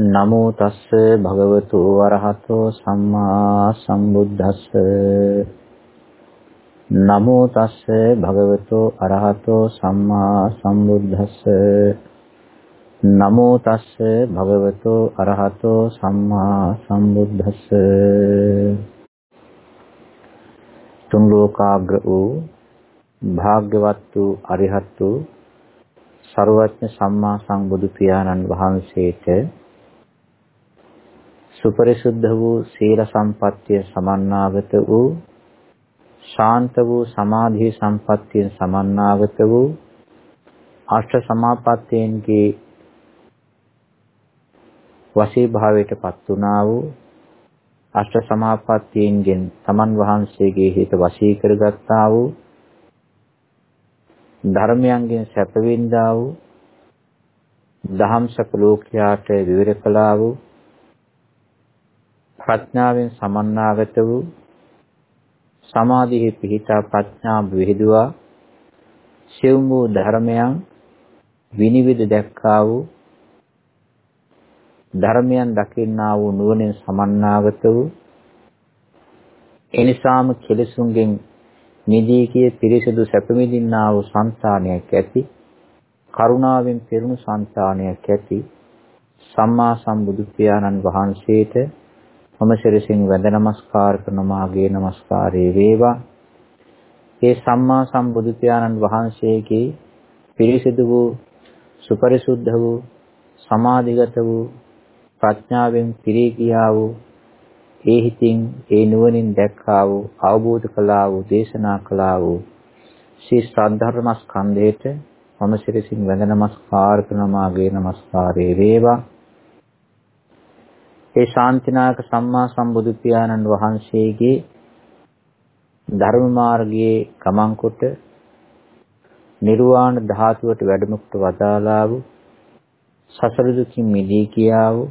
නමෝ තස්ස භගවතු වරහතෝ සම්මා සම්බුද්දස්ස. නමෝ තස්ස භගවතු අරහතෝ සම්මා සම්බුද්දස්ස. නමෝ තස්ස භගවතු අරහතෝ සම්මා සම්බුද්දස්ස. තුන් ලෝකාග්‍ර වූ භාග්‍යවත් වූ අරිහත් වූ සර්වඥ සම්මා සම්බුදු පියාණන් වහන්සේට සුපරිසුද්ධ වූ සීල සම්පත්තිය සමන්නාගත වූ ශාන්ත වූ සමාධි සම්පත්තිය සමන්නාගත වූ අෂ්ට සමාපත්තියන්ගේ වශී භාවයට පත් වුණා වූ අෂ්ට සමාපත්තියන්ගෙන් තමන් වහන්සේගේ හිත වශී කරගත්තා වූ ධර්මයන්ගෙන් සැප වින්දා වූ දහම් සැප ලෝකයාට විවර කළා වූ ප්‍රඥාවෙන් සමන්නාගත වූ සමාධියේ පිහිටා ප්‍රඥා විහිදුවා සිවුම් වූ ධර්මයන් විනිවිද දැක්කා වූ ධර්මයන් දකින්නා වූ නුවණින් සමන්නාගත වූ එනිසාම කෙලෙසුන්ගෙන් නිදී කිය පිරිසුදු සැපමිදින්නා වූ సంతානයක් ඇති කරුණාවෙන් පිරුණු సంతානයක් ඇති සම්මා සම්බුදු පියාණන් වහන්සේට මම ශිරසින් වැඳ නමස්කාර කරන මාගේ නමස්කාරේ වේවා. ඒ සම්මා සම්බුදු පියාණන් වහන්සේගේ පිරිසිදු වූ සුපරිසුද්ධ වූ සමාධිගත වූ ප්‍රඥාවෙන් පිරී ගියා වූ ඒ හිතින් ඒ නුවණින් දැක්කා වූ අවබෝධ කළා වූ දේශනා කළා වූ ශ්‍රී සද්ධර්ම ස්කන්ධයට මම ශිරසින් වැඳ නමස්කාර කරන මාගේ නමස්කාරේ වේවා. ඒ ශාන්තිනායක සම්මා සම්බුදු පියාණන් වහන්සේගේ ධර්ම මාර්ගයේ ගමන් කොට නිර්වාණ ධාතුවට වැඩමුක්ත වදාලා වූ සසර දුකින් මිදී කියා වූ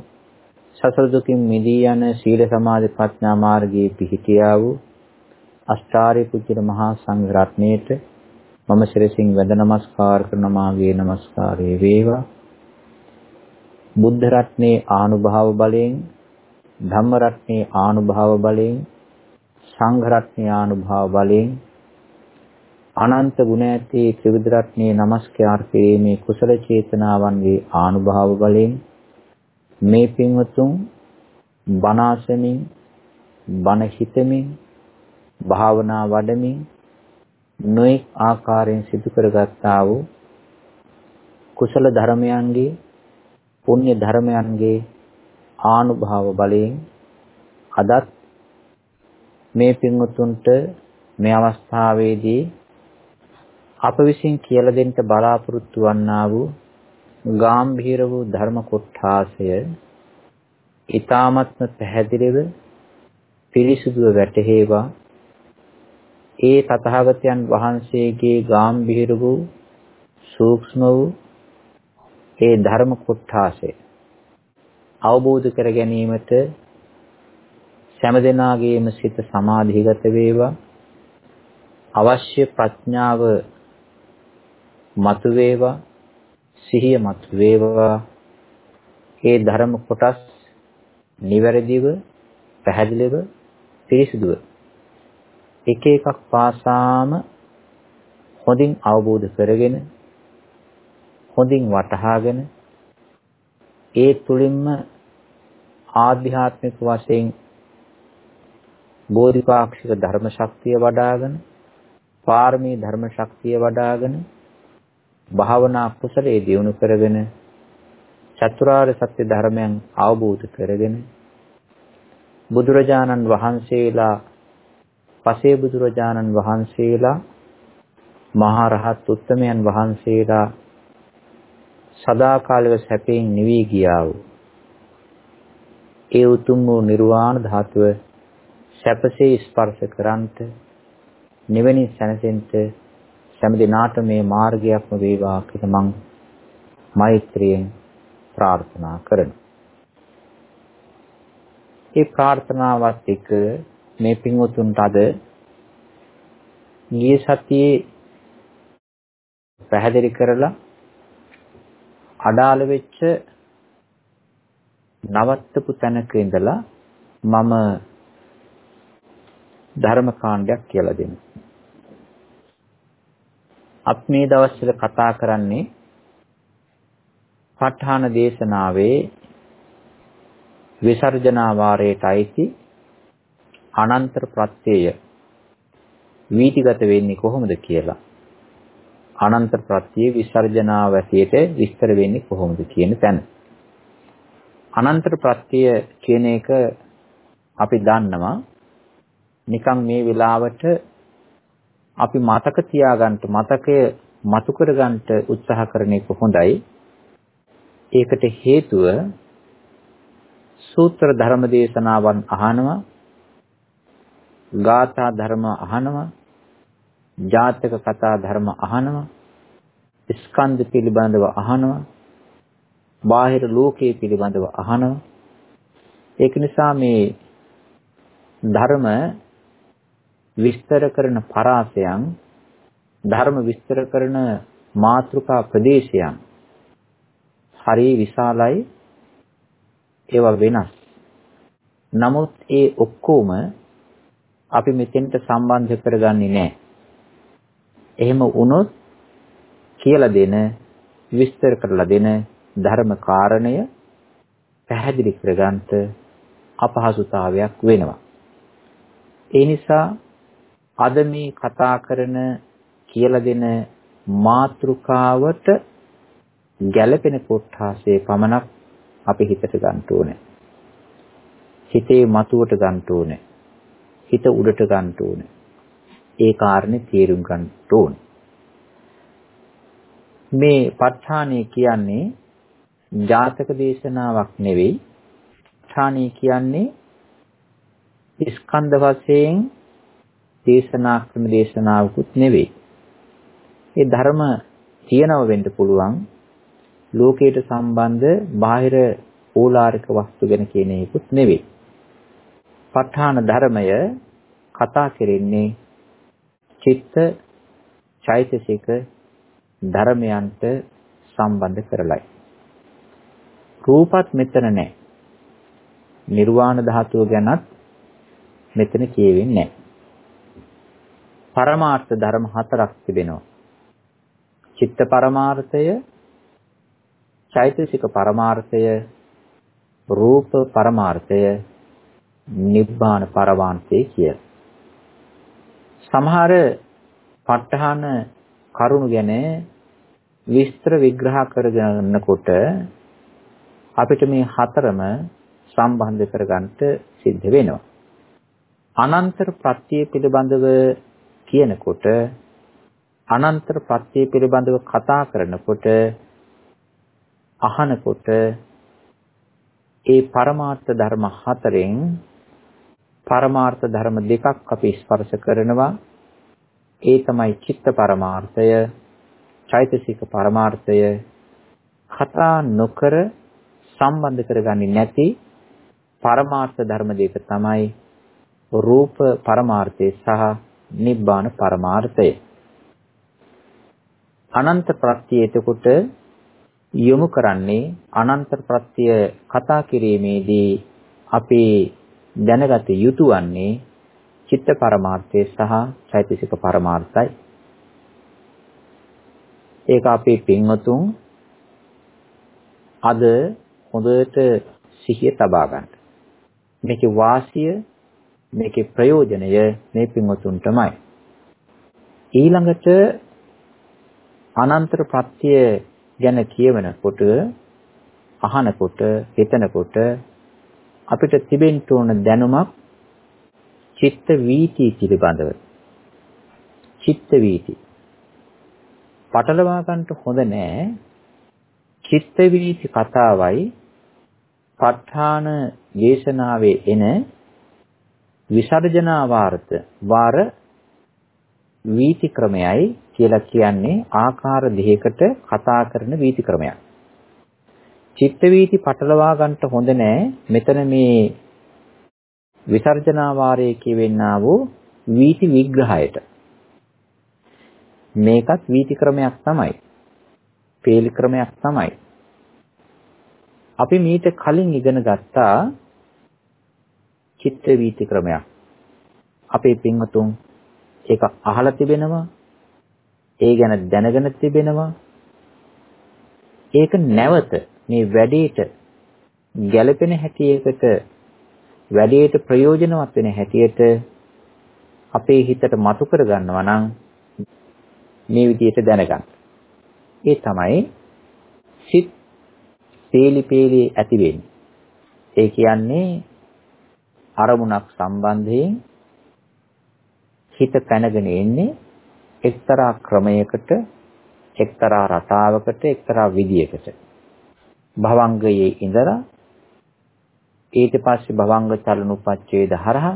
සසර දුකින් මිදී යන සීල සමාධි ප්‍රඥා මාර්ගයේ පිහිටියා වූ අෂ්ටාරි පුජ්‍යර මහා සංඝ රත්නයේට මම ශිරසින් වැඳ නමස්කාර කරන මාගේ නමස්කාරය වේවා. බුද්ධ රත්නේ ආනුභාව බලයෙන් ධම්ම රත්නේ ආනුභාව බලයෙන් සංඝ රත්නේ ආනුභාව බලයෙන් අනන්ත ගුණ ඇති ත්‍රිවිධ රත්නේ নমස්කාර කිරීමේ කුසල චේතනාවන්ගේ ආනුභාව බලයෙන් මේ පින්වතුන් බණාසමින් බණ හිතමින් භාවනා වඩමින් නොඑක් ආකාරයෙන් සිදු කරගත්තා වූ කුසල ධර්මයන්ගේ පුණ්‍ය ධර්මයන්ගේ ආනුභාව බලයෙන් අදත් මේ පින්වතුන්ට මේ අවස්ථාවේදී අප විසින් කියලා දෙන්න බලාපොරොත්තු වන්නා වූ ගාම්භීර වූ ධර්ම කොටාසය ඊ타මත්ම පැහැදිලිව පිරිසුදුව වැටහෙවා. ඒ තථාගතයන් වහන්සේගේ ගාම්භීර වූ සූක්ෂම වූ ඒ ධර්ම කොටාසය අවබෝධ කර ගැනීමට සෑම දිනාගේම සිත සමාධිගත වේවා. අවශ්‍ය ප්‍රඥාව මතු වේවා සිහිය මතු වේවා ඒ ධර්ම කොටස් නිවැරදිව පැහැදිලිව පිරිසිදුව එක එකක් පාසාම හොඳින් අවබෝධ කරගෙන හොඳින් වටහාගෙන ඒ තුළින්ම ආධ්‍යාත්මික වශයෙන් බෝධිපාක්ෂික ධර්ම ශක්තිය වඩ아가න පාරමී ධර්ම ශක්තිය වඩ아가න භාවනා කුසලයේ දියුණු කරගෙන චතුරාර්ය සත්‍ය ධර්මයන් අවබෝධ කරගෙන බුදුරජාණන් වහන්සේලා පසේ බුදුරජාණන් වහන්සේලා මහා රහත් උත්තමයන් වහන්සේලා සදාකාලික සැපයෙන් නිවි ගියා වූ ඒ උතුම් වූ නිර්වාණ ධාතුව සැපසේ ස්පර්ශ කරන්ට නිවෙනින් සැනසෙන්ට සෑම දිනාට මේ මාර්ගයක්ම වේවා කියලා මං මෛත්‍රියෙන් ප්‍රාර්ථනා කරනවා. ඒ ප්‍රාර්ථනාවත් එක්ක මේ පින්වතුන්ට අද ගිය සතියේ පැහැදිලි කරලා අඩාල වෙච්ච නවත්තපු තැනක ඉඳලා මම ධර්ම කාණ්ඩයක් කියලා දෙන්න. අප මේ දවස්වල කතා කරන්නේ ප ဋ ාණ දේශනාවේ විසර්ජනා වාරයට අයිති අනන්තර ප්‍රත්‍යය වීතිගත වෙන්නේ කොහොමද කියලා. අනන්තර ප්‍රත්‍ය විසර්ජනාව ඇටියට විස්තර වෙන්නේ කොහොමද කියන තැන. අනන්තර ප්‍රත්‍ය කියන එක අපි දන්නවා නිකන් මේ වෙලාවට අපි මතක තියාගන්න මතකය මතු කරගන්න උත්සාහ කරන එක හොඳයි. ඒකට හේතුව සූත්‍ර ධර්ම දේශනාවන් අහනවා ගාථා ධර්ම අහනවා ජාතක කතා ධර්ම අහනවා ස්කන්ධ පිළිබඳව අහනවා බාහිර ලෝකයේ පිළිබඳව අහනවා ඒක නිසා මේ ධර්ම විස්තර කරන පරාසයන් ධර්ම විස්තර කරන මාතෘකා ප්‍රදේශයන් හරි විශාලයි ඒවා වෙනස්. නමුත් ඒ ඔක්කොම අපි මෙතෙන්ට සම්බන්ධ කරගන්නේ නැහැ. එහෙම වුණොත් කියලා දෙන විස්තර කරලා දෙන ධර්ම කාරණය පැහැදිලි කරගන්නට අපහසුතාවයක් වෙනවා. ඒ නිසා අද මේ කතා කරන කියලා දෙන මාතෘකාවට ගැළපෙන කොටාසේ පමණක් අපි හිතට ගන්න ඕනේ. හිතේ මතුවට ගන්න ඕනේ. හිත උඩට ගන්න ඕනේ. ඒ කාරණේ තේරුම් ගන්න ඕනේ. මේ ප ဋ ාණේ කියන්නේ ජාතක දේශනාවක් නෙවෙයි. ප ဋ ාණේ කියන්නේ ස්කන්ධ වශයෙන් දේශනා ක්‍රම දේශනාවකුත් නෙවෙයි. ඒ ධර්ම තියෙනව වෙන්න පුළුවන් ලෝකයට සම්බන්ධ බාහිර ඕලාරික වස්තු ගැන කියන එකකුත් නෙවෙයි. ප ဋ ාණ ධර්මය කතා කරන්නේ චිත්ත චෛතසික ධර්මයන්ට සම්බන්ධ කරලයි. රූපත් මෙතන නැහැ. නිර්වාණ ධාතුව ගැනත් මෙතන කියවෙන්නේ නැහැ. පරමාර්ථ ධර්ම හතරක් තිබෙනවා. චිත්ත පරමාර්ථය චෛතසික පරමාර්ථය රූප පරමාර්ථය නිබ්බාන පරමාර්ථය කිය. සමහර ප ဋ ාහන කරුණු ගැන විස්තර විග්‍රහ කරගන්නකොට අපිට මේ හතරම සම්බන්ධ කරගන්නට සිද්ධ වෙනවා. අනන්තර ප්‍රත්‍ය පිළිබඳව කියනකොට අනන්තර ප්‍රත්‍ය පිළිබඳව කතා කරනකොට අහනකොට ඒ පරමාර්ථ ධර්ම හතරෙන් පරමාර්ථ ධර්ම දෙකක් අපි ස්පර්ශ කරනවා. ඒ තමයි චිත්ත පරමාර්ථය චෛතසික පරමාර්ථය. කතා නොකර සම්බන්ධ කරගන්නේ නැති පරමාර්ථ ධර්ම දෙක තමයි රූප පරමාර්ථය සහ නිබ්බාන පරමාර්ථය. අනන්ත ප්‍රත්‍ය එතකොට යොමු කරන්නේ අනන්ත ප්‍රත්‍ය කතා කිරීමේදී අපි දැනගත යුතු වන්නේ චිත්ත පරමාර්ථය සහ චෛතසික පරමාර්ථයි. ඒක අපේ පින්වතුන් අද හොඳට සිහිය තබා ගන්න. මේකේ වාසිය මේකේ ප්‍රයෝජනය මේ පින්වතුන්ටමයි. ඊළඟට අනන්තර ප්‍රත්‍ය ගැන කියවනකොට අහනකොට හිතනකොට අපිට තිබෙන්න ඕන දැනුමක් චිත්ත වීති පිළිබඳව. චිත්ත වීති පටලවා ගන්නට හොඳ නෑ. චිත්ත වීති කතාවයි ප ဋ ාණ දේශනාවේ එන විසර්ජනා වාර්ත වාර වීති ක්‍රමයයි කියලා කියන්නේ ආකාර දෙකකට කතා කරන වීති ක්‍රමයක්. චිත්ත වීති පටලවා ගන්නට හොඳ නෑ. මෙතන මේ විසර්ජනා වාරයේ කියවෙන්නා වූ වීති විග්‍රහයට. මේකත් වීති ක්‍රමයක් තමයි. පේලි ක්‍රමයක් තමයි. අපි මීට කලින් ඉගෙන ගත්තා චිත්ත වීති ක්‍රමයක්. අපේ පින්වතුන් ඒක අහලා තිබෙනවා. ඒ ගැන දැනගෙන තිබෙනවා. ඒක නැවත මේ වැඩේට ගැළපෙන හැටියකට වැඩේට ප්‍රයෝජනවත් වෙන හැටියට අපේ හිතට මතු කර ගන්නවා නම් මේ විදිහට දැනගන්න. ඒ තමයි සිත් පේලි පේලි ඇති වෙන්නේ. ඒ කියන්නේ අරමුණක් සම්බන්ධයෙන් හිත පැනගෙන එන්නේ එක්තරා ක්‍රමයකට එක්තරා රටාවකට එක්තරා විදියකට භවංගයේ ඉඳලා ඊට පස්සේ භවංග චලන උපච්ඡේද හරහා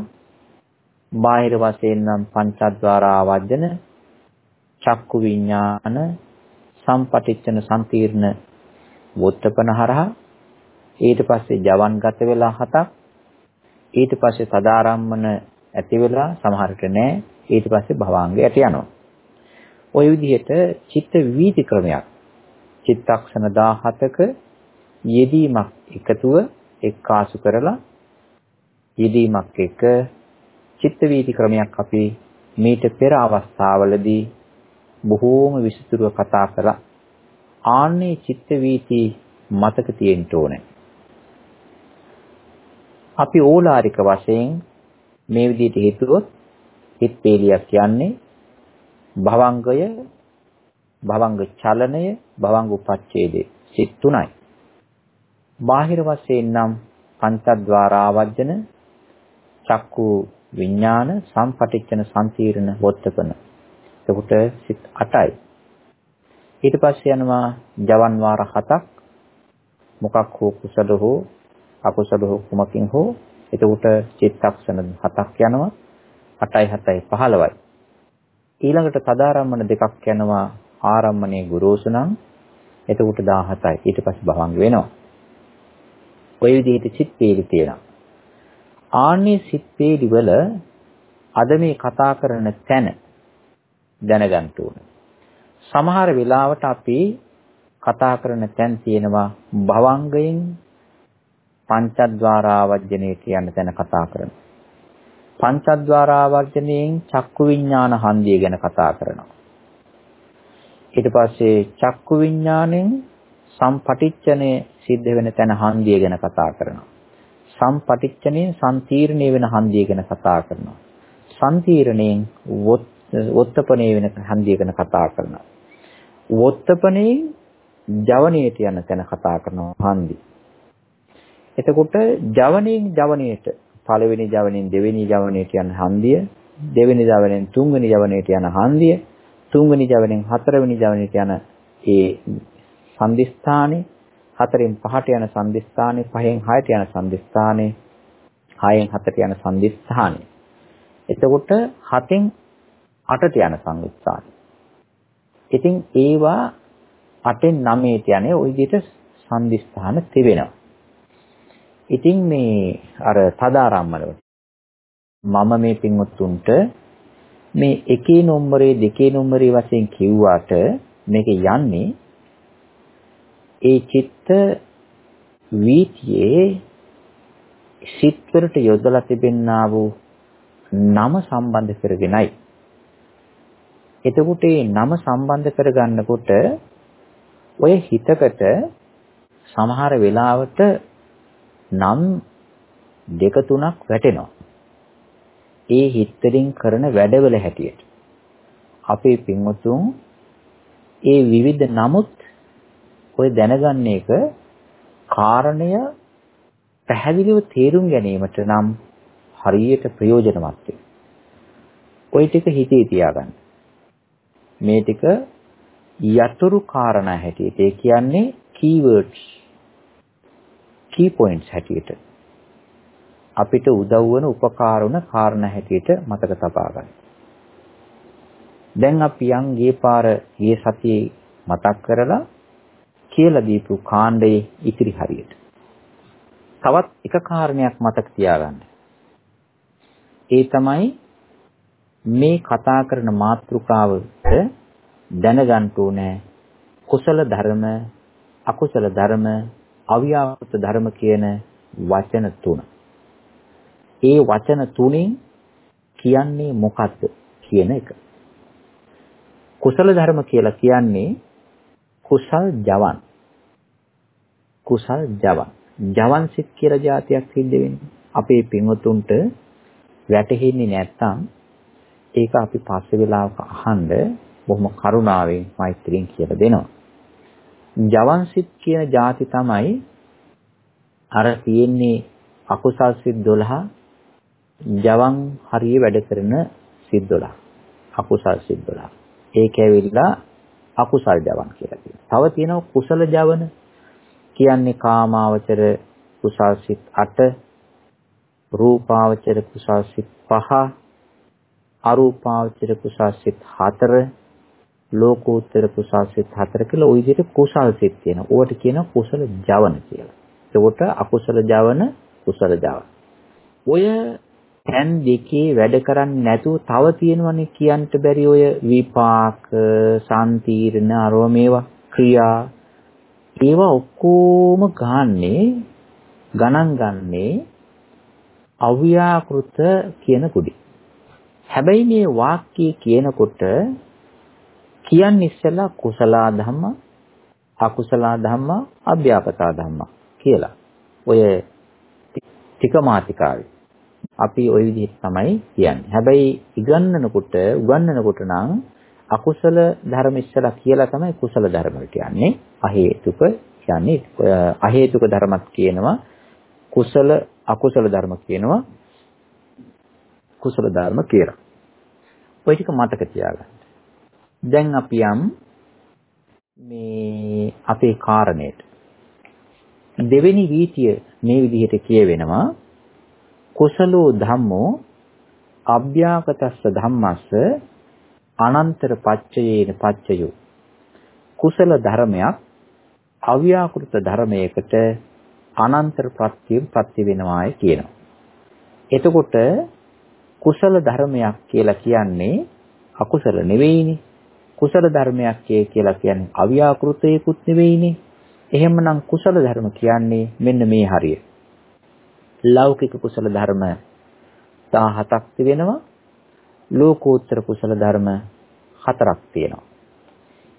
බාහිර වශයෙන් නම් පංචද්වාරා වජන චක්කු විඥාන සම්පටිච්ඡන සම්තිර්ණ වොත්තපන හරහා ඊට පස්සේ ජවන්ගත වෙලා හතක් ඊට පස්සේ සදාරම්මන ඇති වෙලා සමහරට නෑ ඊට පස්සේ භවාංගයට යනවා. ওই විදිහට චිත්ත වීති ක්‍රමයක්. චිත්තක්ෂණ 17ක යෙදීමක් එකතුව එක්කාසු කරලා යෙදීමක් එක චිත්ත වීති ක්‍රමයක් අපි මීට පෙර අවස්ථාවලදී බොහෝම විස්තරව කතා කළා. ආන්නේ චිත්ත වීති මතක තියෙන්න ඕනේ. අපි ඕලාරික වශයෙන් මේ විදිහට හිතුවොත් හිත පේලියක් කියන්නේ භවංගය භවංග චලනය භවංග උපච්ඡේදේ සිත් තුනයි. බාහිර වශයෙන් නම් පංචද්වාරාවජන චක්කු විඥාන සම්පටිච්ඡන සම්තිරණ වොත්තපන. එතකොට සිත් 8යි. ඊට පස්සේ යනවා ජවන් වාර 7ක් මොකක් හෝ කුසල හෝ අකුසල හෝ කුමකින් හෝ එතකොට චිත්තක්ෂණ 7ක් යනවා 8යි 7යි 15යි. ඊළඟට තදාරම්මන දෙකක් යනවා ආරම්මනේ ගුරුසු නම් එතකොට 17යි. ඊට පස්සේ භවංග වෙනවා. ওই විදිහට සිත් පීලි තියෙනවා. ආන්නේ සිත් පීලි වල අද මේ කතා කරන තැන දැනගන්න ඕන. සමහර වෙලාවට අපි කතා කරන තැන් තියෙනවා භවංගයෙන් පංචද්වාරාවර්ජනේ කියන තැන කතා කරනවා. පංචද්වාරාවර්ජනයෙන් චක්කු විඥාන හන්දිය ගැන කතා කරනවා. ඊට පස්සේ චක්කු විඥාණයෙන් සම්පටිච්ඡනේ සිද්ධ වෙන තැන හන්දිය ගැන කතා කරනවා. සම්පටිච්ඡනේ සම්තීර්ණේ වෙන හන්දිය ගැන කතා කරනවා. සම්තීර්ණයෙන් වොත්තපනේ වෙන හන්දිය ගැන කතා කරනවා. වොත්තපනේ ජවණයට යන තැන කතා කරනවා හන්දි. එතකොට ජවණයෙන් ජවණයට පළවෙනි ජවණයෙන් දෙවෙනි ජවණයට යන හන්දිය, දෙවෙනි ජවණයෙන් තුන්වෙනි ජවණයට යන හන්දිය, තුන්වෙනි ජවණයෙන් හතරවෙනි ජවණයට යන ඒ සම්දිස්ථානේ හතරෙන් පහට යන සම්දිස්ථානේ පහෙන් හයට යන සම්දිස්ථානේ හයෙන් හතට යන සම්දිස්ථානේ. එතකොට හතෙන් අටට යන සම්දිස්ථානේ. ඉතින් ඒවා අටෙන් නවයට යන්නේ ওই විදිහට සම්දිස්ථාන තිබෙනවා. ඉතින් මේ අර තදාරම්මල මම මේ පින්වත්තුන්ට මේ එකේ නම්බරේ දෙකේ නම්බරේ වශයෙන් කිව්වට මේක යන්නේ ඒ චිත්ත වීතියේ සිත්වලට යොදලා තිබෙන්නා වූ නම සම්බන්ධ කරගෙනයි. එතකොට මේ නම සම්බන්ධ කරගන්නකොට ඔය හිතකට සමහර වෙලාවට නම් දෙක තුනක් වැටෙනවා. ඒ හිතෙන් කරන වැඩවල හැටියට. අපේ පින්වතුන් ඒ විවිධ නමුත් ඔය දැනගන්න එක කාරණය පැහැදිලිව තේරුම් ගැනීමට නම් හරියට ප්‍රයෝජනවත් ওই ටික හිතේ තියාගන්න. මේ ටික යතුරු කාරණා හැටියට ඒ කියන්නේ keywords key points හැටියට අපිට උදව් වන උපකාර වන කාරණා හැටියට මතක තබා ගන්න. දැන් අපි යන් ගිය පාර ගිය සතියේ මතක් කරලා කියලා දීපු කාණ්ඩයේ ඉතිරි හරියට. තවත් එක කාරණයක් මතක තියාගන්න. ඒ තමයි මේ කතා කරන මාතෘකාවට දැනගන්න ඕනේ කුසල ධර්ම අකුසල ධර්ම අව්‍යාවෘත ධර්ම කියන වචන තුන. ඒ වචන තුنين කියන්නේ මොකක්ද කියන එක. කුසල ධර්ම කියලා කියන්නේ කුසල් ජවන්. කුසල් ජවන්. ජවන් සිත් කියලා જાතියක් සිද්ධ වෙන්නේ. අපේ පින්වතුන්ට වැටහෙන්නේ නැත්නම් ඒක අපි පස්සේ වෙලාවක අහන්න බොහොම කරුණාවෙන් මෛත්‍රියෙන් කියලා දෙනවා. ජවන් සිත් කියන જાති තමයි අර තියෙන්නේ අකුසල් සිත් 12 ජවන් හරිය වැඩ කරන සිත් 12. අකුසල් සිත් 12. ඒක ඇවිල්ලා අකුසල් ජවන් කියලා කියනවා. තව තියෙනවා කුසල ජවන කියන්නේ කාමාවචර කුසල් සිත් 8 රූපාවචර කුසල් සිත් 5 අරූපාවචර කුසල් සිත් 4 ලෝකෝත්තර කුසල් සිත් 4 කියලා ওই විදිහට කුසල් සිත් තියෙනවා. ඕවට කියනවා කුසල ජවන කියලා. එතකොට අකුසල ජවන කුසල ජවන. ඔය තැන් දෙකේ වැඩ කරන්නේ නැතුව තව තියෙනවනේ කියන්න බැරි ඔය විපාක, සම්තිර්ණ අරව මේවා ක්‍රියා ඒවා ඔක්කොම ගන්නේ ගණන් ගන්නේ අව්‍යාකෘත කියන කුඩි. හැබැයි මේ වාක්‍යය කියනකොට කියන්නේ ඉස්සෙල්ලා කුසලා ධම්ම, අකුසලා ධම්ම, අභ්‍යාපතා ධම්ම කියලා. ඔය ටික මාතිකාවේ අපි ওই විදිහට තමයි කියන්නේ. හැබැයි ඉගන්නනකොට උගන්නනකොට නම් අකුසල ධර්ම ඉස්සලා කියලා තමයි කුසල ධර්ම කියන්නේ. අහේතුක කියන්නේ අහේතුක ධර්මත් කියනවා. කුසල අකුසල ධර්ම කියනවා. කුසල ධර්ම කියලා. ඔය ටික මතක තියාගන්න. දැන් අපි යම් මේ අපේ කාරණේට දෙවෙනි වීතිය මේ විදිහට කියවෙනවා කුසලෝ ධම්මෝ අභ්‍යාකතස්ස ධම්මස්ස අනන්තර පච්චයේන පච්චයෝ කුසල ධර්මයක් අව්‍යාකෘත ධර්මයකට අනන්තර ප්‍රත්‍යයෙන් ප්‍රත්‍ය වෙනවායි කියනවා. එතකොට කුසල ධර්මයක් කියලා කියන්නේ අකුසල නෙවෙයිනේ. කුසල ධර්මයක් කියලා කියන්නේ අව්‍යාකෘතයකුත් නෙවෙයිනේ. එහෙමනම් කුසල ධර්ම කියන්නේ මෙන්න මේ හරිය. ලෞකික කුසල ධර්ම 17ක් තිබෙනවා. ලෝකෝත්තර කුසල ධර්ම 4ක් තියෙනවා.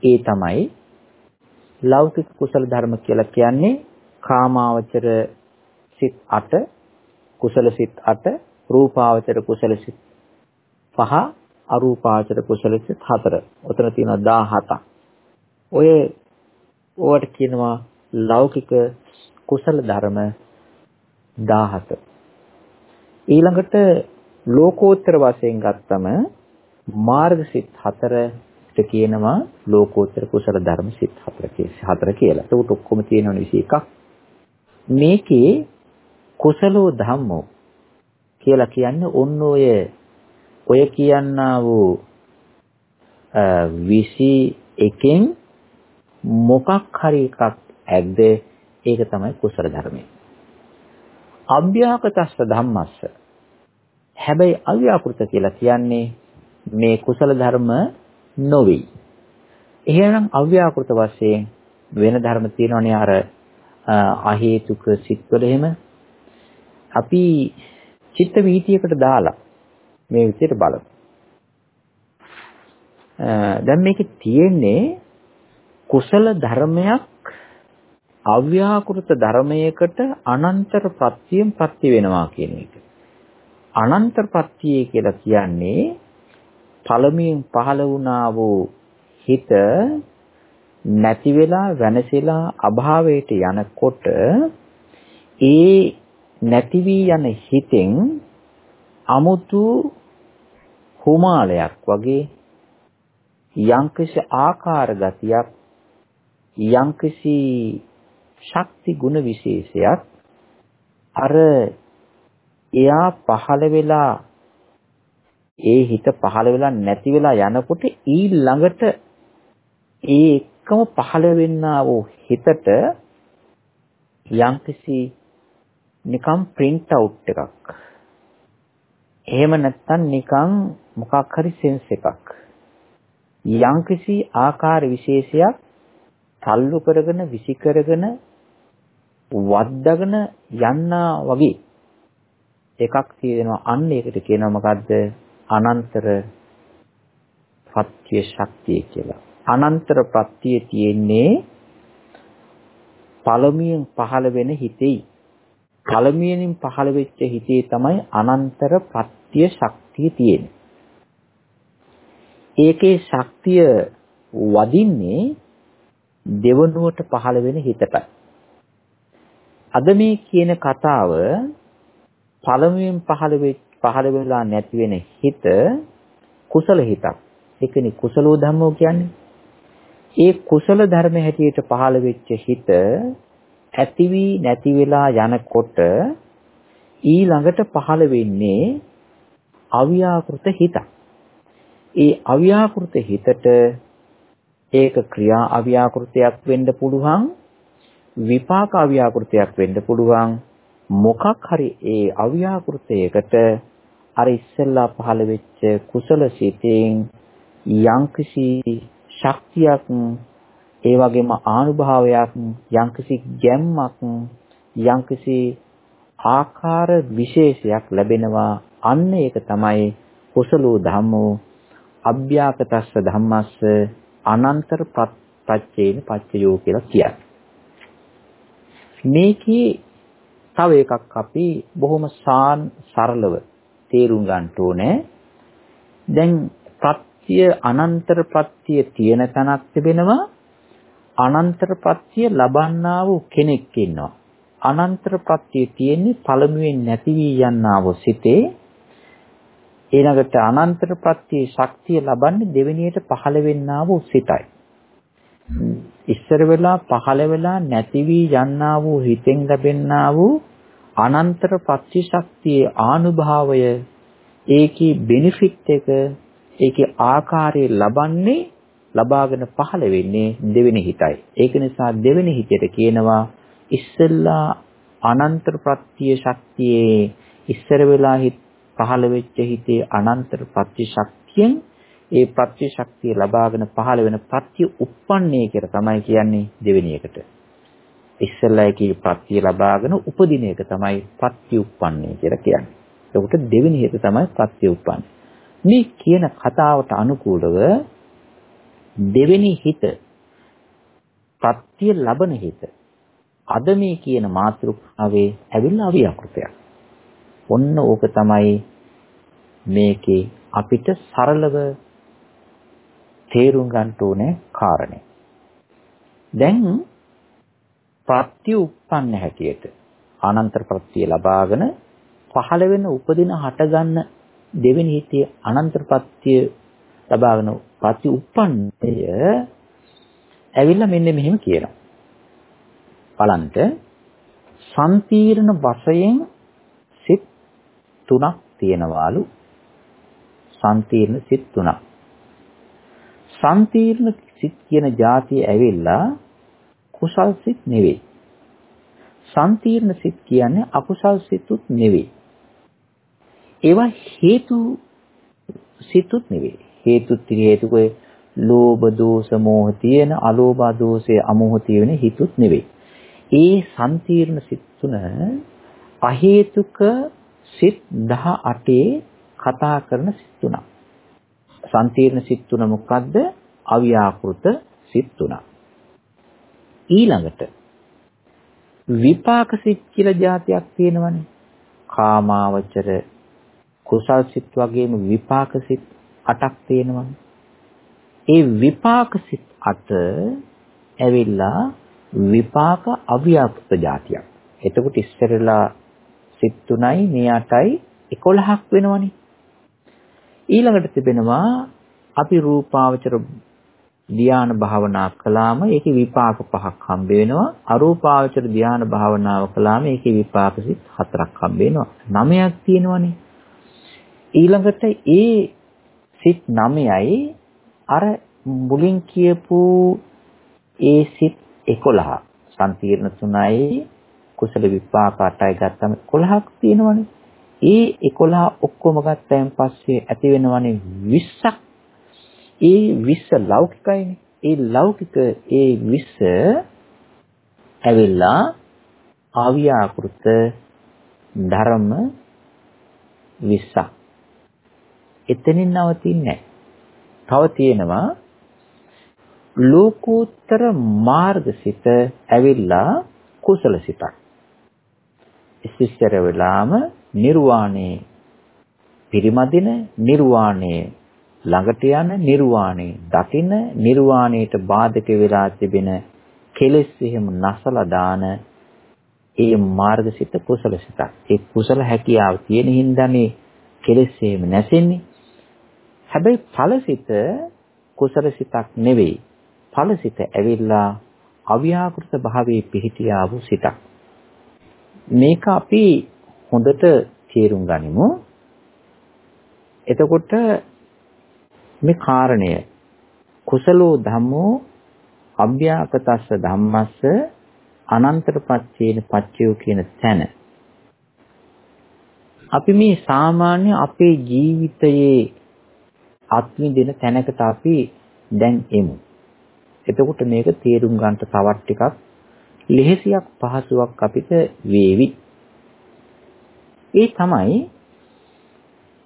ඒ තමයි ලෞකික කුසල ධර්ම කියලා කියන්නේ කාමාවචර සිත් 8, කුසල සිත් 8, රූපාවචර කුසල සිත් 5, අරූපාවචර කුසල සිත් 4. ඔතන තියෙනවා 17ක්. ඔය ඕවට කියනවා ලෞකික කුසල ධර්ම 17. ඊළඟට ලෝකෝත්තර වශයෙන් ගත්තම මාර්ග සිත් 4ට කියනවා ලෝකෝත්තර කුසල ධර්ම සිත් 4 කියලා. ඒක ඔක්කොම තියෙනවනේ 21ක්. මේකේ කුසලෝ ධම්මෝ කියලා කියන්නේ ඔන්න ඔය ඔය කියන්නා වූ 21කින් මොකක් හරි එකක් ඇද්ද ඒක තමයි කුසල ධර්මය. අභ්‍යාකතස්ස ධම්මස්ස. හැබැයි අව්‍යාකෘත කියලා කියන්නේ මේ කුසල ධර්ම නොවේ. එහෙනම් අව්‍යාකෘත වශයෙන් වෙන ධර්ම තියෙනවනේ අර අහේතුක සිත්වල එහෙම අපි චිත්ත වීතියකට දාලා මේ විදිහට බලමු. දැන් මේකේ තියෙන්නේ කුසල ධර්මයක් අව්‍යාකෘත ධර්මයකට අනන්තර ප්‍රත්‍යයෙන් ප්‍රත්‍ය වෙනවා කියන එක. අනන්තර ප්‍රත්‍යය කියලා කියන්නේ පළමුවෙන් පහළ වුණා වූ හිත නැති වෙලා වෙනසෙලා අභාවයට යනකොට ඒ නැති වී යන හිතෙන් අමුතු හුමාලයක් වගේ යම්කිසි ආකාර ගතියක් යම්කිසි ශක්ති ගුණ විශේෂයක්. අර එයා පහළ වෙලා ඒ හිත පහළ වෙලා නැති වෙලා යනකොට ඊළඟට ඒ එක්කම පහළ වෙන්නා වූ හිතට යම්කිසි නිකම් print out එකක්. එහෙම නැත්නම් නිකන් මොකක් හරි සෙන්ස් එකක්. යම්කිසි ආකාර විශේෂයක් තල්ලු කරගෙන විසි කරගෙන වද්දාගෙන යන්නා වගේ එකක් තියෙනවා අන්න ඒකට කියනවා මොකද්ද අනන්තර පත්‍ය ශක්තිය කියලා. අනන්තර ප්‍රත්‍ය තියෙන්නේ පළමුවෙන් පහළ වෙන හිතෙයි. පළමුවෙන් පහළ වෙච්ච හිතේ තමයි අනන්තර ප්‍රත්‍ය ශක්තිය තියෙන්නේ. ඒකේ ශක්තිය වදින්නේ දෙවනුවට පහළ වෙන හිතටයි. අද මේ කියන කතාව පළමුවෙන් පහළ පහළ වෙලා නැති වෙන හිත කුසල හිතක්. ඒකනේ කුසලෝ ධම්මෝ කියන්නේ. ඒ කුසල ධර්ම හැටියට පහළ වෙච්ච හිත ඇති වී නැති වෙලා යනකොට ඊළඟට පහළ වෙන්නේ අව්‍යාකෘත හිතක්. ඒ අව්‍යාකෘත හිතට ඒක ක්‍රියා අව්‍යාකෘතයක් වෙන්න පුළුවන් විපාක අව්‍යාකෘතයක් වෙන්න පුළුවන් මොකක් හරි ඒ අව්‍යාකෘතයකට අර ඉස්සෙල්ලා පහළ වෙච්ච කුසල සිතෙන් යම්කිසි ශක්තියක් ඒ වගේම ආනුභාවයක් යම්කිසි ගැම්මක් යම්කිසි ආකාර විශේෂයක් ලැබෙනවා අන්න ඒක තමයි කුසලෝ ධම්මෝ අභ්‍යාකතස්ස ධම්මස්ස අනන්තර ප්‍රත්‍යේන පච්චයෝ කියලා කියන්නේ. මේකේ තව එකක් අපි බොහොම සාන් සරලව තේරුම් ගන්න ඕනේ. දැන් ප්‍රත්‍ය අනන්තර ප්‍රත්‍ය තියෙන තැනක් තිබෙනවා අනන්තර ප්‍රත්‍ය ලබන්නා වූ කෙනෙක් ඉන්නවා. අනන්තර ප්‍රත්‍ය තියෙන්නේ පළමුවෙන් නැති වී යන්නා වූ සිතේ ඊළඟට අනන්තර ප්‍රත්‍ය ශක්තිය ලබන්නේ දෙවෙනියට පහළ වෙන්නා වූ සිතයි. ඉස්සර වෙලා පහළ වෙලා නැති වී යන්නා වූ හිතෙන් ලැබෙන්නා වූ අනන්තර ප්‍රත්‍ය ශක්තියේ ආනුභාවය ඒකේ බෙනිෆිට් එක ඒකේ ආකාරය ලබන්නේ ලබාගෙන පහළ වෙන්නේ දෙවෙනි හිතයි. ඒක නිසා දෙවෙනි හිතට කියනවා ඉස්සෙල්ලා අනන්තර ප්‍රත්‍ය ශක්තියේ ඉස්සර වෙලා හිත පහළ වෙච්ච හිතේ අනන්තර ප්‍රත්‍ය ශක්තියෙන් ඒ ප්‍රත්‍ය ශක්තිය ලබාගෙන පහළ වෙන ප්‍රත්‍ය උප්පන්නේ කියලා තමයි කියන්නේ දෙවෙනි එකට. ඉස්සෙල්ලා එකේ ප්‍රත්‍ය ලබාගෙන උපදින එක තමයි ප්‍රත්‍ය උප්පන්නේ කියලා කියන්නේ. එතකොට දෙවෙනි හේත තමයි ප්‍රත්‍ය උප්පන්නේ. මේ කියන කතාවට අනුකූලව දෙවෙනි හිත ප්‍රත්‍ය ලබන හිත අද මේ කියන මාතෘකාවේ ඇවිල්ලා අවියකෘතයක්. ඔන්න ඕක තමයි මේකේ අපිට සරලව තේරුම් ගන්න ඕනේ කාරණේ. දැන් ප්‍රත්‍ය උප්පන්න හැටියට අනන්තර ප්‍රත්‍ය ලබාගෙන පහළ වෙන උපදින හටගන්න දෙවෙනි හිතේ අනන්තර ප්‍රත්‍ය ලබාගෙන ප්‍රත්‍ය උප්පන්නය ඇවිල්ලා මෙන්න මෙහෙම කියනවා. බලන්න සම්පීර්ණ වශයෙන් සිත් තුනක් තියෙනවාලු සම්පීර්ණ සිත් තුනක්. සම්පීර්ණ සිත් කියන જાතිය ඇවිල්ලා කුසල් සිත් නෙවෙයි. සම්පීර්ණ සිත් කියන්නේ අකුසල් සිතුත් නෙවෙයි. ඒවා හේතු සිතුත් නෙවෙයි. හේතු ත්‍රි ලෝභ දෝෂ මෝහ තියෙන අලෝභ දෝෂේ අමෝහ තියෙන හිතුත් නෙවෙයි. ඒ සම්පීර්ණ සිත් තුන අහේතුක සිත් 18 කතා කරන සිත් තුනක්. සම්පීර්ණ සිත් තුන මොකද්ද? අව්‍යාකෘත සිත් තුනක්. ඊළඟට විපාක සිත් කියලා જાතියක් තියෙනවනේ. කාමාවචර කුසල් සිත් වගේම විපාක සිත් 8ක් තියෙනවනේ. ඒ විපාක සිත් 8 ඇවිල්ලා විපාක අව්‍යාකෘත જાතියක්. එතකොට ඉස්සරලා සිත් 3යි මේ 8යි 11ක් වෙනවනේ. ඊළඟට තිබෙනවා අපි රූපාවචර ධ්‍යාන භාවනා කළාම ඒකේ විපාක පහක් හම්බ වෙනවා. අරූපාවචර ධ්‍යාන භාවනාව කළාම ඒකේ විපාක සිත් හතරක් හම්බ වෙනවා. නවයක් තියෙනවනේ. ඊළඟට ඒ සිත් නවයයි අර මුලින් කියපු ඒ සිත් 11 සම්පීර්ණ තුනයි කුසල විපාක 8යි ගත්තම 11ක් තියෙනවනේ. ඒ 11 ඔක්කොම ගත්තයින් පස්සේ ඇති වෙනවනේ 20ක් ඒ 20 ලෞකිකයිනේ. ඒ ලෞකික ඒ 20 ඇවිල්ලා අව්‍යාකෘත ධර්ම 20ක්. එතනින් නවතින්නේ තව තියෙනවා ලෝකෝත්තර මාර්ගසිත ඇවිල්ලා කුසල සිතක්. ඉස්සර වෙලාම නිර්වාණේ පිරිමදින නිර්වාණය ළඟට යන නිර්වාණය දකින නිර්වාණයට බාධක වෙලා තිබෙන කෙලෙස් එහෙම නැසලා දාන ඒ මාර්ගසිත කුසලසිත. ඒ කුසල හැකියාව තියෙන හින්දානේ කෙලෙස් එහෙම නැසෙන්නේ. හැබැයි ඵලසිත කුසලසිතක් නෙවෙයි. ඵලසිත ඇවිල්ලා අව්‍යාකෘත භාවයේ පිහිටියා වූ සිතක්. මේක අපි හොඳට තේරුම් ගනිමු. එතකොට මේ කාරණය කුසලෝ ධම්මෝ අභ්‍යාකතස්ස ධම්මස්ස අනන්තරපච්චේන පච්චයෝ කියන තැන අපි මේ සාමාන්‍ය අපේ ජීවිතයේ අත්විඳින තැනකට අපි දැන් එමු. එතකොට මේක තේරුම් ගන්නට තවත් ටිකක් ලෙහෙසියක් පහසුවක් අපිට වේවි. ඒ තමයි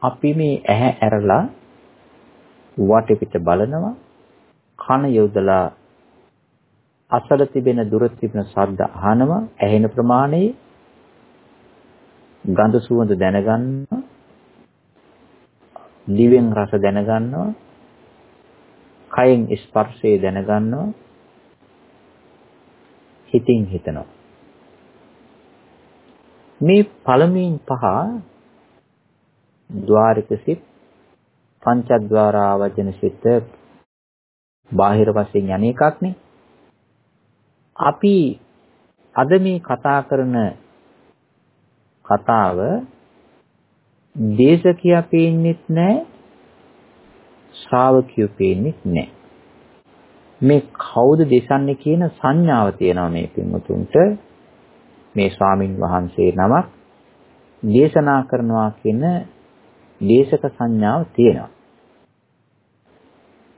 අපි මේ ඇහැ ඇරලා වටපිට බලනවා කන යොදලා අසල තිබෙන දුර තිබෙන ශබ්ද අහනවා ඇහෙන ප්‍රමාණය ගඳ සුවඳ දැනගන්නවා දිවෙන් රස දැනගන්නවා කයෙන් ස්පර්ශය දැනගන්නවා හිතින් හිතනවා. මේ පළමුවෙන් පහ ద్వාරික සිත් පංචද්වාර ආවජන සිත බාහිර වශයෙන් අනේකක්නේ අපි අද මේ කතා කරන කතාව දේශකියා පේන්නෙත් නැහැ ශ්‍රාවකියෝ පේන්නෙත් නැහැ මේ කවුද දේශන්නේ කියන සංඥාව තියෙනවා මේ පින්වතුන්ට. මේ ස්වාමින් වහන්සේ නමක් දේශනා කරනවා කියන දේශක සංඥාව තියෙනවා.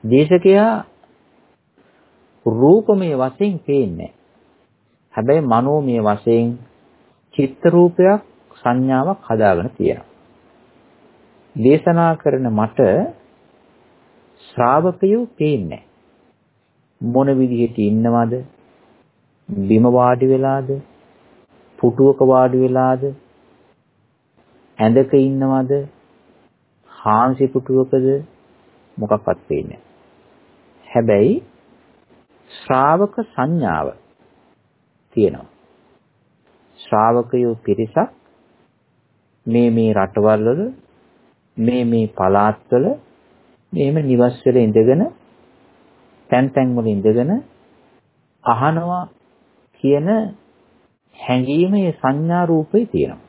දේශකයා රූපමය වශයෙන් පේන්නේ හැබැයි මනෝමය වශයෙන් චිත්ත රූපයක් සංඥාවක් හදාගෙන තියෙනවා. දේශනා කරන මට ශ්‍රාවකයෝ පේන්නේ මොන විදිහට ඉන්නවද? බිම වාඩි වෙලාද? පුටුවක වාඩි වෙලාද? ඇඳක ඉන්නවද? හාන්සි පුටුවකද මොකක්වත් පේන්නේ හැබැයි ශ්‍රාවක සංඥාව තියෙනවා. ශ්‍රාවකයෝ පිරිසක් මේ මේ රටවල් වල මේ මේ පළාත්වල මේම නිවස් වල ඉඳගෙන තැන් තැන් වල ඉඳගෙන අහනවා කියන හැඟීමේ සංඥා රූපේ තියෙනවා.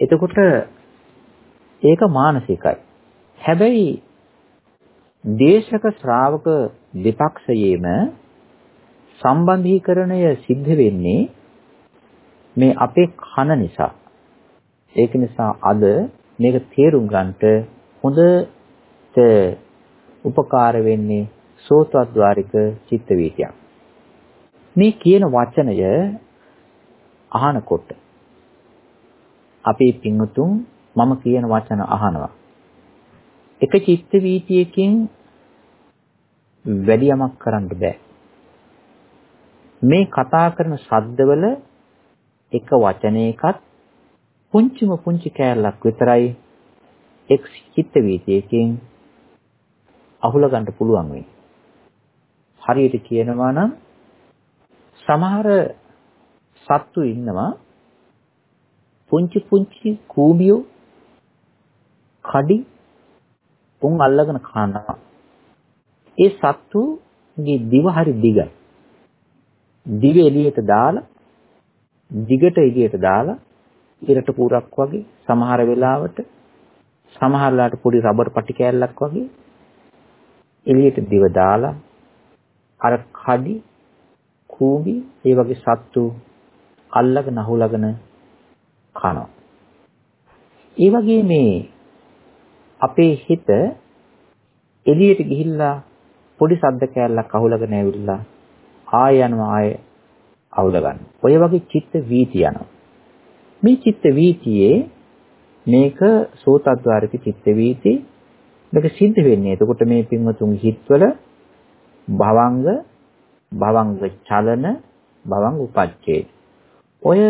එතකොට ඒක මානසිකයි. හැබැයි දේශක ශ්‍රාවක දෙපක්ෂයේම සම්බන්ධීකරණය සිද්ධ වෙන්නේ මේ අපේ කන නිසා. ඒක නිසා අද මේක තේරුම් ගන්නට හොඳට උපකාර වෙන්නේ සෝතද්වාරික චිත්ත වීතියක්. මේ කියන වචනය අහනකොට අපේ පින්වතුන් මම කියන වචන අහනවා. එක චිත්ත වීතියකින් වැඩි යමක් කරන්න බෑ. මේ කතා කරන ශබ්දවල එක වචනයකත් පුංචිම පුංචි කෑල්ලක් විතරයි එක් චිත්ත වීතියකින් අහුල ගන්න පුළුවන් වෙන්නේ. හරියට කියනවා නම් සමහර සත්තු ඉන්නවා පුංචි පුංචි කූඹියෝ කඩි උන් අල්ලගෙන කනවා. ඒ සත්තුගේ දිව හරි දිගයි. දිව එළියට දාලා දිගට එළියට දාලා ඉරට පුරක් වගේ සමහර වෙලාවට සමහරලාට පොඩි රබර් පටි කෑල්ලක් වගේ එළියට දිව දාලා අර කඩි කූඹි ඒ වගේ සත්තු අල්ලගෙන අහුලගෙන කනවා. ඒ වගේ මේ අපේ හිත එළියට ගිහිල්ලා පොඩි සද්ද කෑල්ලක් අහුලගෙන ඇවිල්ලා ආය යනවා ආය අවුල ගන්න. ඔය වගේ චිත්ත වීති යනවා. මේ චිත්ත වීතියේ මේක සෝතද්වාරික චිත්ත වීති මේක සිද්ධ වෙන්නේ. එතකොට මේ පින්වතුන් හිත්වල භවංග භවංග චලන භවංග උපච්ඡේද. ඔය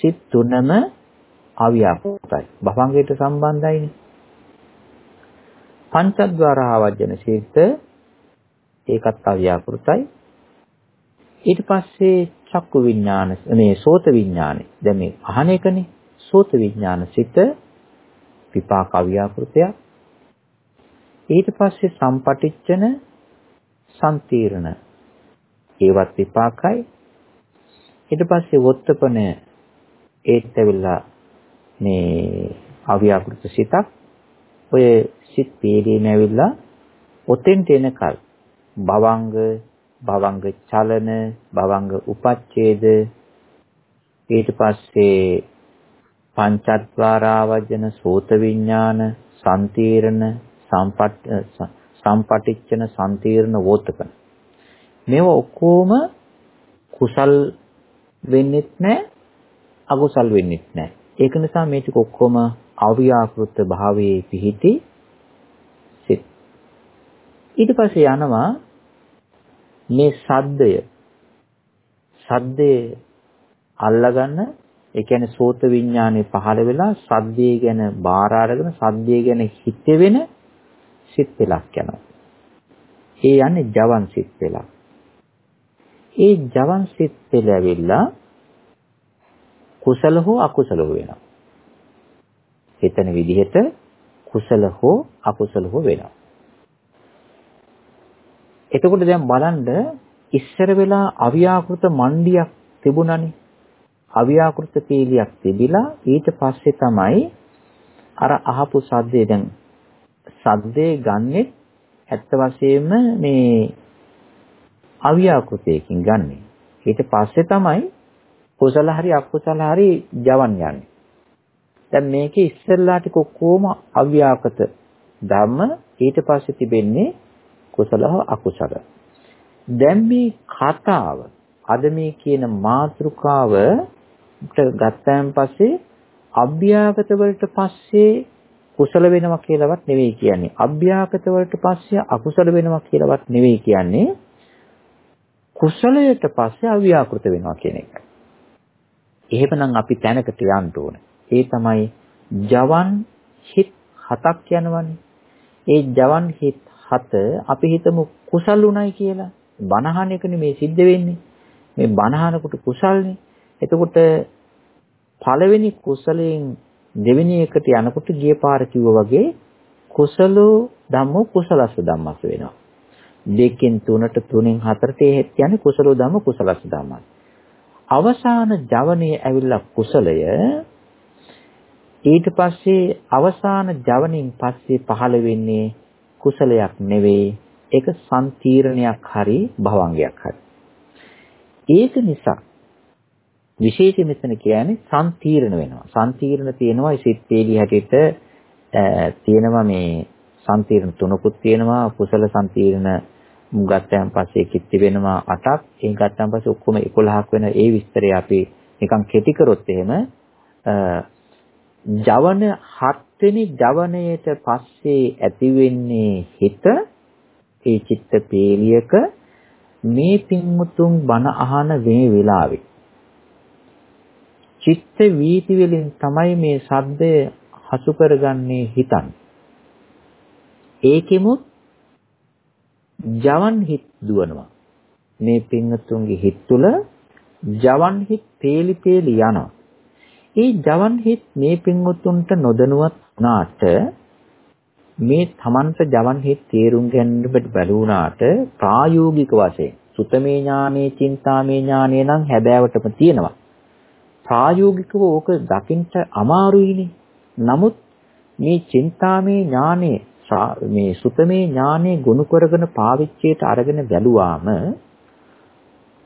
සිත් තුනම අව්‍යාපෘතයි. භවංගයට සම්බන්ධයිනේ. පංචද්වාරා වජන සිත ඒකත් අව්‍යාපෘතයි. ඊට පස්සේ චක්කු විඥාන මේ සෝත විඥානේ දැන් මේ අහන එකනේ සෝත විඥාන සිත විපාක අව්‍යාපෘතයක් ඊට පස්සේ සම්පටිච්චන සම්තීර්ණ ඒවත් විපාකයි. ඊට පස්සේ වොත්තපන ඒත් ඇවිල්ලා මේ අව්‍යාකෘත සිතක් ඔය සිත් පීඩීම ඇවිල්ලා ඔතෙන්ට එනකල් භවංග භවංග චලන භවංග උපච්ඡේද. ඊට පස්සේ පංචත්වාරාවජන සෝත විඥාන සම්තීර්ණ සම්පට් සම්පටිච්චන සම්තීර්ණ වෝතකන. මේව ඔක්කොම කුසල් වෙන්නෙත් නැහැ අකුසල් වෙන්නෙත් නැහැ ඒක නිසා මේ ටික ඔක්කොම අව්‍යාකෘත භාවයේ පිහිටි සිත් ඊට පස්සේ යනවා මේ සද්දය සද්දේ අල්ලගන්න ඒ කියන්නේ සෝත විඥානේ පහළ වෙලා සද්දේ ගැන බාර අරගෙන සද්දේ ගැන හිතෙවෙන සිත් පෙලක් යනවා. ඒ යන්නේ ජවන් සිත් පෙලක්. ඒ ජවන් සිත් පෙළ ඇවිල්ලා කුසල හෝ අකුසල හෝ වෙනවා. හිතන විදිහට කුසල හෝ අකුසල හෝ වෙනවා. එතකොට දැන් බලන්න ඉස්සර වෙලා අව්‍යාකෘත මණ්ඩියක් තිබුණානේ. අව්‍යාකෘත පීලියක් තිබිලා ඊට පස්සේ තමයි අර අහපු සද්දේ දැන් සද්දේ ගන්නෙ ඇත්ත වශයෙන්ම මේ අව්‍යාකෘතයකින් ගන්නෙ. ඊට පස්සේ තමයි කුසල හරි අකුසල හරි ජවන් යන්නේ. දැන් මේකේ ඉස්සෙල්ලා ටික කොහොම අව්‍යාකෘත ධම්ම ඊට පස්සේ තිබෙන්නේ කුසල හෝ අකුසල. දැන් මේ කතාව අද මේ කියන මාතෘකාවට ගත්තාන් පස්සේ අභ්‍යාගත වලට පස්සේ කුසල වෙනවා කියලාවත් නෙවෙයි කියන්නේ. අභ්‍යාගත වලට පස්සේ අකුසල වෙනවා කියලාවත් නෙවෙයි කියන්නේ. කුසලයට පස්සේ අව්‍යාකෘත වෙනවා කියන එක. එහෙමනම් අපි තැනකට යන්න ඕන. ඒ තමයි ජවන් හිත් හතක් යනවනේ. ඒ ජවන් හිත් හත අපි හිතමු කුසල් උණයි කියලා. බණහන එකනේ මේ සිද්ධ වෙන්නේ. මේ බණහනකොට කුසල්නේ. එතකොට පළවෙනි කුසලයෙන් දෙවෙනි එකට යනකොට ගිය පාර කිව්වා වගේ කුසලෝ ධම්මෝ කුසලස්ස ධම්මස්ස වෙනවා. දෙකෙන් තුනට තුනෙන් හතරට ඒ කියන්නේ කුසලෝ ධම්ම කුසලස්ස ධම්මස්. අවසාන ජවනයේ ඇවිල්ලා කුසලය ඊට පස්සේ අවසාන ජවනින් පස්සේ පහළ වෙන්නේ කුසලයක් නෙවෙයි ඒක සම්තීර්ණයක් හරි භවංගයක් හරි ඒක නිසා විශේෂ මෙතන කියන්නේ සම්තීර්ණ වෙනවා සම්තීර්ණ තියෙනවා සිත් පේලි හැටියට තියෙනවා මේ සම්තීර්ණ තුනකුත් තියෙනවා. කුසල සම්තීර්ණ ගත්තයන් පස්සේ කිත්ති වෙනවා 8ක් ඒ ගත්තන් පස්සේ ඔක්කොම 11ක් වෙන ඒ විස්තරය අපි නිකන් කෙටි කරොත් එහෙම ජවන හත්වෙනි ජවනයේට පස්සේ ඇති වෙන්නේ හිත ඒ චිත්ත පේලියක මේ පින්මුතුන් බණ අහන මේ වෙලාවේ. චිත්ත වීති වලින් තමයි මේ ශබ්දය හසු කරගන්නේ හිතන්. ඒකෙමුත් ජවන් හිත් දුවනවා. මේ පින්තුන්ගේ හිත් තුළ ජවන් හිත් පේලි පේලි යනවා. ඒ ජවන් හිත් මේ පින්වතුන්ට නොදැනුවත් වුණාට මේ තමන්ට ජවන් හිත් තේරුම් ගන්නට බැලුණාට ප්‍රායෝගික වශයෙන් සුතමේ ඥානේ, චින්තාමේ ඥානේ නම් හැබෑවටම තියෙනවා. ප්‍රායෝගිකව ඕක දකින්න අමාරුයිනේ. නමුත් මේ චින්තාමේ ඥානේ මේ සුතමේ ඥානේ ගොනු කරගෙන පාවිච්චියට අරගෙන බැලුවාම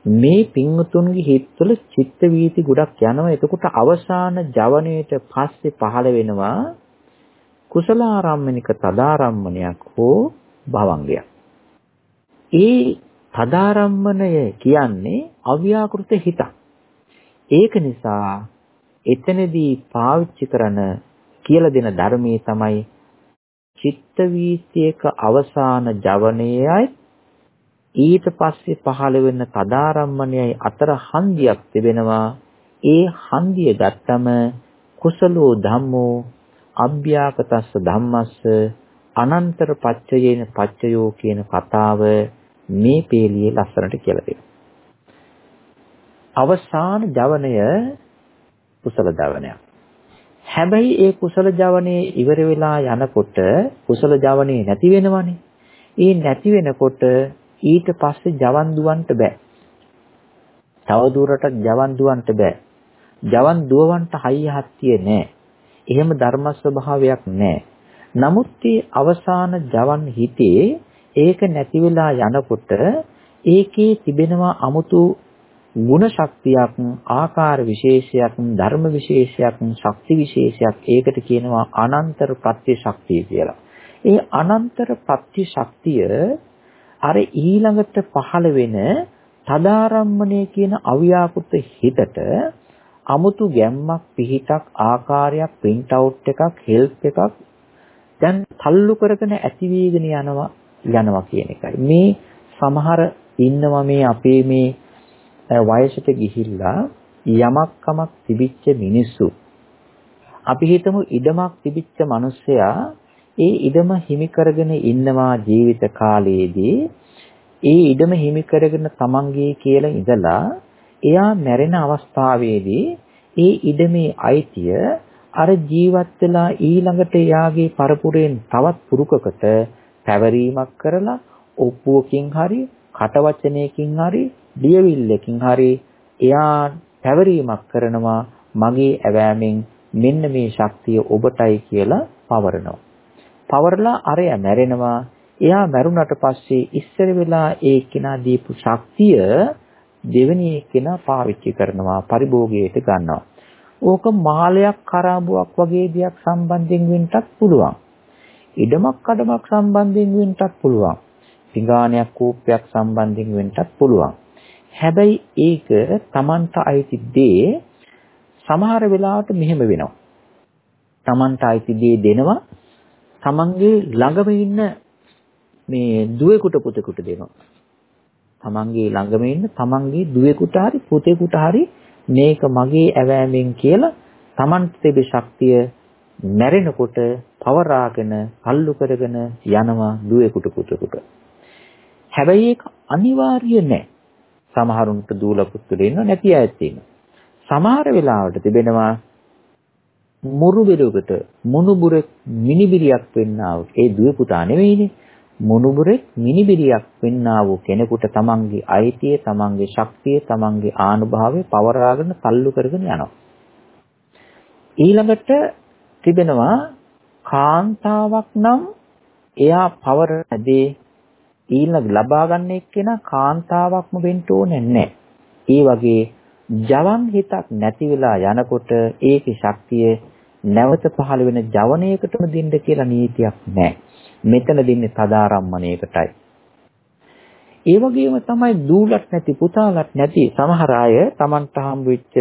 මේ පින්වතුන්ගේ හිතවල චිත්ත වීති ගොඩක් යනවා. එතකොට අවසාන ජවණයට පස්සේ පහළ වෙනවා කුසලාරම්මනික තදාරම්මණයක් හෝ භවංගයක්. ඒ තදාරම්මණය කියන්නේ අව්‍යාකෘත හිතක්. ඒක නිසා එතනදී පාවිච්චි කරන කියලා දෙන ධර්මයේ තමයි චිත්ත වීතියක අවසාන ජවනයේයි ඊට පස්සේ පහළ වෙන තදාරම්මණයයි අතර හන්දියක් තිබෙනවා ඒ හන්දිය ගත්තම කුසලෝ ධම්මෝ අභ්‍යාකතස්ස ධම්මස්ස අනන්තර පච්චයේන පච්චයෝ කියන කතාව මේ පේළියේ ලස්සනට කියලා දෙනවා. අවසාන ජවනය කුසල ජවනයක්. හැබැයි ඒ කුසල ජවනේ ඉවර වෙලා යනකොට කුසල ජවනේ නැති වෙනවනේ. ඒ නැති වෙනකොට ඊට පස්සේ ජවන් දුවන්ට බෑ. තව දුරට ජවන් දුවන්ට බෑ. ජවන් දුවවන්ට හයිය හත්තිය නෑ. එහෙම ධර්ම ස්වභාවයක් නෑ. නමුත් මේ අවසාන ජවන් හිතේ ඒක නැති වෙලා යනකොට ඒකේ තිබෙනවා 아무තු ගුණ ශක්තියක් ආකාර විශේෂයක් ධර්ම විශේෂයක් ශක්ති විශේෂයක් ඒකට කියනවා අනන්තර ප්‍රත්‍ය ශක්තිය කියලා. ඒ අනන්තර ප්‍රත්‍ය ශක්තිය අර ඊළඟට පහළ වෙන තදාරම්මණය කියන අව්‍යාකෘත හිතට අමුතු ගැම්මක් පිහිටක් ආකාරයක් print out එකක් help එකක් දැන් තල්ලු කරගෙන ඇති වේගන යනවා යනවා කියන එකයි. මේ සමහර ඉන්නවා මේ අපේ මේ වයසට ගිහිල්ලා යමක් කමක් තිබිච්ච මිනිස්සු. අපි හිතමු ඉඩමක් තිබිච්ච මිනිස්සයා ඒ ඉඩම හිමි කරගෙන ඉන්නවා ජීවිත කාලයේදී. ඒ ඉඩම හිමි කරගෙන තමන්ගේ කියලා ඉඳලා එයා මැරෙන අවස්ථාවේදී ඒ ඉඩමේ අයිතිය අර ජීවත් වෙලා ඊළඟට එයාගේ පරපුරෙන් තවත් පුරුකකට පැවරීමක් කරලා ඔප්පුවකින් හරි කටවචනයකින් හරි ලියවිල්ලකින් හරි එයා පැවරීමක් කරනවා මගේ ඇවෑමෙන් මෙන්න මේ ශක්තිය ඔබටයි කියලා පවරනවා. පවරලා අරය මැරෙනවා. එයා මැරුණට පස්සේ ඉස්සර වෙලා ඒ කෙනා දීපු ශක්තිය දෙවෙනි එක්කෙනා පාවිච්චි කරනවා පරිභෝගයට ගන්නවා. ඕක මාලයක් කරාබුවක් වගේ දෙයක් සම්බන්ධයෙන් වෙන්නත් පුළුවන්. ඉඩමක් කඩමක් සම්බන්ධයෙන් වෙන්නත් පුළුවන්. පිඟානයක් කූපයක් සම්බන්ධයෙන් වෙන්නත් පුළුවන්. හැබැයි ඒක Tamanට අයිති දේ සමහර වෙලාවට මෙහෙම වෙනවා. Tamanට අයිති දේ දෙනවා. Tamanගේ ළඟම ඉන්න මේ දුවෙකුට පුතෙකුට දෙනවා. Tamanගේ ළඟම ඉන්න Tamanගේ දුවෙකුට හරි පුතෙකුට හරි මේක මගේ ඇවෑමෙන් කියලා Tamanට තිබෙ ශක්තිය මැරෙනකොට පවරාගෙන අල්ලු කරගෙන යනවා දුවෙකුට පුතෙකුට. හැබැයි ඒක අනිවාර්ය නෑ. සමහරුන්ට දූල පුත්තුලේ ඉන්න නැති අයත් ඉන්නවා. සමහර වෙලාවට තිබෙනවා මුරුබිරුකට මුණුබුරෙක් මිනිබිරියක් වෙන්නා වූ ඒ දුව පුතා නෙවෙයිනේ. මුණුබුරෙක් මිනිබිරියක් වෙන්නා වූ කෙනෙකුට තමන්ගේ අයිතිය තමන්ගේ ශක්තිය තමන්ගේ ආනුභාවය පවරාගෙන තල්ලු කරගෙන යනවා. ඊළඟට තිබෙනවා කාන්තාවක් නම් එයා පවරනදී ඊළඟ ලබා ගන්න එක්කෙනා කාන්තාවක්ම වෙන්න ඕනේ නැහැ. ඒ වගේ ජවන් හිතක් නැති වෙලා යනකොට ඒකේ ශක්තිය නැවත පහළ වෙන ජවනයකටම දෙන්න කියලා නීතියක් නැහැ. මෙතන දෙන්නේ තදාරම්මණයකටයි. ඒ වගේම තමයි දූලක් නැති පුතාලක් නැති සමහර අය Tamanට හම්බ වෙච්ච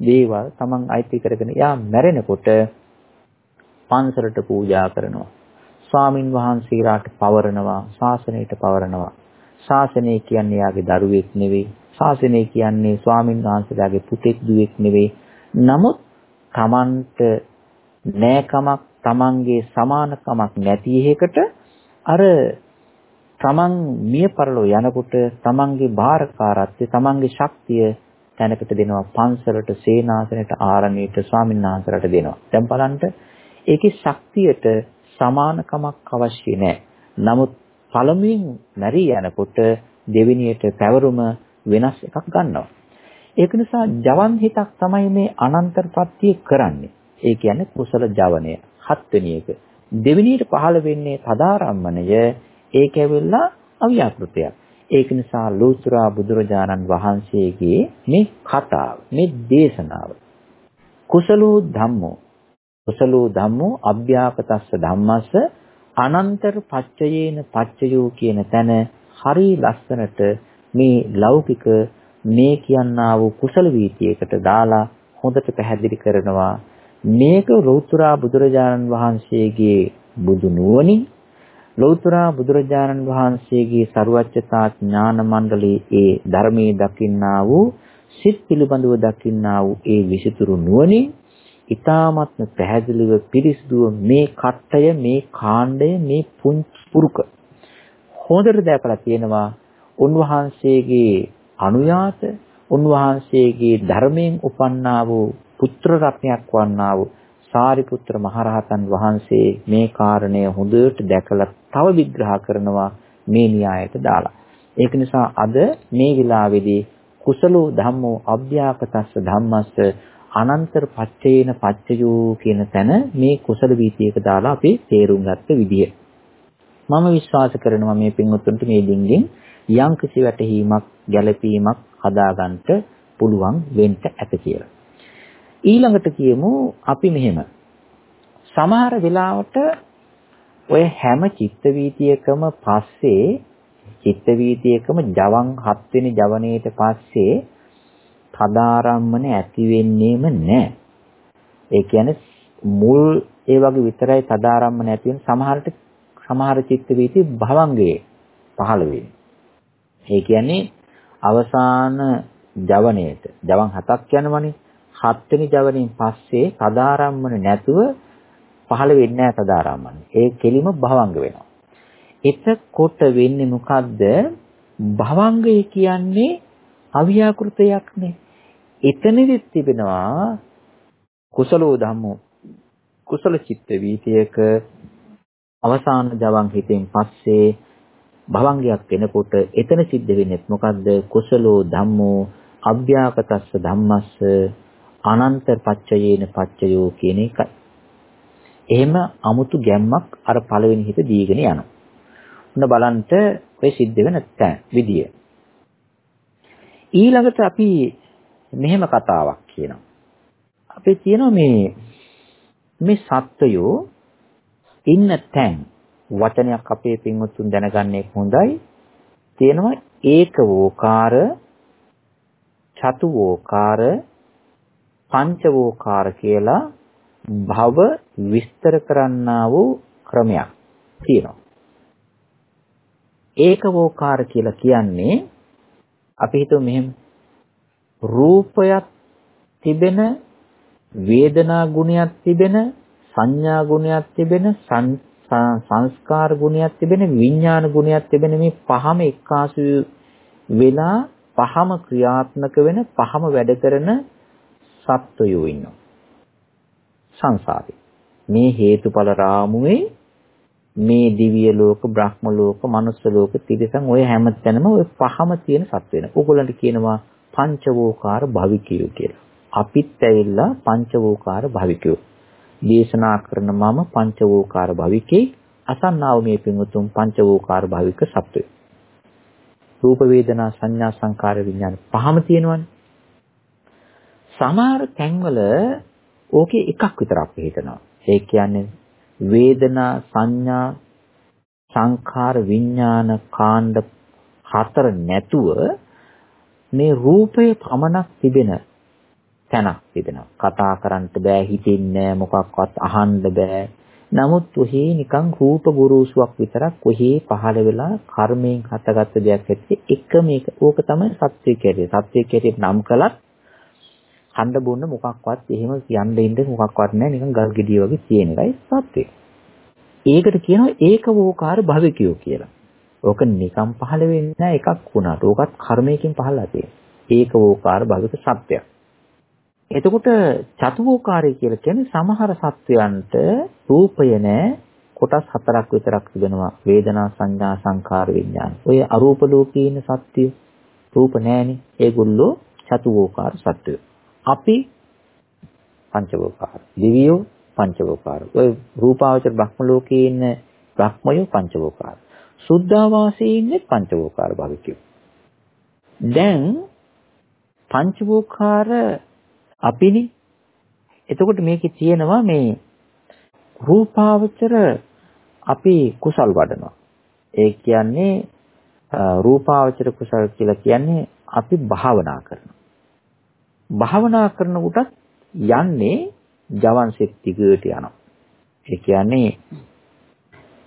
දේවල් Taman අයිති කරගෙන යා මැරෙනකොට පන්සලට පූජා කරනවා. ස්වාමින් වහන්සේලාට පවරනවා ශාසනයට පවරනවා. ශාසනය කියන්නේ යාගේ දරුවෙක් නෙවෙයි. ශාසනය කියන්නේ ස්වාමින් වහන්සේලාගේ පුතෙක් දුවෙක් නෙවෙයි. නමුත් Tamanට නෑකමක් Tamanගේ සමානකමක් නැති එකකට අර Taman මිය පරලෝ යනකොට Tamanගේ බාරකාරත්වය Tamanගේ ශක්තිය තැනකට දෙනවා. පන්සලට සේනාසනයට ආරණ්‍යයට ස්වාමීන් වහන්සේලාට දෙනවා. දැන් බලන්න ඒකේ ශක්තියට සමානකමක් අවශ්‍ය නැහැ. නමුත් පළමුවෙන් මැරී යනකොට දෙවෙනියට පැවරුම වෙනස් එකක් ගන්නවා. ඒක නිසා ජවන් හිතක් තමයි මේ අනන්තර්පත්‍ය කරන්නේ. ඒ කියන්නේ කුසල ජවනය. හත්වෙනි එක. දෙවෙනියට පහළ වෙන්නේ තදාරම්මණය. ඒක ඇවිල්ලා අවියාකෘතයක්. ඒක නිසා ලෝතුරා බුදුරජාණන් වහන්සේගේ මේ කතාව, මේ දේශනාව කුසලෝ ධම්මෝ කුසලෝ ධම්මෝ අභ්‍යාපතස්ස ධම්මස්ස අනන්තර පච්චයේන පච්චයෝ කියන තැන හරි ලස්සනට මේ ලෞකික මේ කියන්නා වූ කුසල වීතියකට දාලා හොඳට පැහැදිලි කරනවා. මේක ලෞතුරා බුදුරජාණන් වහන්සේගේ බුදු නුවණින් ලෞතුරා බුදුරජාණන් වහන්සේගේ ਸਰුවච්චතා ඥාන මණ්ඩලයේ ඒ ධර්මයේ දකින්නා වූ සිත් පිළිබඳව දකින්නා වූ ඒ විසිතුරු නුවණින් ඊ타මත්ම පැහැදිලිව පිරිසිදුව මේ කට්ටය මේ කාණ්ඩය මේ පුරුක හොඳට දැකලා තියෙනවා උන්වහන්සේගේ අනුයාත උන්වහන්සේගේ ධර්මයෙන් උපන්නා වූ පුත්‍ර රත්නයක් වන්නා වූ සාරිපුත්‍ර මහරහතන් වහන්සේ මේ කාරණය හොඳට දැකලා තව විග්‍රහ කරනවා මේ න්‍යායයට දාලා. ඒක නිසා අද මේ විලාවේදී කුසලෝ ධම්මෝ අභ්‍යාකතස්ස ධම්මස්ස අනන්තර පච්චේන පච්චයෝ කියන තැන මේ කුසල වීතියක දාලා අපි තේරුම් ගත්ත විදිය. මම විශ්වාස කරනවා මේ පින්වත්තුන්ට මේ ඩිංගෙන් යම් කිසි වැටහීමක් ගැළපීමක් හදාගන්න පුළුවන් වෙන්න ඇත කියලා. ඊළඟට කියමු අපි මෙහෙම. සමහර වෙලාවට ඔය හැම චිත්ත වීතියකම පස්සේ චිත්ත වීතියකම ජවන් හත් වෙනි ජවනයේට පස්සේ තදාරම්මන ඇති වෙන්නේම නැහැ. ඒ කියන්නේ මුල් ඒ වගේ විතරයි තදාරම්මන ඇති වෙන සමහරට සමහර චිත්ත වීති භවංගයේ පහළ වෙන්නේ. ඒ කියන්නේ අවසාන ජවනයේට ජවන් හතක් යනවනේ. හත්වෙනි ජවනයෙන් පස්සේ තදාරම්මන නැතුව පහළ වෙන්නේ නැහැ තදාරම්මන. ඒ කෙලිම භවංග වෙනවා. එතකොට වෙන්නේ මොකද්ද? භවංගය කියන්නේ අව්‍යාකෘතයක් නේ. එතනදිත් තිබෙනවා කුසලෝ ධම්මෝ කුසල චිත්ත වීතියක අවසාන ජවන් හිතෙන් පස්සේ භවංගයක් වෙනකොට එතන සිද්ධ වෙන්නේ මොකද්ද කුසලෝ ධම්මෝ අභ්‍යාකතස්ස ධම්මස්ස අනන්ත පච්චයේන පච්චයෝ කියන එකයි. එහෙම 아무තු ගැම්මක් අර පළවෙනි හිත දීගෙන යනවා. ඔන්න බලන්න ඔය සිද්ධ වෙන තැන විදිය. ඊළඟට අපි මෙහෙම කතාවක් කියනවා. අපි කියනවා මේ මේ සත්වයෝ ඉන්න තැන් වචනයක් අපේ පින්වත්තුන් දැනගන්නේ හොඳයි. තියෙනවා ඒකවෝකාර චතුවෝකාර පංචවෝකාර කියලා භව විස්තර කරන්නා වූ ක්‍රමයක් තියෙනවා. ඒකවෝකාර කියලා කියන්නේ අපි හිතුව මෙහෙම රූපයක් තිබෙන වේදනා ගුණයක් තිබෙන සංඥා ගුණයක් තිබෙන සංස්කාර ගුණයක් තිබෙන විඥාන ගුණයක් තිබෙන මේ පහම එක්කාසු වෙලා පහම ක්‍රියාත්මක වෙන පහම වැඩ කරන සත්වයෝ ඉන්නවා සංසාරේ මේ හේතුඵල රාමුවේ මේ දිව්‍ය ලෝක බ්‍රහ්ම ලෝක මනුස්ස ලෝක තිරසන් ඔය හැම තැනම ඔය පහම තියෙන සත්ව වෙන. ඕගොල්ලන්ට කියනවා පංචවෝකාර භවිකයෝ කියලා. අපිත් ඇවිල්ලා පංචවෝකාර භවිකයෝ. දේශනා කරන මම පංචවෝකාර භවිකේ අසන්නාව මේ පින්වතුන් පංචවෝකාර භවික සත්වය. රූප වේදනා සංඥා සංකාර විඥාන පහම තියෙනවනේ. සමහර තැන්වල ඕකේ එකක් විතර අපි හිතනවා. ඒ කියන්නේ වේදනා සංඥා සංඛාර විඥාන කාණ්ඩ හතර නැතුව මේ රූපේ පමණක් තිබෙන තැනක් තිබෙනවා. කතා කරන්න බෑ, හිතෙන්නේ මොකක්වත් අහන්න බෑ. නමුත් ඔහි නිකන් රූප ගුරුසුවක් විතරක් ඔහි පහළ වෙලා කර්මයෙන් හටගත්ත දෙයක් ඇත්තේ එක මේක. ඕක තමයි සත්‍ය කැරිය. සත්‍ය කැරිය නම් කළත් කණ්ඩ බොන්න මොකක්වත් එහෙම යන්න ඉන්න මොකක්වත් නැහැ නිකන් ගල් ගෙඩිය වගේ තියෙන එකයි සත්‍ය. ඒකට කියනවා ඒකවෝකාර භවිකයෝ කියලා. ඕක නිකම් පහළ වෙන්නේ නැහැ එකක් වුණාට. ඕකත් කර්මයකින් පහළලා තියෙනවා. ඒකවෝකාර භවික සත්‍යයක්. එතකොට චතුවෝකාරය කියලා කියන්නේ සමහර සත්වයන්ට රූපය නැහැ කොටස් හතරක් විතරක් තිබෙනවා වේදනා සංඥා සංකාර විඥාන. ඔය අරූප ලෝකයේ ඉන්න සත්‍ය රූප නැහැනේ. ඒගොල්ලෝ චතුවෝකාර සත්වයෝ. අපි පංචවෝකාර. දිවියෝ පංචවෝකාර. ඔය රූපාවචර බ්‍රහ්ම ලෝකයේ ඉන්න බ්‍රහ්මයෝ පංචවෝකාර. සුද්ධාවාසයේ ඉන්නේ පංචවෝකාර භවිකයෝ. දැන් පංචවෝකාර අපිනේ. එතකොට මේකේ තියෙනවා මේ රූපාවචර අපි කුසල් වඩනවා. ඒ කියන්නේ රූපාවචර කුසල කියලා කියන්නේ අපි භාවනා කරනවා. භාවනා කරනකොටත් යන්නේ ජවන් සිත් දිගට යනවා. ඒ කියන්නේ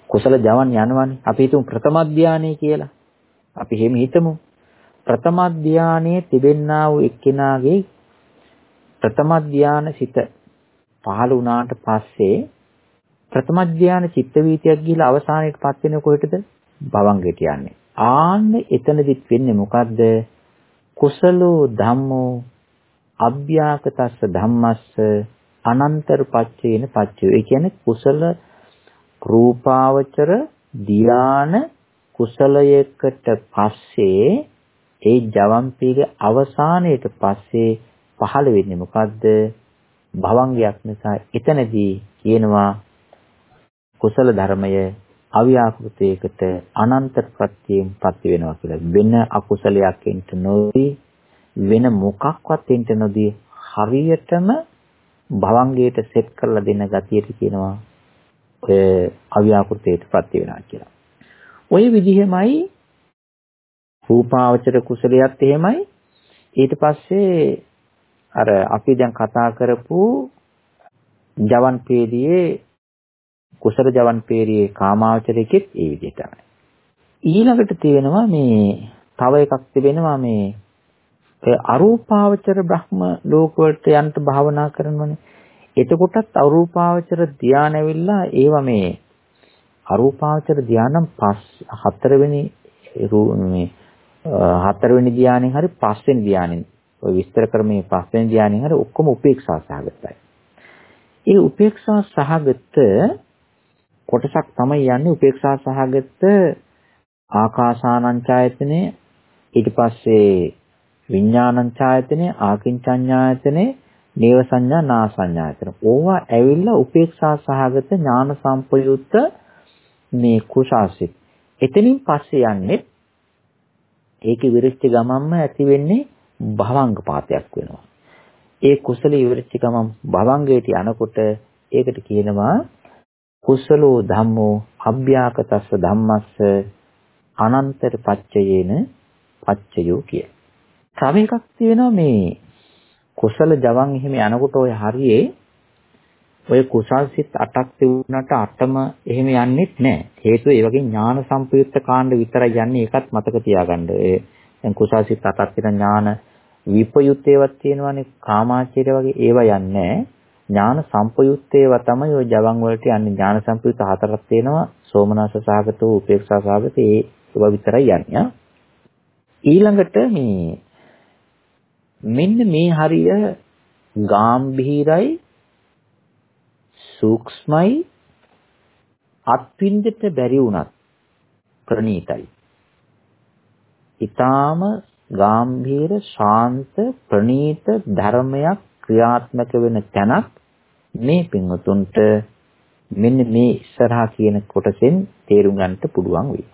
කුසල ජවන් යනවනේ. අපි හිතමු ප්‍රථම ධානය කියලා. අපි එහෙම හිතමු. ප්‍රථම ධානයේ තිබෙන්නා වූ එක්කෙනාගේ ප්‍රථම ධාන සිත පහළ වුණාට පස්සේ ප්‍රථම ධාන චිත්ත වීතියක් ගිහිලා අවසානයේටපත් වෙන කොහෙටද? භවංගයට යන්නේ. ආන්න එතනදිත් වෙන්නේ මොකද්ද? කුසලෝ ධම්මෝ අභ්‍යාකතස්ස ධම්මස්ස අනන්තර පච්චේන පච්චය. ඒ කියන්නේ කුසල රූපාවචර ධාන කුසලයකට පස්සේ ඒ ජවම්පීගේ අවසානයේට පස්සේ පහළ වෙන්නේ මොකද්ද? භවංගයක් නිසා එතනදී කියනවා කුසල ධර්මය අව්‍යාකෘතයකට අනන්ත ප්‍රත්‍යයෙන් පත් වෙනවා කියලා. වෙන අකුසලයක් එන්ට නොවි වෙන මොකක්වත් එන්ට නොදී හරියටම භවංගයට සෙට් කරලා දෙන ගතියට කියනවා ඔය අව්‍යාකෘතයට පත් වෙනවා කියලා. ওই විදිහමයි රූපාවචර කුසලයක් එහෙමයි ඊට පස්සේ අර අපි දැන් කතා කරපු ජවන් පේළියේ කුසල ජවන් පේළියේ කාමාවචරයකෙත් ඒ විදිහටමයි. ඊළඟට තියෙනවා මේ තව එකක් තිබෙනවා මේ අරූපාවචර බ්‍රහ්ම ලෝක වලට යන්න භාවනා කරනවනේ. එතකොටත් අරූපාවචර ධානය ඇවිල්ලා ඒවා මේ අරූපාවචර ධානම් පස් හතරවෙනි මේ හතරවෙනි ධානයෙන් හරි පස්වෙනි ධානයෙන් ඔය විස්තර ක්‍රමයේ පස්වෙනි ධානයෙන් හරි ඔක්කොම උපේක්ෂා සහගතයි. ඒ උපේක්ෂා සහගත කොටසක් තමයි යන්නේ උපේක්ෂා සහගත ආකාසානං ඡායතනෙ ඊට පස්සේ විඥානං ඡායතනෙ ආකින්චඤ්ඤායතනෙ නේව සංඥා නා සංඥායතන. ඕවා ඇවිල්ලා උපේක්ෂා සහගත ඥාන සම්පයුත්ත මේ කුසාසිත. එතනින් පස්සේ යන්නේ ඒකේ විරිච්ච ගමන්ම ඇති වෙන්නේ භවංග පාතයක් වෙනවා. ඒ කුසල ඉවරච්ච ගමන් භවංගයට යනකොට ඒකට කියනවා කුසලෝ ධම්මෝ අභ්‍යාකතස්ස ධම්මස්ස අනන්තර පච්චයේන පච්චයෝ කිය. තව එකක් තියෙනවා මේ කුසල ජවන් එහෙම යනකොට ඔය හරියේ ඔය කුසල් සිත් 8ක් තිබුණාට 8ම එහෙම යන්නේත් නැහැ. හේතුව ඒ වගේ ඥාන සම්පයුක්ත කාණ්ඩ විතරයි යන්නේ ඒකත් මතක තියාගන්න. ඒ දැන් කුසල් සිත් 8ක් තියෙන ඥාන විපයුත් ඒවාත් තියෙනවානේ කාමාචාරය වගේ ඒවා යන්නේ ඥාන සම්පයුත් ඒවා තමයි ওই ජවන් වලට යන්නේ. ඥාන සම්පයුත් හතරක් තියෙනවා. සෝමනස සාගත වූ උපේක්ෂා සාගත ඒ ඒවා විතරයි යන්නේ. ඊළඟට මේ මෙන්න මේ හරිය ගාම්භීරයි සූක්ෂමයි අත්විඳිට බැරි වුණත් ප්‍රණීතයි. ඊටාම ගාම්භීර ශාන්ත ප්‍රණීත ධර්මයක් ක්‍රියාත්මක වෙන තැනක් මේ පින්වතුන්ට මෙන්න මේ ඉස්සරහා කියන කොටසෙන් තේරුම් ගන්නට පුළුවන් වෙයි.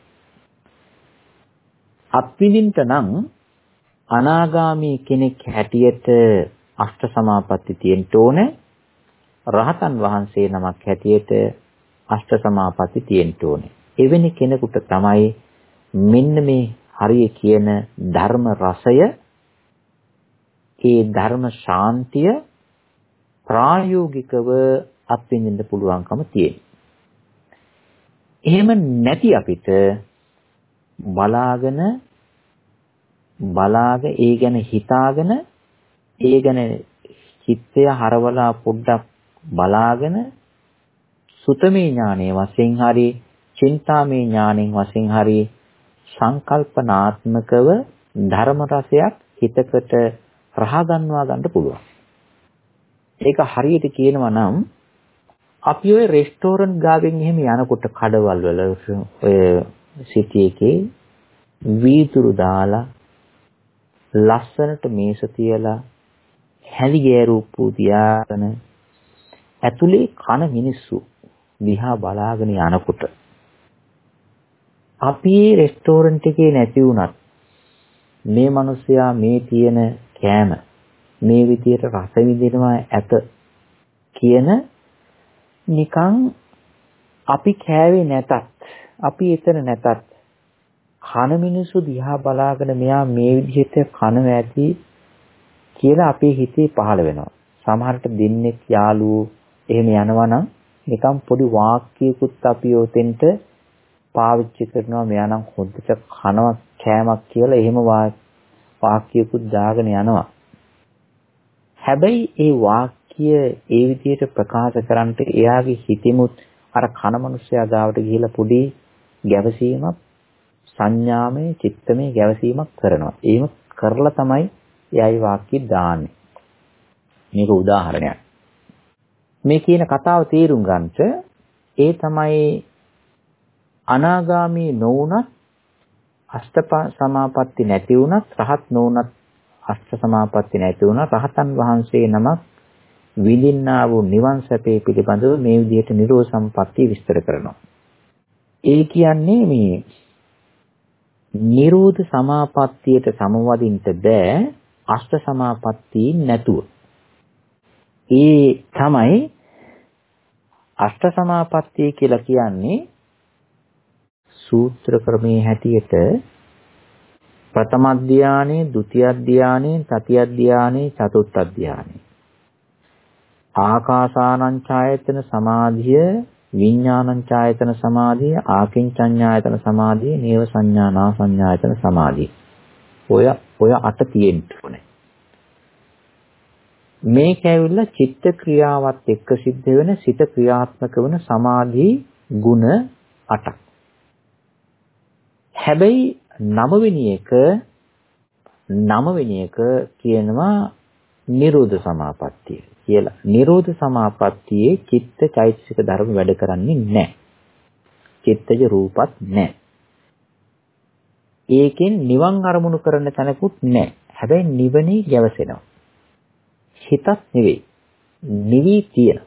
අත්විඳින්න නම් අනාගාමී කෙනෙක් හැටියට අෂ්ට සමාපatti තියෙන්න ඕනේ රහතන් වහන්සේ නමක් හැටියට අෂ්ට සමාපatti තියෙන්න ඕනේ. එවැනි කෙනෙකුට තමයි මෙන්න මේ හරිය කියන ධර්ම රසය ඒ ධර්ම ශාන්තිය ප්‍රායෝගිකව අත්විඳින්න පුළුවන්කම තියෙනවා. එහෙම නැති අපිට බලාගෙන බලාගෙන ඒ ගැන හිතාගෙන ඒ ගැන චිත්තය හරවලා පොඩ්ඩක් බලාගෙන සුතමේ ඥානයේ වශයෙන් හරි චින්තාමේ ඥාණයෙන් වශයෙන් හරි සංකල්පනාත්මකව ධර්ම රසයක් හිතකට රහ ගන්වා ගන්න පුළුවන්. ඒක හරියට කියනවා නම් අපි ওই රෙස්ටෝරන්ට් ගාවෙන් එහෙම යනකොට කඩවල් වල ඔය සිටි එකේ වීදුරු දාලා ලස්සනට මේස තියලා හැලි ගෑරුප්පු තියාගෙන ඇතුලේ කන මිනිස්සු දිහා බලාගෙන යනකොට අපි රෙස්ටෝරන්ට් එකේ නැති වුණත් මේ මිනිස්සයා මේ තියෙන කෑම මේ විදියට රස විඳිනවා ඇත කියන නිකන් අපි කෑවේ නැතත් අපි එතන නැතත් කන මිනිස්සු දිහා බලාගෙන මෙයා මේ විදිහට කනව ඇති කියලා අපේ හිතේ පහළ වෙනවා. සමහරට දෙන්නෙක් යාළුවෝ එහෙම යනවා නම් නිකම් පොඩි වාක්‍යයකුත් අපි ඔතෙන්ට පාවිච්චි කරනවා මෙයා නම් හොද්දට කනවා කෑමක් කියලා එහෙම වාක්‍යයකුත් දාගෙන යනවා. හැබැයි ඒ වාක්‍ය ඒ විදිහට ප්‍රකාශ කරන්නට එයාගේ හිතෙමුත් අර කන මිනිස්සයා ගාවට ගිහිලා පොඩි ගැවසීමක් සංඥාමය චිත්තමය ගැවසීමක් කරනවා. එහෙම කරලා තමයි එයායි වාක්‍ය දාන්නේ. මේක උදාහරණයක්. මේ කියන කතාව තේරුම් ගන්නට ඒ තමයි අනාගාමී නොවුනත් අෂ්ට සමාපatti නැති වුණත් රහත් නොවුනත් අෂ්ට සමාපatti නැති වුණත් රහතන් වහන්සේ නමක් විඳින්නා වූ නිවන් සැපේ පිළිබඳව මේ විදිහට නිරෝධ සම්පatti විස්තර කරනවා. ඒ කියන්නේ මේ නිරෝධ සමාපත්තියට සමවදින්න බෑ අෂ්ට සමාපatti නැතුව. ඒ තමයි අෂ්ට සමාපත්තිය කියලා කියන්නේ සූත්‍ර ක්‍රමයේ හැටියට ප්‍රථම ධානයේ, ဒုတိ ය ධානයේ, තතිය ධානයේ, චතුර්ථ ධානයේ. ආකාසානං ඡායතන සමාධිය, විඥානං ඡායතන සමාධිය, ආකින්චඤ්ඤායතන සමාධිය, නේව සංඥානා සංඥායතන සමාධිය. ඔය ඔය අට තියෙන්න ඕනේ. මේක ඇවිල්ලා චිත්ත ක්‍රියාවත් එක්ක සිද්ධ වෙන සිත ක්‍රියාත්මක වෙන සමාධි ගුණ 8ක්. හැබැයි නවවෙනි එක නවවෙනි එක කියනවා නිරෝධ සමාපත්තිය කියලා. නිරෝධ සමාපත්තියේ චිත්ත චෛතසික ධර්ම වැඩ කරන්නේ නැහැ. චිත්තජ රූපත් නැහැ. ඒකෙන් නිවන් අරමුණු කරන තැනකුත් නැහැ. හැබැයි නිවනේ යවසෙනවා. හිතත් නෙවෙයි. නිවි තියෙන.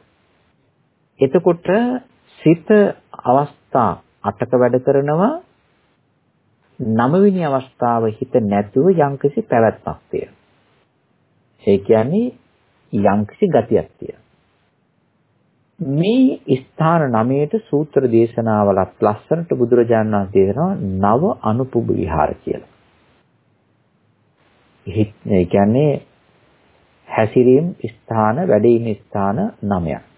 එතකොට සිත අවස්ථා අටක වැඩ කරනවා නවවෙනි අවස්ථාව හිත නැතුව යම්කිසි පැවැත්මක් තියෙනවා. ඒ කියන්නේ යම්කිසි ගතියක් තියෙනවා. මේ ස්ථාන නමයට සූත්‍ර දේශනාවලත් ලස්සනට බුදුරජාණන් වහන්සේ දෙනවා නව අනුපුබ විහාර කියලා. ඒ කියන්නේ හැසිරීම් ස්ථාන වැඩ ඉන්න ස්ථාන නමයක්.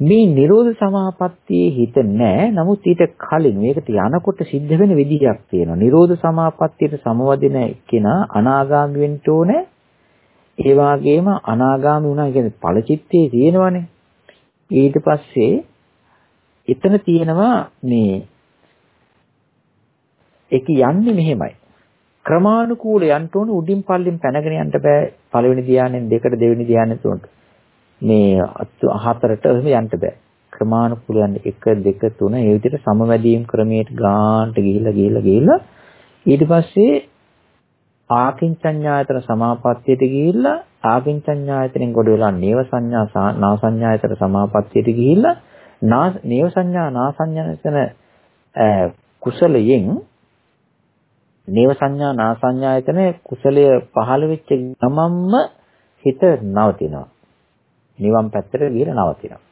මේ නිරෝධ සමාපත්තියේ හිත නැහැ. නමුත් ඊට කලින් මේකට යනකොට සිද්ධ වෙන විදිහක් තියෙනවා. නිරෝධ සමාපත්තියට සමවදින කෙනා අනාගාමී වෙන්න ඕනේ. ඒ වගේම අනාගාමී වුණා. කියන්නේ ඵලචිත්තේ තියෙනවනේ. ඊට පස්සේ එතන තියෙනවා මේ ඒක යන්නේ මෙහෙමයි. ක්‍රමානුකූල යන්න ඕනේ උඩින් පල්ලෙන් පැනගෙන යන්න බෑ. පළවෙනි ධානයෙන් දෙකට දෙවෙනි ධානයෙන් තුනට. මේ හතරට එහෙම යන්න බෑ. ක්‍රමානුකූල යන්න 1 2 3 ඒ විදිහට සමවැදීම් ක්‍රමයට ගාන්ට ගිහිල්ලා ගිහිල්ලා ගිහිල්ලා. ඊට පස්සේ ආකින්චඤ්ඤායතන සමාපත්තියට ගිහිල්ලා ආකින්චඤ්ඤායතනෙන් ගොඩ වෙලා නේව සංඥා නා සංඥායතන සමාපත්තියට ගිහිල්ලා නා නේව සංඥා නා සංඥායතන කුසලයෙන් නේව සංඥා නා සංඥායතන කුසලය පහළ වෙච්ච ගමම්ම හිත නවතිනවා. නිවන් පැත්තට ගිහලා නවතිනවා.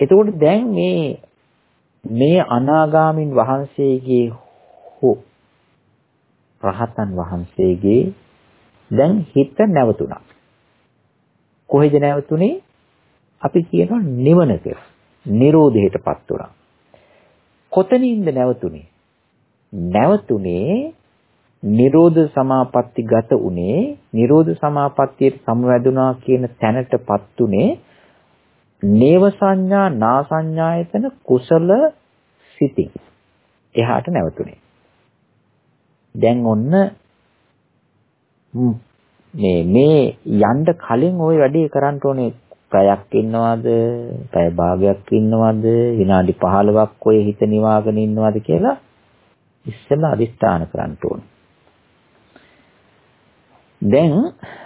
එතකොට දැන් මේ මේ අනාගාමින් වහන්සේගේ හෝ රහතන් වහන්සේගේ දැන් හිත නැවතුණා. කොහෙද නැවතුනේ? අපි කියනවා නිවනට. නිරෝධයටපත් වුණා. කොතනින්ද නැවතුනේ? නැවතුනේ නිරෝධ සමාපatti ගත උනේ නිරෝධ සමාපත්තියට සමවැදුනා කියන තැනටපත් උනේ නේව සංඥා නා සංඥායතන කුසල සිතින් එහාට නැවතුනේ දැන් ඔන්න මේ මේ යන්න කලින් ওই වැඩේ කරන්න ඕනේ පැයක් ඉන්නවද පැය භාගයක් ඉන්නවද විනාඩි 15ක් ඔය හිත නිවාගෙන ඉන්නවද කියලා ඉස්සෙල්ලා අදිස්ථාන කරන්න ඕන. දැන්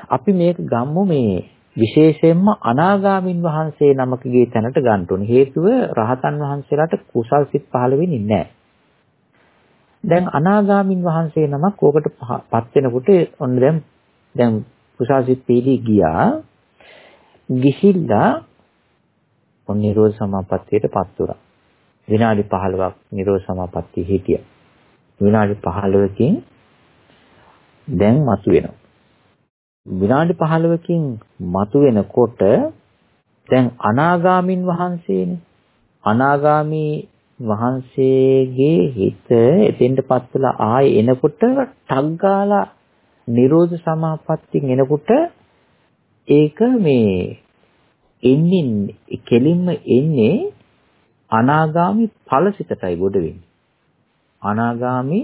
අපි මේක ගම්මු මේ විශේෂයෙන්ම අනාගාමින් වහන්සේ නමකගේ තැනට ගන්න ඕන. හේතුව රහතන් වහන්සේලාට කුසල් සිත් පහළ වෙන්නේ නැහැ. දැන් අනාගාමින් වහන්සේ නමක් ඕකට පත් වෙනකොට ඔන්න දැන් දැන් කුසල් සිත් පීලි ගියා. ගිහිල්ලා ඔන්න නිරෝධ සමාපත්තියට පත් වුණා. විනාඩි 15ක් නිරෝධ සමාපත්තිය හිටියා. විනාඩි 15කින් දැන් මතුවෙනවා. විනාඩි 15කින් මතුවෙනකොට දැන් අනාගාමින් වහන්සේනේ අනාගාමී වහන්සේගේ හිත එතෙන්ටපත් වෙලා ආයේ එනකොට ටක් ගාලා නිරෝධ සමාපත්තියෙන් එනකොට ඒක මේ එන්නේ කෙලින්ම එන්නේ අනාගාමි ඵලසිතටයි ගොඩ වෙන්නේ. අනාගාමි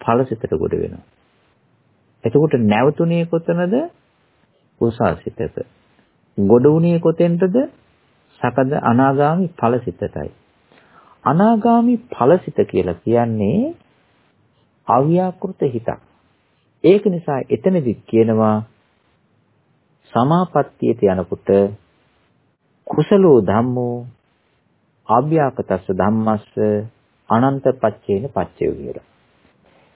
ඵලසිතට ගොඩ වෙනවා. එතකොට නැවතුනේ කොතනද? කුසාසිතක. ගොඩ වුණේ කොතෙන්ටද? සකද අනාගාමි ඵලසිතටයි. අනාගාමි ඵලසිත කියලා කියන්නේ අව්‍යාකෘත හිතක්. ඒක නිසා එතනදි කියනවා සමාපත්තියට යනකොට කුසලෝ ධම්මෝ අභ්‍යාකතස්ස ධම්මස්ස අනන්ත පච්චේන පච්චය කියලා.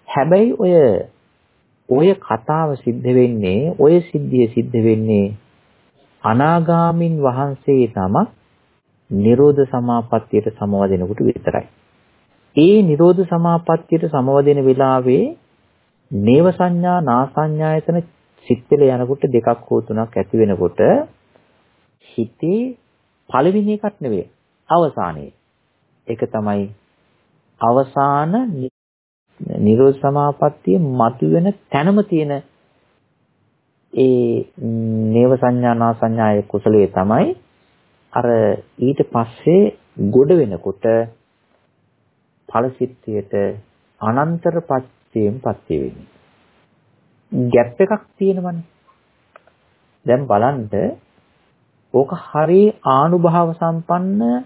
හැබැයි ඔය ඔය කතාව සිද්ධ වෙන්නේ ඔය සිද්ධිය සිද්ධ වෙන්නේ අනාගාමින් වහන්සේ නමක් නිරෝධ සමාපත්තියට සමවදිනකොට විතරයි. ඒ නිරෝධ සමාපත්තියට සමවදින වෙලාවේ නේව සංඥා නා සංඥායතන සිත්වල යනකොට දෙකක් හෝ තුනක් ඇති වෙනකොට හිතේ පළවෙනි එකක් නෙවෙයි අවසානයේ. ඒක තමයි අවසාන නිරෝධ සමාපත්තිය මතුවෙන තැනම තියෙන ඒ නේව සංඥානා සංඥායේ කුසලයේ තමයි අර ඊට පස්සේ ගොඩ වෙනකොට ඵලසිද්ධියට අනන්තර පත්‍යයෙන් පත්‍ය වෙන්නේ. ગેප් එකක් තියෙනවනේ. දැන් බලන්න ඕක හරි ආනුභාව සම්පන්න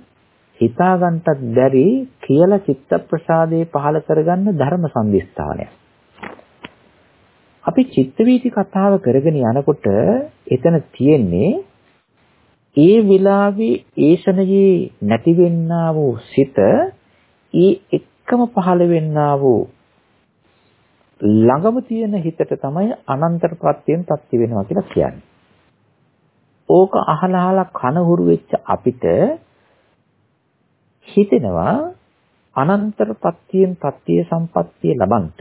හිතාගන්නත් බැරි කියලා චිත්ත ප්‍රසාදේ පහල කරගන්න ධර්ම සම්දිස්ථානයක්. අපි චිත්ත වීති කතාව කරගෙන යනකොට එතන තියෙන්නේ ඒ විලාවේ ඒෂණයේ නැතිවෙන්නා වූ සිත ඒ එක්කම පහළ වෙන්නා වූ ළඟම තියෙන හිතට තමයි අනන්තර ප්‍රත්‍යයෙන් පත්ති වෙනවා කියලා කියන්නේ. ඕක අහලා අහලා කනහුරු වෙච්ච අපිට හිතෙනවා අනන්තර පත්‍යයෙන් පත්‍ය සම්පත්තිය ලබන්ට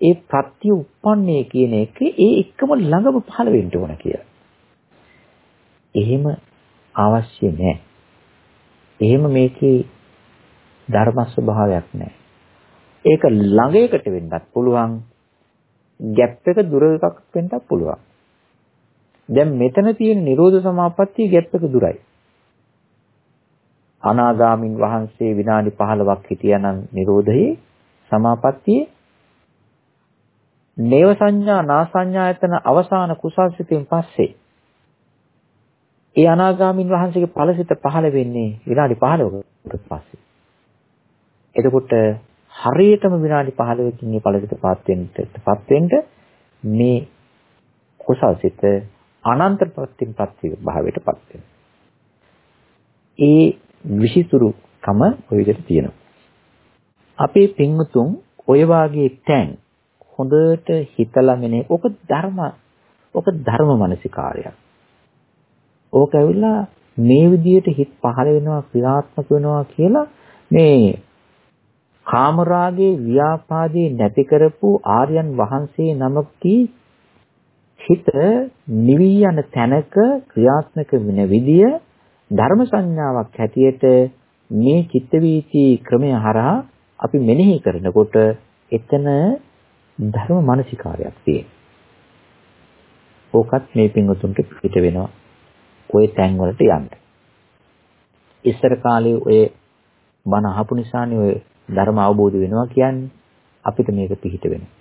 ඒ ප්‍රත්‍ය උප්පන්නේ කියන එක ඒ එක්කම ළඟම පහළ වෙන්න ඕන කියලා. එහෙම අවශ්‍ය නැහැ. එහෙම මේකේ ධර්ම ස්වභාවයක් නැහැ. ඒක ළඟයකට වෙන්නත් පුළුවන්. ગેප් එක දුර එකක් වෙන්නත් පුළුවන්. දැන් මෙතන තියෙන නිරෝධ සමාපත්තිය ગેප් එක දුරයි. අනාගාමින් වහන්සේ විනාඩි 15ක් හිටියානම් නිරෝධයේ සමාපත්තියේ නේව සංඥා නා සංඥායතන අවසාන කුසල්සිතෙන් පස්සේ ඒ අනාගාමින් වහන්සේගේ ඵලසිත පහළ වෙන්නේ විනාඩි 15කට පස්සේ. එතකොට හරියටම විනාඩි 15කින් මේ ඵලසිත පාත් වෙන්නටපත් වෙන්න මේ කුසල්සිත අනන්ත ප්‍රත්‍යපත්ති භාවයටපත් වෙනවා. ඒ විසිතුරු කම ඔය විදිහට තියෙනවා. අපේ පින්වතුන් ඔය වාගේ තැන් හොඳට හිතලා මෙනේ ඔක ධර්ම ඔක ධර්ම මානසිකාරයක්. ඕක ඇවිල්ලා මේ විදියට හිත පහළ වෙනවා ක්‍රියාත්මක වෙනවා කියලා මේ කාමරාගේ ව්‍යාපාදේ නැති කරපු ආර්යයන් වහන්සේ නමකී හිත නිවි යන තැනක ක්‍රියාත්මක වෙන විදිය ධර්ම සංඥාවක් හැටියට මේ චිත්ත වීති ක්‍රමය හරහා අපි මෙනෙහි කරනකොට එතන ධර්ම මානසිකාරයක් තියෙනවා. ඕකත් මේ පින්වතුන්ට පිට වෙනවා. ওই තැන් වලට යන්න. ඉස්සර කාලේ ඔය බණ අහපු නිසානේ ඔය ධර්ම අවබෝධ වෙනවා කියන්නේ අපිට මේක පිහිට වෙනවා.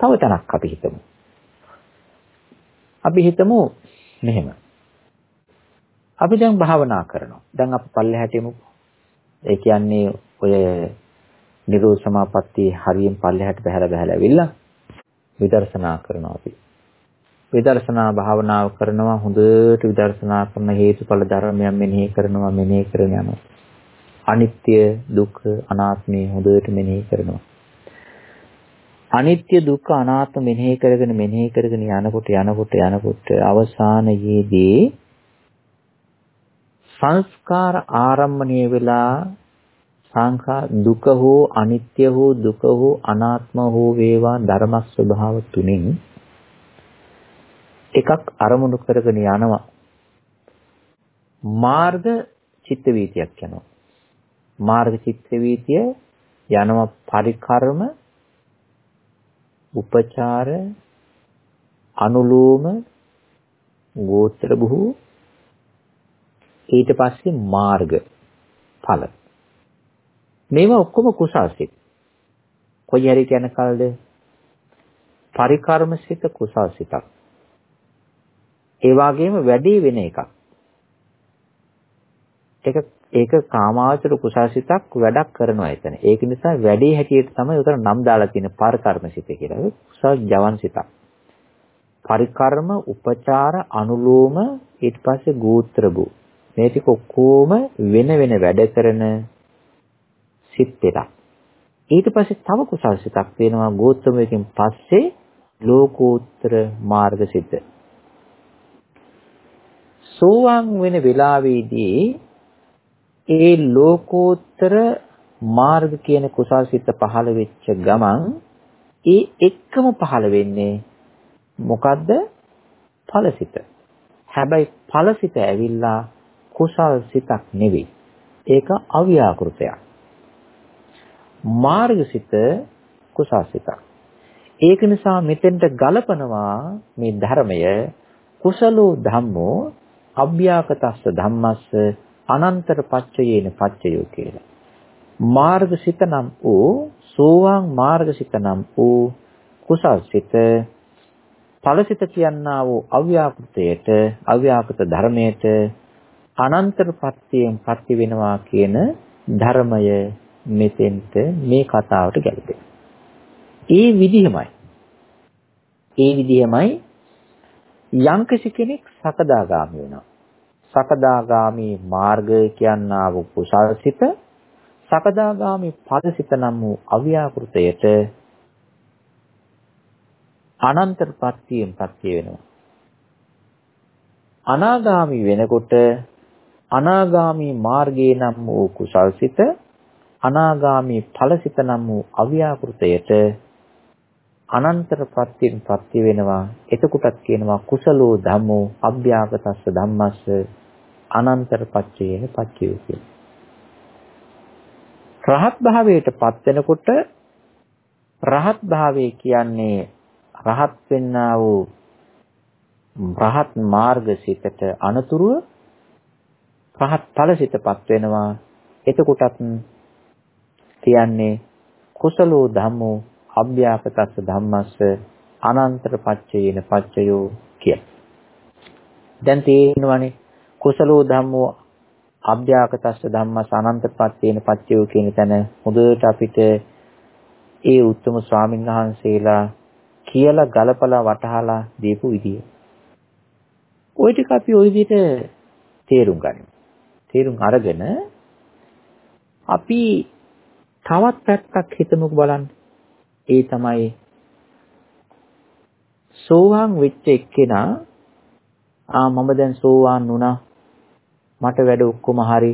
තව තැනක් අපි හිතමු. අපි හිතමු මෙහෙම. අපි දැන් භාවනා කරනවා. දැන් අපි පල්ලෙහාට යමු. ඒ කියන්නේ ඔය නිරෝධ සමාපත්තියේ හරියෙන් පල්ලෙහාට බහැලා බහැලා ඇවිල්ලා විදර්ශනා කරනවා අපි. විදර්ශනා භාවනාව කරනවා හොඳට විදර්ශනා කරන හේතුඵල ධර්මයන් මෙනෙහි කරනවා මෙනෙහි කරන යනවා. අනිත්‍ය දුක්ඛ අනාත්මය හොඳට මෙනෙහි කරනවා. අනිත්‍ය දුක්ඛ අනාත්ම මෙනෙහි කරගෙන මෙනෙහි කරගෙන යනකොට යනකොට යනකොට අවසානයේදී සංස්කාර ආරම්මණය වෙලා සංඛා දුක හෝ අනිත්‍ය හෝ දුක හෝ අනාත්ම හෝ වේවා ධර්ම ස්වභාව තුنين එකක් අරමුණු කරගෙන යනවා. මාර්ග චිත්ත වීතියක් යනවා. මාර්ග චිත්ත වීතිය යනවා පරිකර්ම උපචාර අනුලෝම ගෝත්‍ර බුහු. ඊට පස්සේ මාර්ග ඵල. මේවා ඔක්කොම කුසල්සිත. කොයි හරි කියන කල්ද පරිකර්මසිත කුසල්සිතක්. ඒ වගේම වැඩි වෙන එකක්. ඒක ඒක කාමාවචර කුසල්සිතක් වැඩක් කරනවා එතන. ඒක නිසා වැඩි හැටියට තමයි උතර නම් දාලා තියෙන පරිකර්මසිත කියලා. කුසල් ජවන්සිතක් පරිකර්ම උපචාර අනුලෝම ඊට පස්සේ ගෝත්‍ර භූ. මේ ටික ඔක්කොම වෙන වෙන වැඩ කරන සිත් දෙකක්. ඊට පස්සේ තව කුසල් සිතක් තියෙනවා. ගෝත්‍රමයෙන් පස්සේ ලෝකෝත්තර මාර්ග සිත. සෝවාන් වෙන වෙලාවේදී ඒ ලෝකෝත්තර මාර්ග කියන කුසල් සිත පහළ වෙච්ච ගමන් ඒ එක්කම පහළ වෙන්නේ මොකද්ද? ඵලසිත. හැබැයි ඵලසිත ඇවිල්ලා කුසල් සිතක් නෙවෙයි. ඒක අව්‍යාකෘතයක්. මාර්ගසිත කුසල් සිතක්. ඒක නිසා මෙතෙන්ට ගලපනවා මේ ධර්මය කුසලෝ ධම්මෝ අභ්‍යාකතස්ස ධම්මස්ස අනන්තර පච්චයේන පච්චයෝ කියලා. මාර්ගසිත නම් වූ සෝවාන් මාර්ගසිත නම් වූ කුසල්සිත ඵලසිත කියනා වූ අව්‍යාකෘතයට අව්‍යාකෘත ධර්මයට අනන්තරපත්තියෙන් පත්ති වෙනවා කියන ධර්මය මෙතෙන්ට මේ කතාවට ගැලපෙනවා. ඒ විදිහමයි. ඒ විදිහමයි යම්කිසි කෙනෙක් සකදාගාමි වෙනවා. සකදාගාමි මාර්ගය කියනා වූ කුසල්සිත සකදාගාමි පදසිත නම් වූ අව්‍යාකෘතයට අනන්තරපත්තියෙන් පත්‍ය වෙනවා. අනාගාමි වෙනකොට අනාගාමි මාර්ගයේ නම් වූ කුසල්සිත අනාගාමි ඵලසිත නම් වූ අව්‍යාකෘතයට අනන්තර ප්‍රත්‍යයෙන් ප්‍රත්‍ය වෙනවා එතකොටත් කියනවා කුසලෝ ධම්මෝ අභ්‍යාගතස්ස ධම්මස්ස අනන්තර පච්චයේන පච්චයෝ කියලා. රහත් භාවයට පත් වෙනකොට රහත් භාවය කියන්නේ රහත් වෙන්නා වූ රහත් මාර්ග සිතට අනතුරුව රහත් ඵල සිතපත් වෙනවා එතකොටත් කියන්නේ කුසලෝ ධම්මෝ අභ්‍යාපතස්ස ධම්මස්ස අනන්තර පච්චයේන පච්චයෝ කිය. දැන් තේරෙනවනේ කුසලෝ ධම්මෝ අභ්‍යාකතස්ස ධම්මස්ස අනන්තපත්තේන පච්චයෝ කියන තැන හොඳට අපිට ඒ උත්තම ස්වාමීන් වහන්සේලා කියලා ගලපලා වටහලා දීපු විදිය. ওই ටික අපි ওই විදිහට තේරුම් ගනිමු. තේරුම් අරගෙන අපි තවත් පැත්තක් හිතමුක බලන්න. ඒ තමයි සෝවාන් වෙච්ච එක්කෙනා ආ මම දැන් සෝවාන් වුණා. මට වැඩ ඔක්කොම හරි.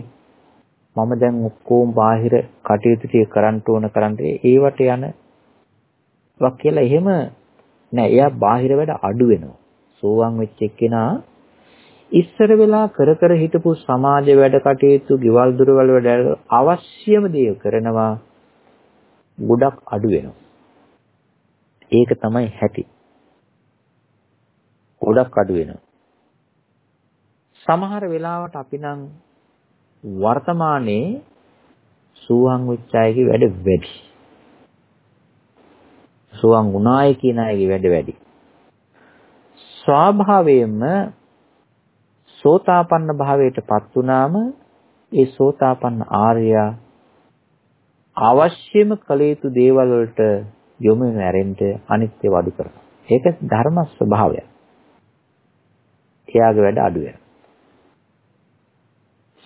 මම දැන් ඔක්කොම බාහිර කටයුතු ටික කරන්න ඕන කරන්න ඒවට යන වක් කියලා එහෙම නෑ. එයා බාහිර වැඩ අඩු වෙනවා. සෝවාන් වෙච්ච එක්කෙනා ඉස්සර වෙලා කර කර හිටපු සමාජ වැඩ කටයුතු, ගෙවල් දොරවල් වැඩ අවශ්‍යම දේ කරනවා ගොඩක් අඩු වෙනවා. ඒක තමයි හැටි. ගොඩක් අඩු වෙනවා. සමහර වෙලාවට අපි නම් වර්තමානයේ සූහං වෙච්ච අයගේ වැඩ වැඩි. සුවං ගුණාය කියන අයගේ වැඩ වැඩි. ස්වභාවයෙන්ම සෝතාපන්න භාවයටපත් වුනාම ඒ සෝතාපන්න ආර්යා අවශ්‍යම කළ යුතු දේවල් වලට යොමු වෙන ඇරෙන්න අනිත්‍ය වඩු කරනවා. ඒක ධර්ම ස්වභාවය. එයාගේ වැඩ අඩු වෙනවා.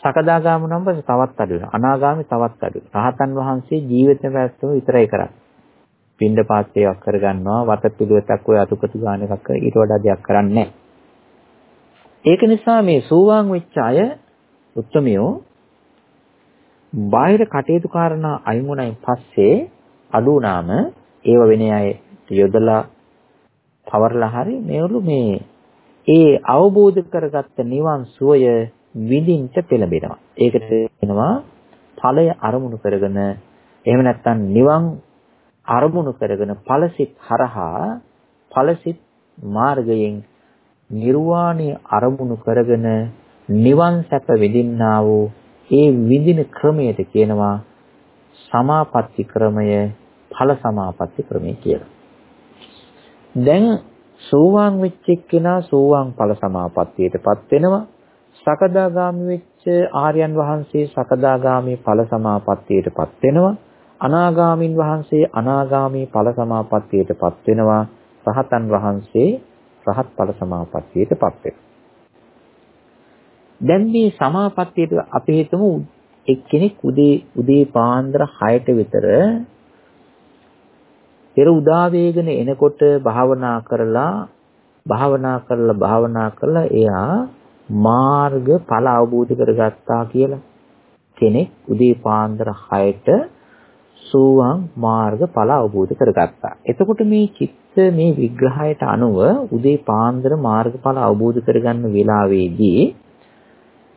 සකදාගාම නම් තවත් අඩු වෙනවා. අනාගාමි තවත් අඩු. රහතන් වහන්සේ ජීවිත පැත්තම විතරයි කරන්නේ. පින්ඩ පාත්‍යයක් කරගන්නවා වත පිළිවෙතක් ඔය අතුපතු ගාන එකක් ඊට වඩා දෙයක් කරන්නේ ඒක නිසා මේ සෝවාන් වෙච්ච අය උත්මයෝ බාහිර කටයුතු කාරණා අයින් වුණයින් පස්සේ අඩු වුණාම ඒව වෙන අය යොදලා පවර්ලා හරි මේවලු මේ ඒ අවබෝධ කරගත්ත නිවන් සුවය විඳින්න පෙළඹෙනවා. ඒකට කියනවා ඵලය අරමුණු කරගෙන එහෙම නැත්නම් නිවන් අරමුණු කරගෙන ඵලසිත හරහා ඵලසිත මාර්ගයෙන් නිර්වාණය අරමුණු කරගෙන නිවන් සැප විඳින්නා වූ ඒ විඳින ක්‍රමයට කියනවා සමාපatti ක්‍රමය ඵල සමාපatti ක්‍රමය කියලා. දැන් සෝවාන් වෙච්ච එක්කෙනා සෝවාන් ඵල සමාපත්තියටපත් වෙනවා. සකදාගාමි වෙච්ච ආර්යයන් වහන්සේ සකදාගාමි ඵල සමාපත්තියටපත් වෙනවා. අනාගාමින් වහන්සේ අනාගාමී ඵල සමාපත්තියටපත් වෙනවා. රහතන් වහන්සේ රහත් ඵල සමාපත්තියටපත් වෙනවා. දැන් මේ සමාපත්තියට අපි හිතමු එක්කෙනෙක් උදේ උදේ පාන්දර 6ට විතර පෙර උදා වේගන එනකොට භාවනා කරලා භාවනා කරලා භාවනා කරලා එයා මාර්ග ඵල අවබෝධ කරගත්තා කියලා කෙනෙක් උදේ පාන්දර 6ට සෝවාන් මාර්ග ඵල අවබෝධ කරගත්තා. එතකොට මේ චිත්ත මේ විග්‍රහයට අනුව උදේ පාන්දර මාර්ගඵල අවබෝධ කරගන්න වෙලාවේදී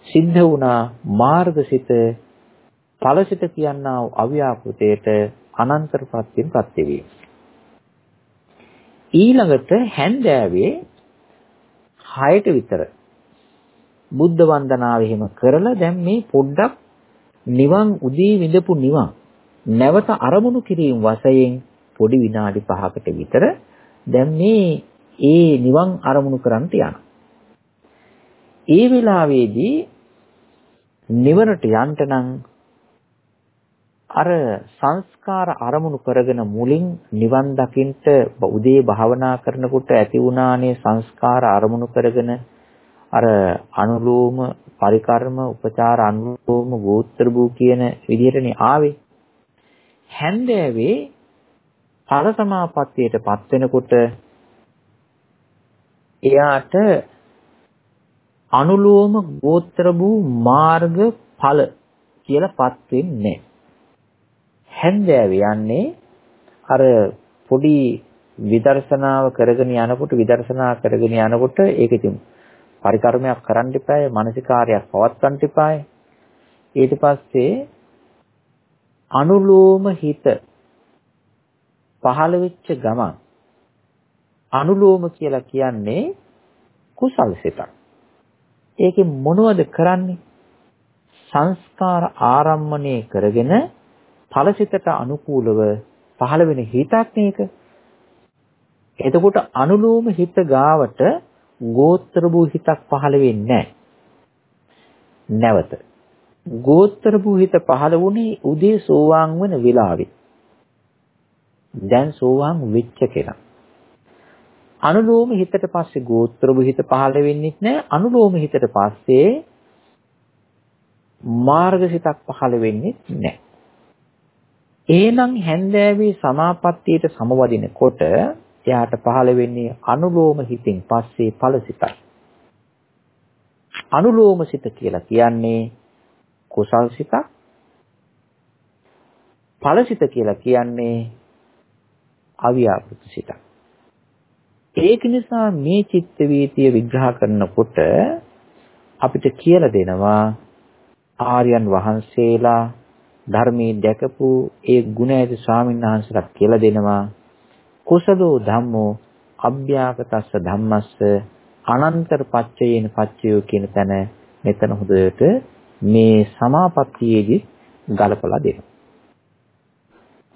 සිද්ධ වුණා මාර්ගසිත ඵලසිත කියනා අව්‍යාකෘතයට අනන්තරපත්යෙන් ප්‍රත්‍ය වීම. ඊළඟට හැන්දෑවේ 6ට විතර බුද්ධ වන්දනාව එහෙම කරලා දැන් මේ පොඩ්ඩක් නිවන් උදී විඳපු නිවන් නැවත අරමුණු කිරීම වශයෙන් පොඩි විනාඩි 5කට විතර දැන් මේ ඒ නිවන් අරමුණු කරන්ට යනවා. ඒ වෙලාවේදී නිවනට යන්න නම් අර සංස්කාර අරමුණු කරගෙන මුලින් නිවන් දකින්ට උදේ භාවනා කරනකොට ඇති වුණානේ සංස්කාර අරමුණු කරගෙන අර අනුලෝම පරිකර්ම උපචාර අනුලෝම ගෝත්‍ර භූ කියන විදිහටනේ ආවේ. හැන්දෑවේ ඵල සමාපත්තියටපත් වෙනකොට එයාට අනුලෝම ගෝත්‍ර භූ මාර්ග ඵල කියලාපත් වෙන්නේ හැන්දෑවේ යන්නේ අර පොඩි විදර්ශනාව කරගෙන යනකොට විදර්ශනා කරගෙන යනකොට ඒක ඉතින් පරිකර්මයක් කරන්න එපායි මානසිකාරයක් පවත්වන්න එපායි ඊට පස්සේ අනුලෝම හිත පහළ වෙච්ච ගමන් අනුලෝම කියලා කියන්නේ කුසල් සිතක්. ඒකේ මොනවද කරන්නේ? සංස්කාර ආරම්මණය කරගෙන ඵලසිතට අනුකූලව පහළ වෙන හිතක් මේක. එතකොට අනුලෝම හිත ගාවට ගෝත්‍ර භූ හිතක් පහළ වෙන්නේ නැවත ගෝත්‍ර භූහිත පහළ වුණේ උදේ සෝවාන් වෙන වෙලාවේ. දැන් සෝවාන් වෙච්ච කෙනා. අනුලෝම හිතට පස්සේ ගෝත්‍ර භූහිත පහළ වෙන්නේ නැහැ. අනුලෝම හිතට පස්සේ මාර්ගසිතක් පහළ වෙන්නේ නැහැ. එහෙනම් හැන්දෑවේ සමාපත්තියට සමවදිනකොට එයාට පහළ වෙන්නේ අනුලෝම හිතින් පස්සේ ඵලසිතයි. අනුලෝම සිත කියලා කියන්නේ කුසල් සිතක්. ඵලසිත කියලා කියන්නේ අව්‍යාකෘත සිතක්. ඒක නිසා මේ චිත්ත වීතිය විග්‍රහ කරනකොට අපිට කියලා දෙනවා ආර්යයන් වහන්සේලා ධර්මයේ දැකපු ඒ ගුණ ඇති ස්වාමීන් වහන්සේලා කියලා දෙනවා කුසලෝ ධම්මෝ අභ්‍යාකතස්ස ධම්මස්ස අනන්තර පච්චයේන පච්චයෝ කියන තැන මෙතන හොඳට මේ සමාපත්තියේදී ගලපලා දෙනවා.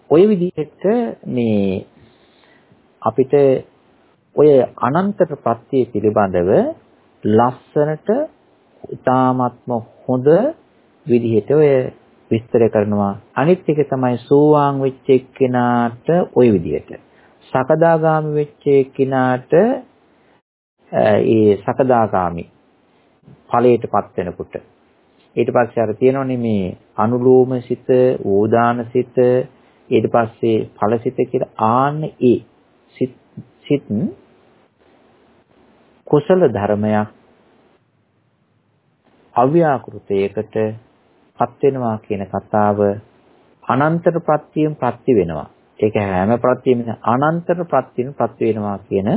ඔය විදිහට මේ අපිට ඔය අනන්තර ප්‍රත්‍ය පිළිබඳව ලස්සනට ඊ타ත්ම හොඳ විදිහට ඔය විස්තර කරනවා. අනිත් එක තමයි සෝවාන් වෙච්ච එක්කෙනාට ওই විදිහට සකදාගාමි වෙච්ච එක්කෙනාට ඒ සකදාගාමි ඵලයටපත් වෙනකොට. ඊට පස්සේ අර තියෙනවනේ මේ අනුලෝම සිත, ඕදාන සිත, ඊට පස්සේ ඵලසිත කියලා ආන්න ඒ සිත් සිත් කුසල ධර්මයක් අව්‍යාකෘතයකට පත් වෙනවා කියන කතාව අනන්තර ප්‍රත්‍යයෙන් ප්‍රත්‍ය වෙනවා. ඒක හැම ප්‍රත්‍යෙම අනන්තර ප්‍රත්‍යයෙන් ප්‍රත්‍ය වෙනවා කියන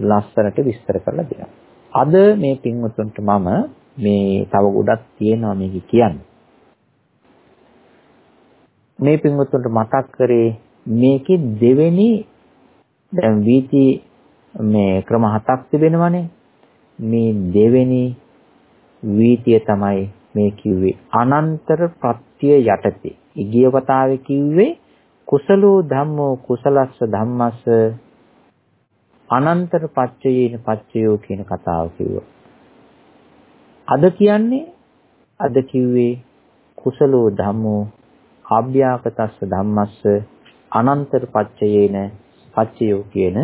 ලස්සනට විස්තර කරලා දෙනවා. අද මේ පින්වතුන්ට මම මේ තව ගොඩක් තියෙනවා මේක කියන්න. මේ පින්වතුන්ට මතක් කරේ මේකේ දෙවෙනි දැන් වීති මේ ක්‍රම හතක් තිබෙනවනේ. මේ දෙවෙනි වීතිය තමයි මේ කිව්වේ අනන්තර ප්‍රත්‍ය යටතේ. ඊගිය වතාවේ කිව්වේ කුසලෝ ධම්මෝ කුසලස්ස ධම්මස්ස අනන්තර පච්චයේන පච්චයෝ කියන කතාව කිව්වා. අද කියන්නේ අද කිව්වේ කුසලෝ ධම්මෝ ආභ්‍යාකතස්ස ධම්මස්ස අනන්තර පච්චයේන පච්චයෝ කියන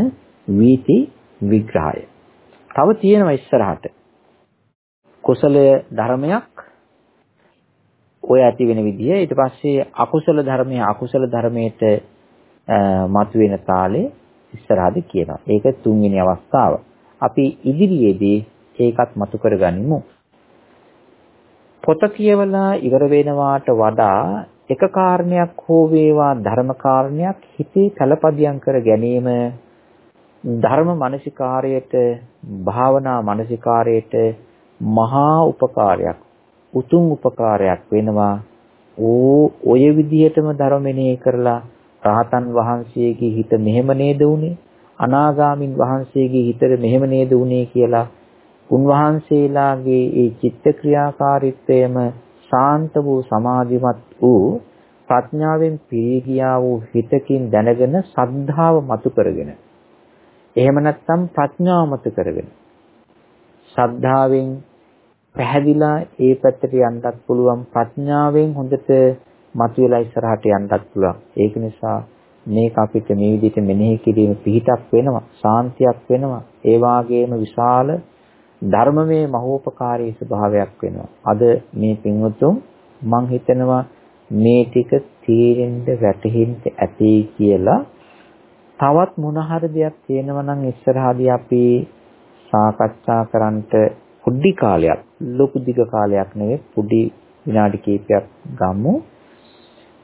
වීති විග්‍රහය. තව තියෙනවා ඉස්සරහට. කුසලය ධර්මයක් ඔය ඇති වෙන විදිය ඊට පස්සේ අකුසල ධර්මයේ අකුසල ධර්මයට මතුවෙන තාලේ ඉස්සරහද කියනවා. ඒක තුන්වෙනි අවස්ථාව. අපි ඉදිරියේදී ඒකත් මතු කරගනිමු. පොත කියවලා ඉවර වෙනවාට වඩා එක කාරණයක් හෝ වේවා ධර්ම කාරණයක් හිතේ කලපදියම් කර ගැනීම ධර්ම මානසිකාරයට භාවනා මානසිකාරයට මහා උපකාරයක් උතුම් උපකාරයක් වෙනවා. ඕ ඔය විදිහටම ධර්මනේ කරලා රහතන් වහන්සේගේ හිත මෙහෙම නේද උනේ? අනාගාමින් වහන්සේගේ හිතට මෙහෙම නේද උනේ කියලා උන්වහන්සේලාගේ ඒ චිත්ත ක්‍රියාකාරීත්වයම ශාන්ත වූ සමාධිමත් වූ ප්‍රඥාවෙන් පිරී ගියා වූ හිතකින් දැනගෙන සද්ධාව මතු කරගෙන එහෙම නැත්නම් ප්‍රඥාව මතු කරගෙන ශ්‍රද්ධාවෙන් පැහැදිලා ඒ පැත්තට යන්නත් පුළුවන් ප්‍රඥාවෙන් හොඳට මතුවලා ඉස්සරහට යන්නත් පුළුවන්. ඒක නිසා මේක අපිට මේ විදිහට මෙනෙහි කිරීම පිහිටක් වෙනවා, ශාන්තියක් වෙනවා. ඒ වාගේම විශාල ධර්මමය මහෝපකාරී ස්වභාවයක් වෙනවා. අද මේ පින්වතුන් මං හිතනවා මේ ටික තීරෙන්න වැටහෙන්න ඇති කියලා තවත් මොන හරි දෙයක් තියෙනවා නම් ඉස්සරහදී අපි සාකච්ඡා කරන්නට පොඩි කාලයක් ලොකු දිග කාලයක් නෙවෙයි පොඩි විනාඩි කිහිපයක් ගමු.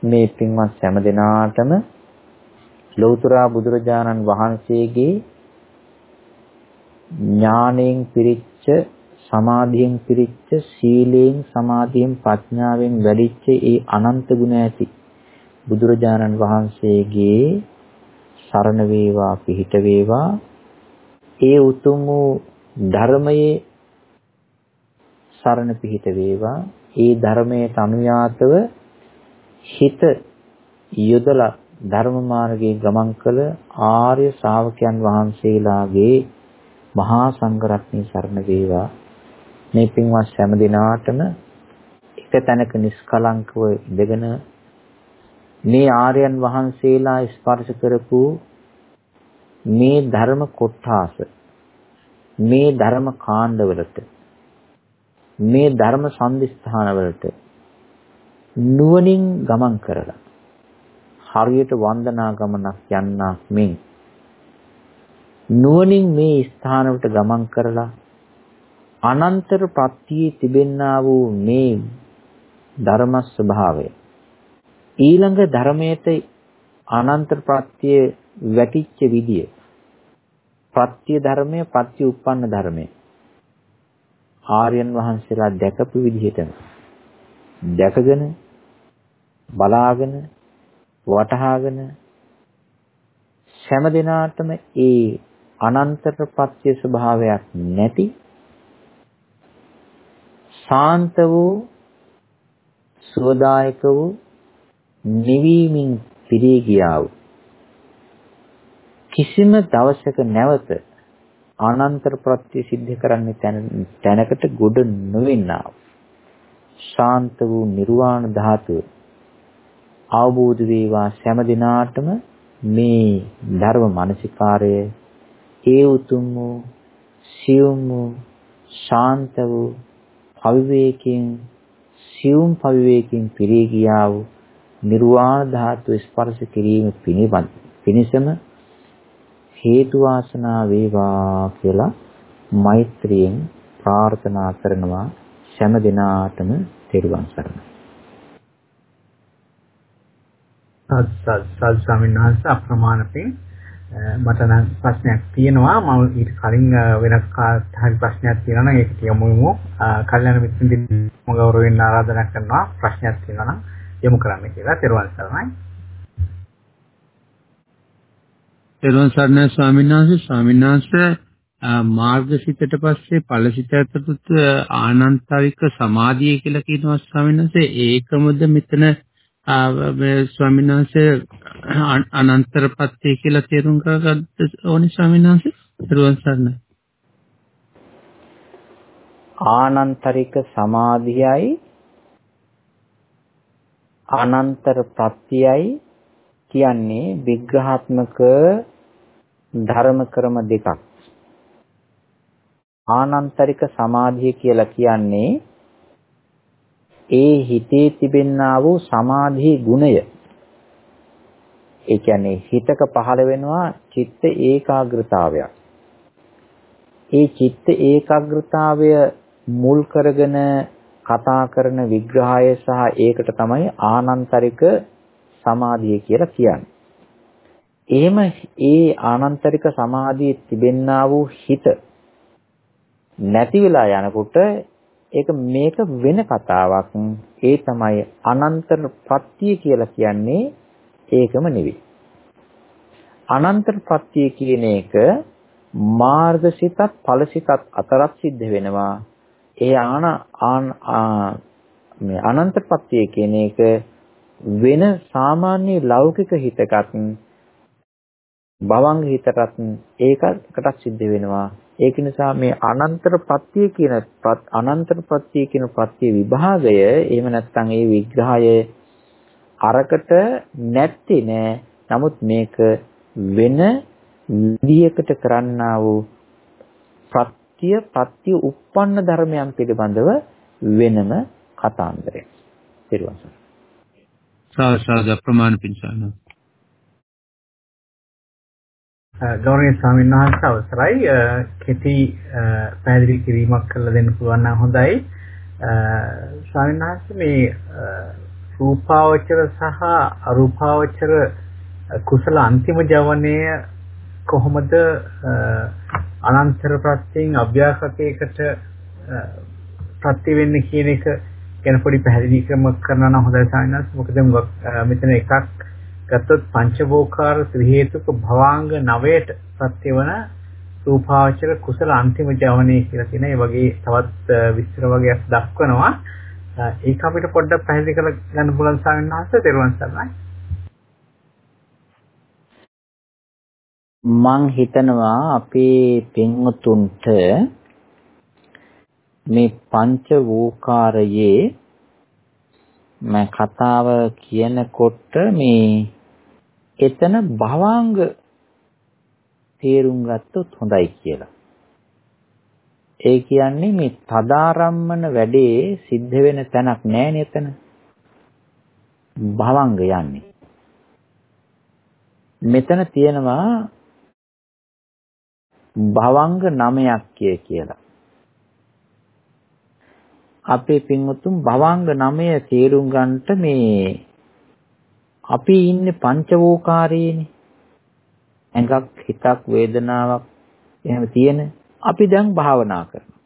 මේ පින්වත් හැම දිනාටම ලෞතර බුදුරජාණන් වහන්සේගේ ඥාණයෙන් පිරිච්ච සමාධියෙන් පිරිච්ච සීලයෙන් සමාධියෙන් ප්‍රඥාවෙන් වැඩිච්ච ඒ අනන්ත ගුණ ඇති බුදුරජාණන් වහන්සේගේ සරණ වේවා පිහිට වේවා. ඒ උතුම් වූ ධර්මයේ සරණ පිහිට වේවා. ඒ ධර්මයට අනුයාතව හිත යොදලා ධර්ම මාර්ගයේ ගමන් කළ ආර්ය ශ්‍රාවකයන් වහන්සේලාගේ මහා සංඝරත්නයේ සරණ වේවා. මේ පින්වත් හැම දිනාටම එක තැනක නිස්කලංකව ඉඳගෙන මේ ආර්යයන් වහන්සේලා ස්පර්ශ කරපු මේ ධර්ම කොටාස මේ ධර්ම කාණ්ඩවලට මේ ධර්ම සම්දිස්ථානවලට නුවණින් ගමන් කරලා හරියට වන්දනා ගමනක් යන්නක් මෙන් නුවණින් මේ ස්ථානවලට ගමන් කරලා අනන්තර ප්‍රත්‍යයේ තිබෙන්නා වූ මේ ධර්ම ස්වභාවය ඊළඟ ධර්මයට අනන්තර ප්‍රත්‍යයේ වැටිච්ච විදිය ප්‍රත්‍ය ධර්මය ප්‍රත්‍ය උප්පන්න ධර්මය ආර්යයන් වහන්සේලා දැකපු විදිහටම දැකගෙන බලාගෙන වටහාගෙන හැම දිනාටම ඒ අනන්තර ප්‍රත්‍ය ස්වභාවයක් නැති ශාන්ත වූ සුවදායක වූ නිවීමින් පිරී ගියා වූ කිසිම දවසක නැවත ආනන්තර ප්‍රත්‍ය સિદ્ધ කරන්නේ තැනකට ගොඩ නොවෙන්නා ශාන්ත වූ නිර්වාණ ධාතුව අවබෝධ වේවා සෑම දිනාටම මේ ධර්ම මානසිකාරය ඒ උතුම් වූ සියුම් වූ ශාන්ත වූ අවිවේකයෙන් සියුම් පවිවේකයෙන් පිරී ගියා වූ නිර්වාණ ධාතුව ස්පර්ශ කිරීම පිණිසම හේතු වාසනා වේවා කියලා මෛත්‍රියෙන් ප්‍රාර්ථනා කරනවා සෑම දිනාටම තෙරුවන් සරණයි. සත් සත් ස්වාමීන් වහන්සේ අප්‍රමාණ පිං මට නම් ප්‍රශ්නයක් තියෙනවා. මම ඊට කලින් වෙන හරි ප්‍රශ්නයක් තියෙනවා නම් ඒක කියමුමු කල්යනා මිත්‍රෙන් ගෞරවයෙන් ආරාධනා කරනවා. ප්‍රශ්නයක් තියෙනවා නම් යොමු කරන්න කියලා. තෙරුවන් සරණයි. තෙරුවන් සරණයි ස්වාමීන් වහන්සේ. ස්වාමීන් වහන්සේ මාර්ගසිතට පස්සේ ඵලසිත ඇතුළත ආනන්තරික සමාධිය කියලා කියනවා ස්වාමීන් වහන්සේ. ඒකමද මෙතන ස්වාමීන් වහන්සේ අනන්තරපත්‍ය කියලා තේරුම් කරගත්ත ඕනේ ස්වාමීන් වහන්සේ? දරුවන් සරණයි. ආනන්තරික සමාධියයි අනන්තර ප්‍රත්‍යයයි කියන්නේ විග්‍රහාත්මක ධර්ම ක්‍රම දෙකක් ආනන්තරික සමාධිය කියලා කියන්නේ ඒ හිතේ තිබෙන්නා වූ සමාධි ගුණය ඒ කියන්නේ හිතක පහළ වෙනවා චිත්ත ඒකාග්‍රතාවයක්. ඒ චිත්ත ඒකාග්‍රතාවය මුල් කරගෙන කතා කරන විග්‍රහය සහ ඒකට තමයි ආනන්තරික සමාධිය කියලා කියන්නේ. එහෙම ඒ ආනන්තරික සමාධියේ තිබෙන්නා වූ හිත නැති වෙලා යනකොට ඒක මේක වෙන කතාවක්. ඒ තමයි අනන්තර පත්‍ය කියලා කියන්නේ ඒකම නෙවෙයි. අනන්තර පත්‍ය කියන එක මාර්ගසිතත් ඵලසිතත් අතරත් සිද්ධ වෙනවා. ඒ ආන මේ අනන්ත පත්‍ය කියන එක වෙන සාමාන්‍ය ලෞකික හිතකත් භවංග හිතටත් ඒකකටත් සිද්ධ වෙනවා. ඒක නිසා මේ අනන්තර පත්‍ය කියන අනන්තර පත්‍ය කියන පත්‍ය විභාගය එහෙම නැත්නම් ඒ විග්‍රහය අරකට නැත්තේ නෑ. නමුත් මේක වෙන විදියකට කරන්නා වූ ප්‍රත්‍ය ප්‍රත්‍ය උප්පන්න ධර්මයන් පිළිබඳව වෙනම කතාන්දරයක්. ඊට පස්සේ සාසාද ප්‍රමාණ පින්සන ගෞරවනීය ස්වාමීන් වහන්සේ අවසරයි. කෙටි පැහැදිලි කිරීමක් කරලා දෙන්න පුළුවන් නම් හොඳයි. ස්වාමීන් වහන්සේ මේ රූපාවචර සහ අරූපාවචර කුසල අන්තිම ජවනය කොහොමද අනන්තර ප්‍රත්‍යයෙන් අභ්‍යාසකයකට ප්‍රත්‍ය වෙන්නේ කියන එක ගැන පොඩි පැහැදිලි කරනවා නම් හොඳයි ස්වාමීන් වහන්සේ මොකද මෙතන එකක් ගත්තොත් පංචවෝකාර ත්‍රි හේතුක භවාංග 9ට සත්‍යවන රූපාවචර කුසල අන්තිම ජවනයේ කියලා කියන ඒ වගේ තවත් විස්තර වගේක් දක්වනවා. ඒක අපිට පොඩ්ඩක් පැහැදිලි කරලා ගන්න පුළුවන් ස්වාමීන් වහන්සේ දරුවන් සරණයි. මං හිතනවා අපේ පින්වතුන්ට මේ පංච වූකාරයේ මම කතාව කියනකොට මේ එතන භවාංග තේරුම් ගත්තොත් හොඳයි කියලා. ඒ කියන්නේ මේ තදාරම්මන වැඩේ සිද්ධ වෙන තැනක් නෑනේ එතන. භවංග යන්නේ. මෙතන තියෙනවා භවංග නමයක් කියලා. අපේ පින්වතුන් භවංග නමය තේරුම් ගන්නට මේ අපි ඉන්නේ පංචවෝකාරයේනේ. ඇඟක් හිතක් වේදනාවක් එහෙම තියෙන අපි දැන් භාවනා කරනවා.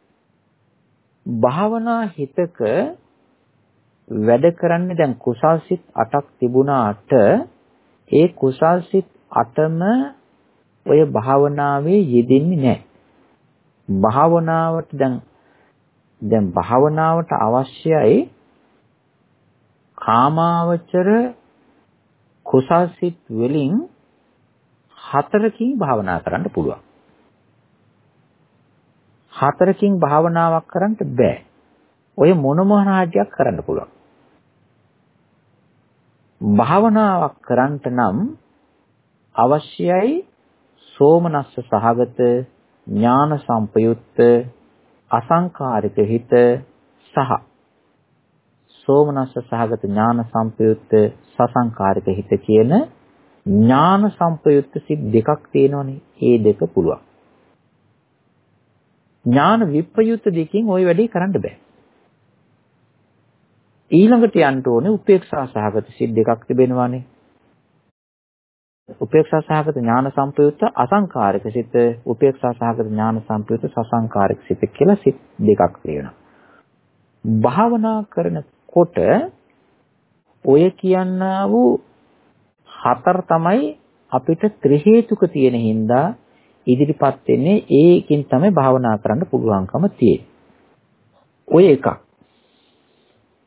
භාවනා හිතක වැඩ කරන්නේ දැන් කුසල් සිත් 8ක් තිබුණාට ඒ කුසල් සිත් 8ම ඔය භාවනාවේ යෙදෙන්නේ නැහැ. භාවනාවට දැන් දැන් භාවනාවට අවශ්‍යයි කාමාවචර කුසල් සිත් වලින් හතරකින් භාවනා කරන්න පුළුවන්. හතරකින් භාවනාවක් කරන්න බෑ. ඔය මොන මොන ආඩියක් කරන්න පුළුවන්. භාවනාවක් කරන්නට නම් අවශ්‍යයි සෝමනස්ස සහගත ඥාන සංපයුක්ත අසංකාරික හිත සහ සෝමනස්ස සහගත ඥාන සංපයුක්ත සසංකාරික හිත කියන ඥාන සංපයුක්ත සිත් දෙකක් තියෙනවනේ. ඒ දෙක පුළුවන්. ඥාන විප්‍රයුක්ත දෙකකින් ওই වැඩේ කරන්න බෑ. ඊළඟට යන්න ඕනේ උපේක්ෂා සහගත සිත් දෙකක් තිබෙනවානේ. උපේක්ෂා සහගත ඥාන සම්ප්‍රයුක්ත අසංකාරික සිත උපේක්ෂා සහගත ඥාන සම්ප්‍රයුක්ත සසංකාරික සිත කියලා සිත් දෙකක් තියෙනවා. භාවනා කරනකොට ඔය කියන්නා වූ හතර තමයි අපිට ත්‍රි හේතුක තියෙන හින්දා ඉදිරිපත් වෙන්නේ ඒකින් තමයි භාවනා කරන්න පුළුවන්කම තියෙන්නේ. ඔය එකක්.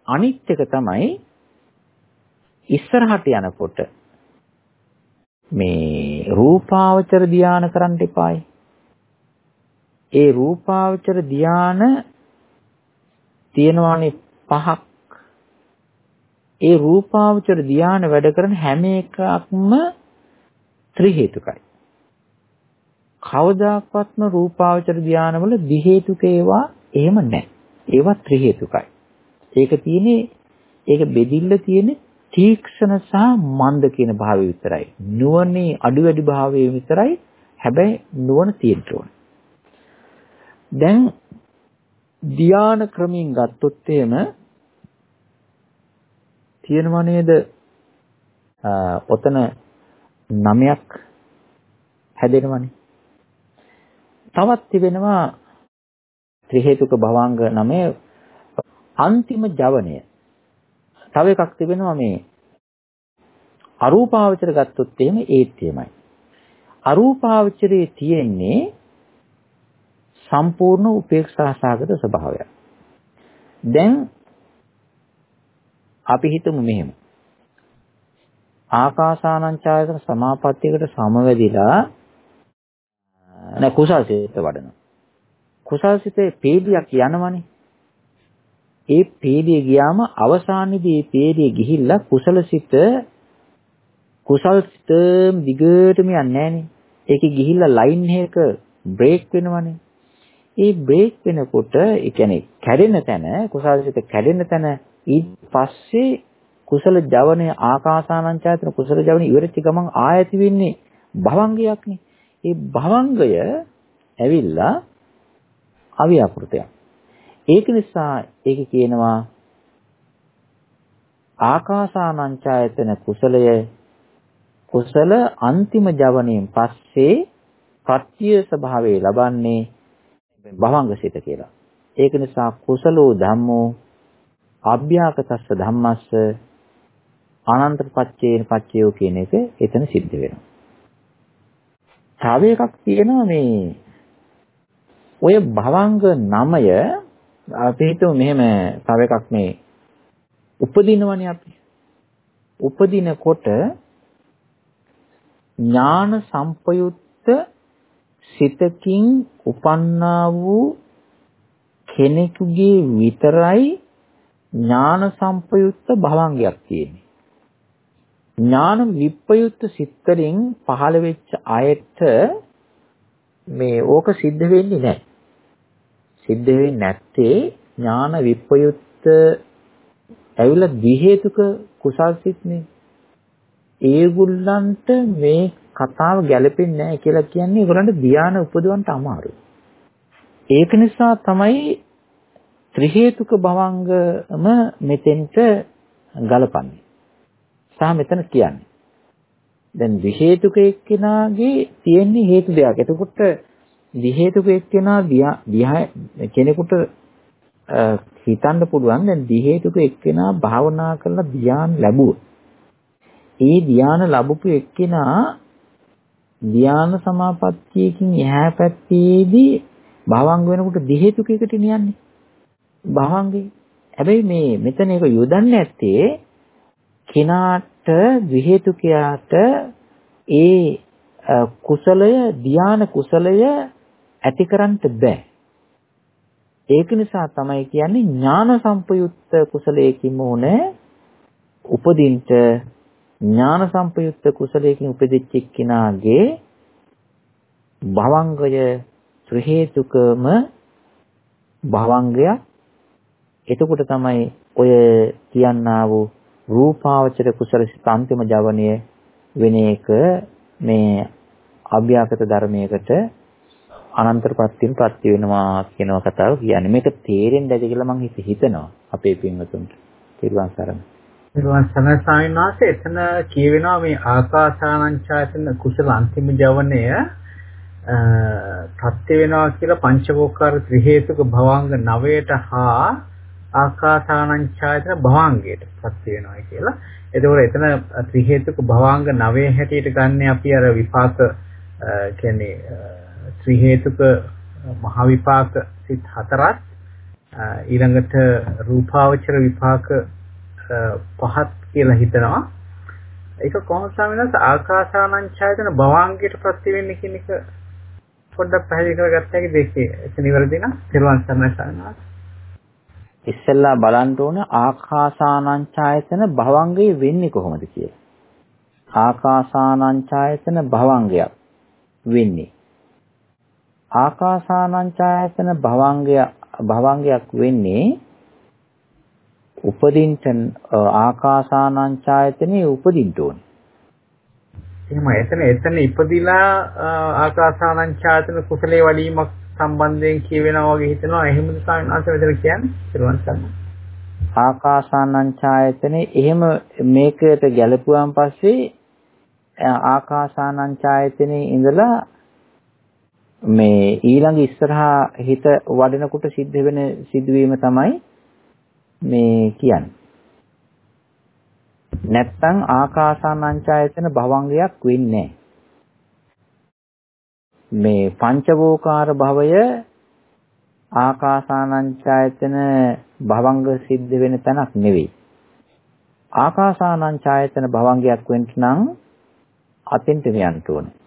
අනිත් එක තමයි ඉස්සරහට යනකොට මේ රූපාවචර ධානය කරන්න එපායි. ඒ රූපාවචර ධානය තියෙනවානේ පහක්. ඒ රූපාවචර ධානය වැඩ කරන හැම එකක්ම ත්‍රි හේතුකයි. කවදාකවත්ම රූපාවචර ධානවල දි හේතුක ඒවා එහෙම නැහැ. ඒවා ත්‍රි හේතුකයි. ඒක තියෙන්නේ ඒක බෙදිල්ල තියෙන්නේ තීක්ෂණ සහ මන්ද කියන භාවය විතරයි. නුවණේ අඩු වැඩි භාවය විතරයි. හැබැයි නුවණ තියෙන්න ඕනේ. දැන් ධානා ක්‍රමයෙන් ගත්තොත් එහෙම තියෙනව නේද? ඔතන නමයක් හැදෙනවනේ. තවත් තිබෙනවා ත්‍රි හේතුක භවංග නමේ අන්තිම ජවනය. තව එකක් තිබෙනවා මේ අරූපාවචර ගත්තොත් එහෙම ඒත් එහෙමයි. අරූපාවචරයේ තියෙන්නේ සම්පූර්ණ උපේක්ෂා සාගත ස්වභාවයක්. දැන් අපි හිතමු මෙහෙම. ආකාසානංචායතන සමාපත්තියකට සමවැදිලා නැ කුසල්සිත වඩනවා. කුසල්සිතේ පීඩියක් යනවනේ. ඒ පීඩිය ගියාම අවසානයේදී මේ පීඩිය ගිහිල්ලා කුසලසිත කුසල්සිත දිගටම යන්නේ නැහනේ. ඒකේ ගිහිල්ලා ලයින් එක බ්‍රේක් වෙනවනේ. ඒ බ්‍රේක් වෙනකොට ඒ කියන්නේ කැඩෙන තැන කුසල්සිත කැඩෙන තැන ඊට පස්සේ කුසල ජවනය ආකාසානංචායතන කුසල ජවනය ඉවරච්ච ගමන් ආයති වෙන්නේ භවංගයක්නේ. ඒ භවංගය ඇවිල්ලා අවියාපෘතයක්. ඒක නිසා ඒක කියනවා ආකාසානංචායතන කුසලය කුසල අන්තිම ජවණයෙන් පස්සේ පත්‍ය ස්වභාවය ලබන්නේ භවංගසිත කියලා. ඒක නිසා කුසලෝ ධම්මෝ අභ්‍යාකතස්ස ධම්මස්ස අනන්ත පච්චේන පච්චයෝ කියන එක එතන සිද්ධ වෙනවා. තව එකක් තියෙනවා මේ ඔය භවංග නමය අපි හිතමු මෙහෙම තව එකක් මේ උපදිනවනේ අපි. උපදිනකොට ඥාන සම්පයුත්ත සිතකින් උපන්නා වූ කෙනෙකුගේ විතරයි ඥාන සම්පයුත්ත භවංගයක් තියෙන්නේ. ඥාන විප්පයුත්ත සිත්තරින් පහළ වෙච්ච අයට මේ ඕක සිද්ධ වෙන්නේ නැහැ. සිද්ධ වෙන්නේ නැත්තේ ඥාන විප්පයුත්ත ඇවිල්ලා දි හේතුක කුසල් සිත්නේ. ඒගොල්ලන්ට මේ කතාව ගැලපෙන්නේ නැහැ කියලා කියන්නේ ඒගොල්ලන්ට ධානය උපදවන්න අමාරුයි. ඒක නිසා තමයි ත්‍රි හේතුක භවංගම මෙතෙන්ට ගලපන්නේ. සහ මෙතන කියන්නේ. දැන් විහේතුක එක්කෙනාගේ තියෙන හේතු දෙයක්. එතකොට විහේතුක එක්කෙනා කෙනෙකුට හිතන්න පුළුවන් දැන් විහේතුක එක්කෙනා භාවනා කරලා ධ්‍යාන ලැබුවොත්. ඒ ධ්‍යාන ලැබපු එක්කෙනා ධ්‍යාන සමාපත්තියකින් එහා පැත්තේදී භවංග වෙනකොට දිහේතුකයකට නියන්නේ. භවංගේ. හැබැයි මේ මෙතන ඒක යොදන්නේ නැත්තේ කෙනාට විහෙතුකයාට ඒ කුසලය ධාන කුසලය ඇතිකරන්න බෑ. ඒක නිසා තමයි කියන්නේ ඥාන සම්පයුක්ත කුසලයකින් ඕනේ උපදින්ට ඥාන සම්පයුක්ත කුසලයකින් උපදිච්ච කෙනාගේ භවංගය ත්‍රි හේතුකම භවංගය එතකොට තමයි ඔය කියන්නා වූ රූපාවචර කුසල අන්තිම ජවනය වෙන එක මේ අභ්‍යාගත ධර්මයකට අනන්තරපත්තින් ප්‍රත්‍ය වෙනවා කියනවා කතාව කියන්නේ මේක තේරෙන්න ඇති කියලා මම හිතනවා අපේ පින්වතුන්ට තිරුවන් සරණයි. තිරුවන් සරණයි ස්වාමීන් වහන්සේ එතන කියවෙනවා මේ ආකාසානංචායතන කුසල අන්තිම ජවනය ප්‍රත්‍ය වෙනවා කියලා පංචවෝකාර ත්‍රි හේතුක භවංග 9ට හා ආකාසානංචායතන භවංගයට ප්‍රත්‍ය වෙනවා කියලා. එතකොට එතන ත්‍රි හේතුක භවංග 9 හැටියට ගන්න අපි අර විපාක කියන්නේ ත්‍රි හේතුක මහ විපාක සිත් හතරත් ඊළඟට රූපාවචර විපාක පහත් කියලා හිතනවා. ඒක කොහොමද ස්වාමීන් ආකාසානං ඡායතන භවාංගයට ප්‍රති වෙන්නේ කියන එක පොඩ්ඩක් පැහැදිලි කරගත්ත හැකි දෙකේ. ඒක නිවැරදි නම් සිරුවන් සරණයි ස්වාමීන් ඉස්සෙල්ලා බලන්න ඕන ආකාසානං ඡායතන භවංගේ වෙන්නේ කොහොමද කියලා. ආකාසානං ඡායතන භවංගයක් වෙන්නේ. ආකාසානං ඡායතන භවංගය භවංගයක් වෙන්නේ උපදින්න ආකාසානං ඡායතනේ උපදින්න ඕනේ. එහෙම එතන එතන ඉපදිලා ආකාසානං ඡායතන කුසලයේ වඩීමක් සම්බන්ධයෙන් කියවෙනවා වගේ හිතනවා එහෙමද සාමාන්‍යයෙන් මෙතන කියන්නේ පිරුවන් සම්ම. ආකාසානං ඡායතනේ එහෙම මේකට ගැලපුවාන් පස්සේ ආකාසානං ඡායතනේ ඉඳලා මේ ඊළඟ ඉස්සරහා හිත වඩනකොට සිද්ධ වෙන සිදුවීම තමයි මේ කියන්නේ. නැත්තම් ආකාසානංචායතන භවංගයක් වෙන්නේ මේ පංචවෝකාර භවය ආකාසානංචායතන භවංග සිද්ධ වෙන තැනක් නෙවෙයි. ආකාසානංචායතන භවංගයක් වෙන්න නම් අතින්ට යන්න ඕනේ.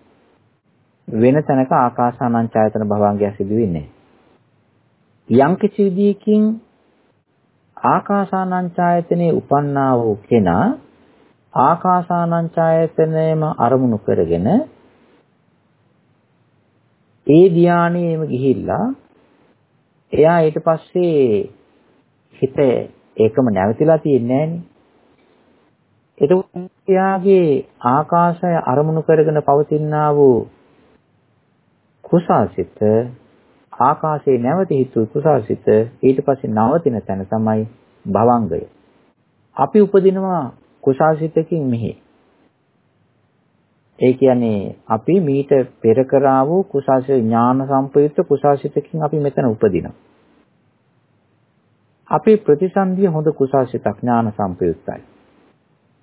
වෙන තැනක ආකාසානං ඡායතන භවංගය සිදු වෙන්නේ යම් කිසි විදියකින් ආකාසානං ඡායතනේ උපන්නා වූ කෙනා ආකාසානං ඡායතනයම අරමුණු කරගෙන ඒ ධානයේම ගිහිල්ලා එයා ඊට පස්සේ හිත ඒකම නැවතිලා තියෙන්නේ නෑනේ. එතකොට එයාගේ ආකාශය අරමුණු කරගෙන පවතිනා වූ කුසාසිත ආකාශයේ නැවත හිතු කුසාසිත ඊට පස්සේ නවතින තැන තමයි භවංගය. අපි උපදිනවා කුසාසිතකින් මෙහි. ඒ කියන්නේ අපි මීට පෙර කරා වූ කුසාසිත ඥාන සම්පයුක්ත කුසාසිතකින් අපි මෙතන උපදිනවා. අපේ ප්‍රතිසන්දිය හොඳ කුසාසිතක් ඥාන සම්පයුක්තයි.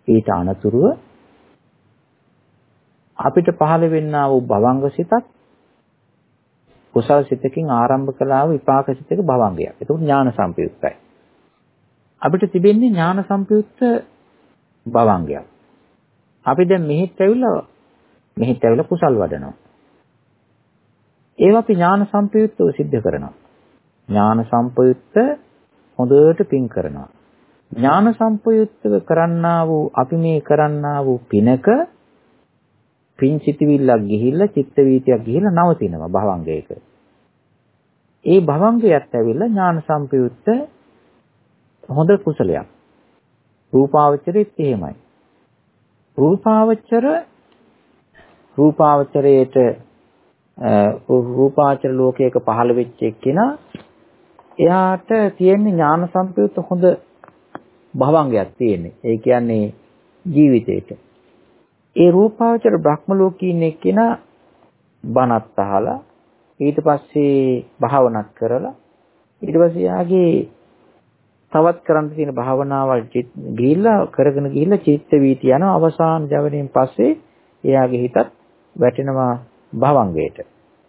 ඊට අනතුරුව අපිට පහළ වෙන්නා වූ භවංග සිතක් කුසල් සිතකින් ආරම්භ කළා වූ විපාක සිතක භවංගයක්. ඒක ඥාන සම්පයුක්තයි. අපිට තිබෙන්නේ ඥාන සම්පයුක්ත භවංගයක්. අපි දැන් මෙහෙත් ඇවිල්ලා මෙහෙත් ඇවිල්ලා කුසල් වඩනවා. ඒවා අපි ඥාන සම්පයුක්තව සිද්ධ කරනවා. ඥාන සම්පයුක්ත හොඳට පින් කරනවා. ඥාන සම්පයුක්තව කරන්නා වූ අපි මේ කරන්නා වූ පිනක පින් සිටිවිල්ලක් ගිහිල්ලා චිත්ත වීතියක් ගිහිල්ලා නවතිනවා භවංගයක. ඒ භවංගයත් ඇවිල්ලා ඥාන සම්පයුත්ත හොඳ කුසලයක්. රූපාවචරෙත් එහෙමයි. රූපාවචර රූපාවචරයේට රූපාවචර ලෝකයක පහළ වෙච්ච එක්කිනා එයාට තියෙන ඥාන සම්පයුත්ත හොඳ භවංගයක් තියෙන්නේ. ඒ කියන්නේ ජීවිතේට. ඒ රූපාවචර බ්‍රහ්ම ලෝකයේ ඉන්න එක්කෙනා බණත් අහලා ඊට පස්සේ භාවනාත් කරලා ඊට පස්සේ යාගේ තවත් කරන්න තියෙන භාවනාවල් ගිහිල්ලා කරගෙන ගිහිල්ලා චිත්ත වීති යන අවසාන ජවණයෙන් පස්සේ එයාගේ හිතත් වැටෙනවා භවංගයට.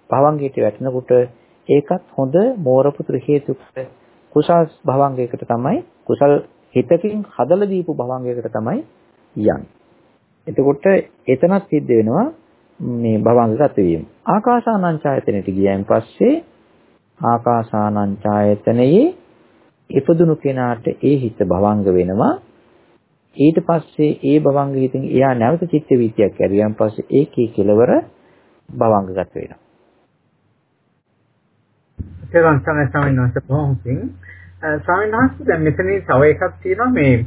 භවංගයට වැටෙනකොට ඒකත් හොඳ මෝරපුත්‍ර හේතු කුසල් භවංගයකට තමයි කුසල් හිතකින් හදලා දීපු භවංගයකට තමයි යන්නේ. එතකොට එතනත් සිද්ධ වෙනවා මේ භවංග ගත වීම. ආකාසානංචායතනෙට ගියයින් පස්සේ ආකාසානංචායතනයේ ඉපදුණු කෙනාට ඒ හිත භවංග වෙනවා. ඊට පස්සේ ඒ භවංග හිතින් එයා නැවත චිත්ත වීතියක් ඇරියන් පස්සේ ඒකේ කෙලවර භවංගගත වෙනවා. ඒක තමයි ස්වාමීන් වහන්සේ බොහොම පිං. ස්වාමීන් වහන්සේ දැන් මෙතනින් තව එකක් තියෙනවා මේ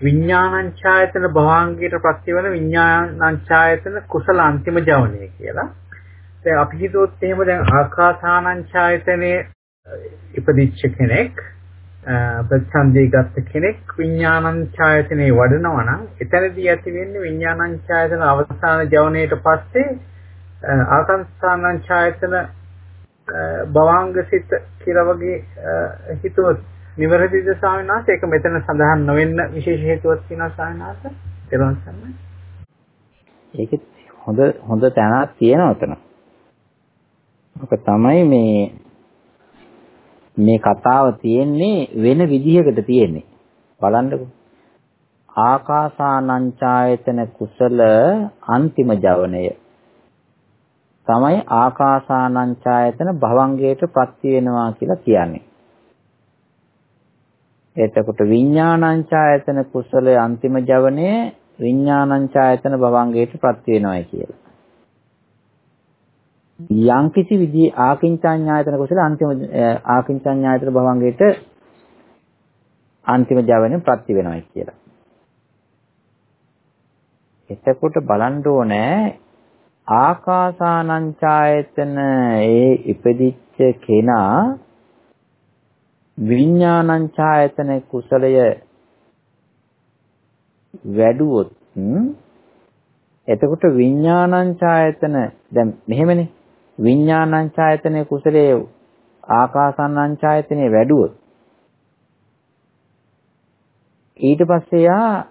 විඥානංචායතන භවාංගයට ප්‍රතිවන විඥානංචායතන කුසල අන්තිම ජවනය කියලා. දැන් අපි හිතුවොත් එහෙම දැන් ආකාසානංචායතනයේ ඉපදිච්ච කෙනෙක් ප්‍රතිසන්දී ගත්ත කෙනෙක් විඥානං ඡායතනේ වඩනවා නම් එතනදී ඇති වෙන්නේ විඥානං ඡායතන අවසාන ජවනයේට පස්සේ ආකාසානං ඡායතන භවංග සිත කියලා වගේ හිතුවොත් නිවැරදිද ස්වාමීන් වහන්සේ ඒක මෙතන සඳහන් නොවෙන්න විශේෂ හේතුවක් තියෙනවා ස්වාමීන් වහන්සේ තේරුම් ගන්න. ඒකෙත් හොඳ හොඳ තැනක් තියෙනවා එතන. ඔක තමයි මේ මේ කතාව තියෙන්නේ වෙන විදිහකට තියෙන්නේ. බලන්නකෝ. ආකාසානංචායතන කුසල අන්තිම ජවනය තමයි ආකාසානංචායතන භවංගයට ප්‍රත්‍ය වෙනවා කියලා කියන්නේ. එතකොට විඥානංචායතන කුසලයේ අන්තිම ජවනය විඥානංචායතන භවංගයට ප්‍රත්‍ය වෙනවායි කියලා. යම් කිසි විදිහේ ආකින්චඤ්ඤායතන කුසල අන්තිම ආකින්චඤ්ඤායතන භවංගයට අන්තිම ජවනය ප්‍රත්‍ය වෙනවායි කියලා. එතකොට බලන්න ඕනේ ආකාසානංචායතන ඒ ඉපදිච්ච කෙනා විඥානංචායතන කුසලය වැඩුවොත් එතකොට විඥානංචායතන දැන් මෙහෙමනේ. විඥානංචායතනයේ කුසලයේ ආකාසානංචායතනයේ වැඩුවොත් ඊට පස්සේ යා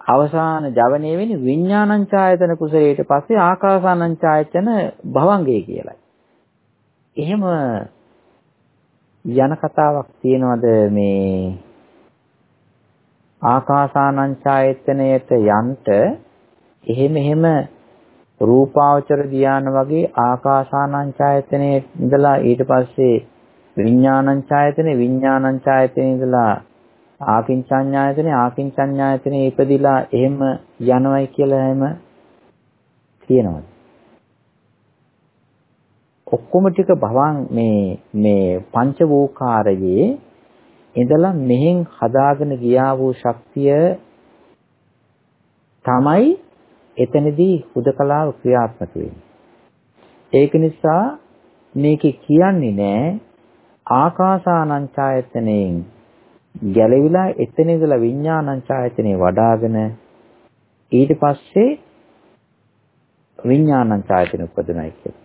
අවසාන ජවනයේ වෙන්නේ විඥානංචායතන කුසලයට පස්සේ ආකාසානංචායතන භවංගය කියලයි. එහෙම යන කතාවක් තියෙනවද මේ ආකාසානංචායතනයට යන්ට එහෙම එහෙම රූපාවචර ධාන වගේ ආකාසානංචායතනයේ ඉඳලා ඊට පස්සේ විඥානංචායතනේ විඥානංචායතනේ ඉඳලා ආකින්චඤ්ඤායතනේ ආකින්චඤ්ඤායතනේ ඉපදිලා එහෙම යනවයි කියලා එහෙම කියනවා. ඔක්කොම ටික භවන් මේ මේ පංචවෝකාරයේ ඉඳලා මෙහෙන් හදාගෙන ගියා වූ ශක්තිය තමයි එතනදී හුදකලාව ක්‍රියාත්මක වෙන්නේ. ඒක නිසා මේක කියන්නේ නෑ ආකාසානංචායතනෙන් ගැලවිලා එතන ඉඳලා විඥානංචායතනෙ වඩාගෙන ඊට පස්සේ විඥානංචායතන උපදිනයි කියලා.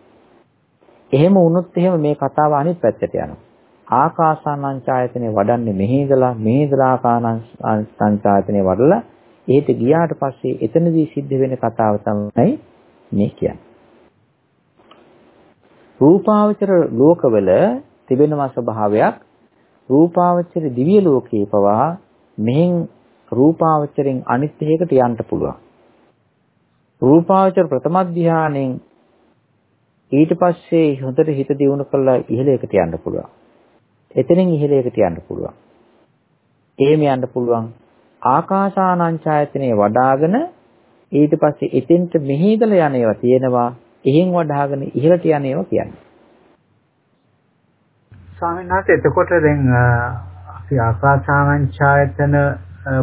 එහෙම වුණොත් එහෙම මේ කතාව අනිත් පැත්තට යනවා. ආකාසානංචායතනෙ වඩන්නේ මෙහි ඉඳලා මෙහි ඉඳලා ආකාසානංචායතනෙ වඩලා එහෙට ගියාට පස්සේ එතනදී සිද්ධ වෙන කතාව තමයි මේ කියන්නේ. රූපාවචර ලෝකවල තිබෙනවා ස්වභාවයක් රූපාවචර දිව්‍ය ලෝකේ පවා මෙහෙන් රූපාවචරෙන් අනිත් එකකට යන්න පුළුවන්. රූපාවචර ප්‍රථම ධානයෙන් ඊට පස්සේ හොඳට හිත දියුණු කරලා ඉහළයකට යන්න පුළුවන්. එතනින් ඉහළයකට යන්න පුළුවන්. එහෙම යන්න පුළුවන් ආකාසානංචායතනෙ වඩාගෙන ඊට පස්සේ එතෙන්ට මෙහෙදලා යන ඒවා තියෙනවා. එහෙන් වඩාගෙන ඉහළට යන ඒවා කියන්නේ. ස්වාමීන් වහන්සේ එතකොට දැන් අපි ආකාසානංචායතන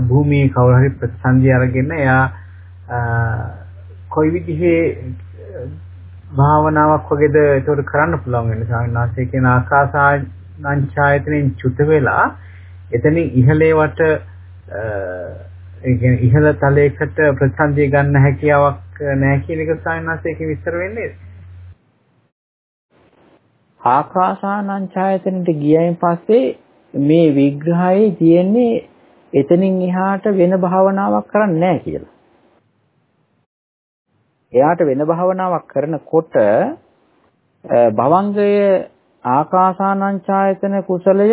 භූමියේ කවුරු හරි ප්‍රතිසන්දි අරගෙන එයා කොයි විදිහේ භාවනාවක් වගේද ඒකට කරන්න පුළුවන් වෙන්නේ ස්වාමීන් වහන්සේ කියන ආකාසානංචායතනෙන් චුත වෙලා එතනින් ඉහළේවට ඒ කියන්නේ ඉහළ තලයකට ප්‍රතිසන්දිය ගන්න හැකියාවක් නැහැ කියන එක ස්වාමීන් වහන්සේ කිවි විස්තර වෙන්නේ ආකාසානංචායතනෙට ගියයින් පස්සේ මේ විග්‍රහයේ තියෙන්නේ එතනින් එහාට වෙන භාවනාවක් කරන්නේ නැහැ කියලා. එයාට වෙන භාවනාවක් කරනකොට භවංගය ආකාසානංචායතන කුසලය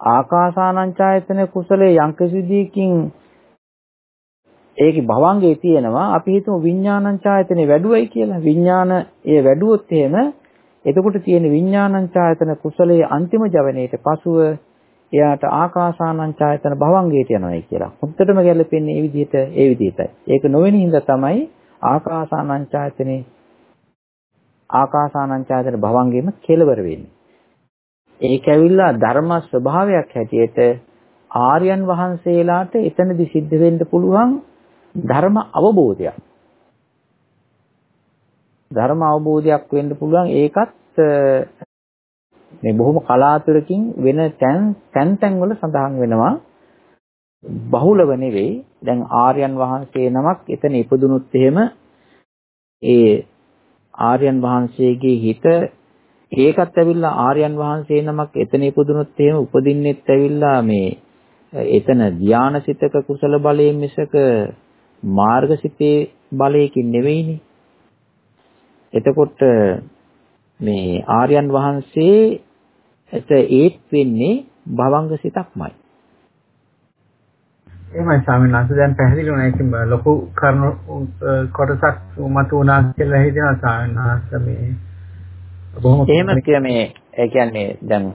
ආකාසානංචායතන කුසලයේ යංකසිදීකින් ඒකේ භවංගේ තියෙනවා. අපි හිතමු විඥානංචායතනේ වැඩුවයි කියලා. විඥාන ඒ වැඩුවොත් එහෙම එතකොට තියෙන විඥානංචායතන කුසලයේ අන්තිම ජවනයේට පසුව එයාට ආකාසානංචායතන භවංගයට යනවායි කියලා. හොඳටම ගැලපෙන්නේ මේ විදිහට ඒ විදිහටයි. ඒක නොවෙන හින්දා තමයි ආකාසානංචායතනේ ආකාසානංචායතන භවංගෙම කෙලවර වෙන්නේ. ඒක ඇවිල්ලා ධර්ම ස්වභාවයක් හැටියට ආර්යයන් වහන්සේලාට එතනදි සිද්ධ වෙන්න පුළුවන් ධර්ම අවබෝධයක්. ධර්ම අවබෝධයක් වෙන්න පුළුවන් ඒකත් මේ බොහොම කලාතුරකින් වෙන තැන් තැන් තැන් වල සඳහන් වෙනවා බහුලව නෙවෙයි දැන් ආර්යයන් වහන්සේ නමක් එතන ඉපදුනොත් එහෙම ඒ ආර්යයන් වහන්සේගේ හිත ඒකත් ඇවිල්ලා ආර්යයන් වහන්සේ නමක් එතන ඉපදුනොත් එහෙම උපදින්නෙත් ඇවිල්ලා මේ එතන ධානාසිතක කුසල බලයෙන් මිසක මාර්ගසිතේ බලයකින් නෙවෙයිනේ. එතකොට මේ ආර්යයන් වහන්සේ එත ඒත් වෙන්නේ භවංග සිතක්මයි. එහෙමයි ස්වාමීන් වහන්සේ. දැන් පැහැදිලි වුණා. ඉතින් ලොකු කරුණු කොටසක් මතු වුණා කියලා හිතෙනවා ස්වාමීන් වහන්සේ මේ. බොහොම එහෙම කිය මේ ඒ කියන්නේ දැන්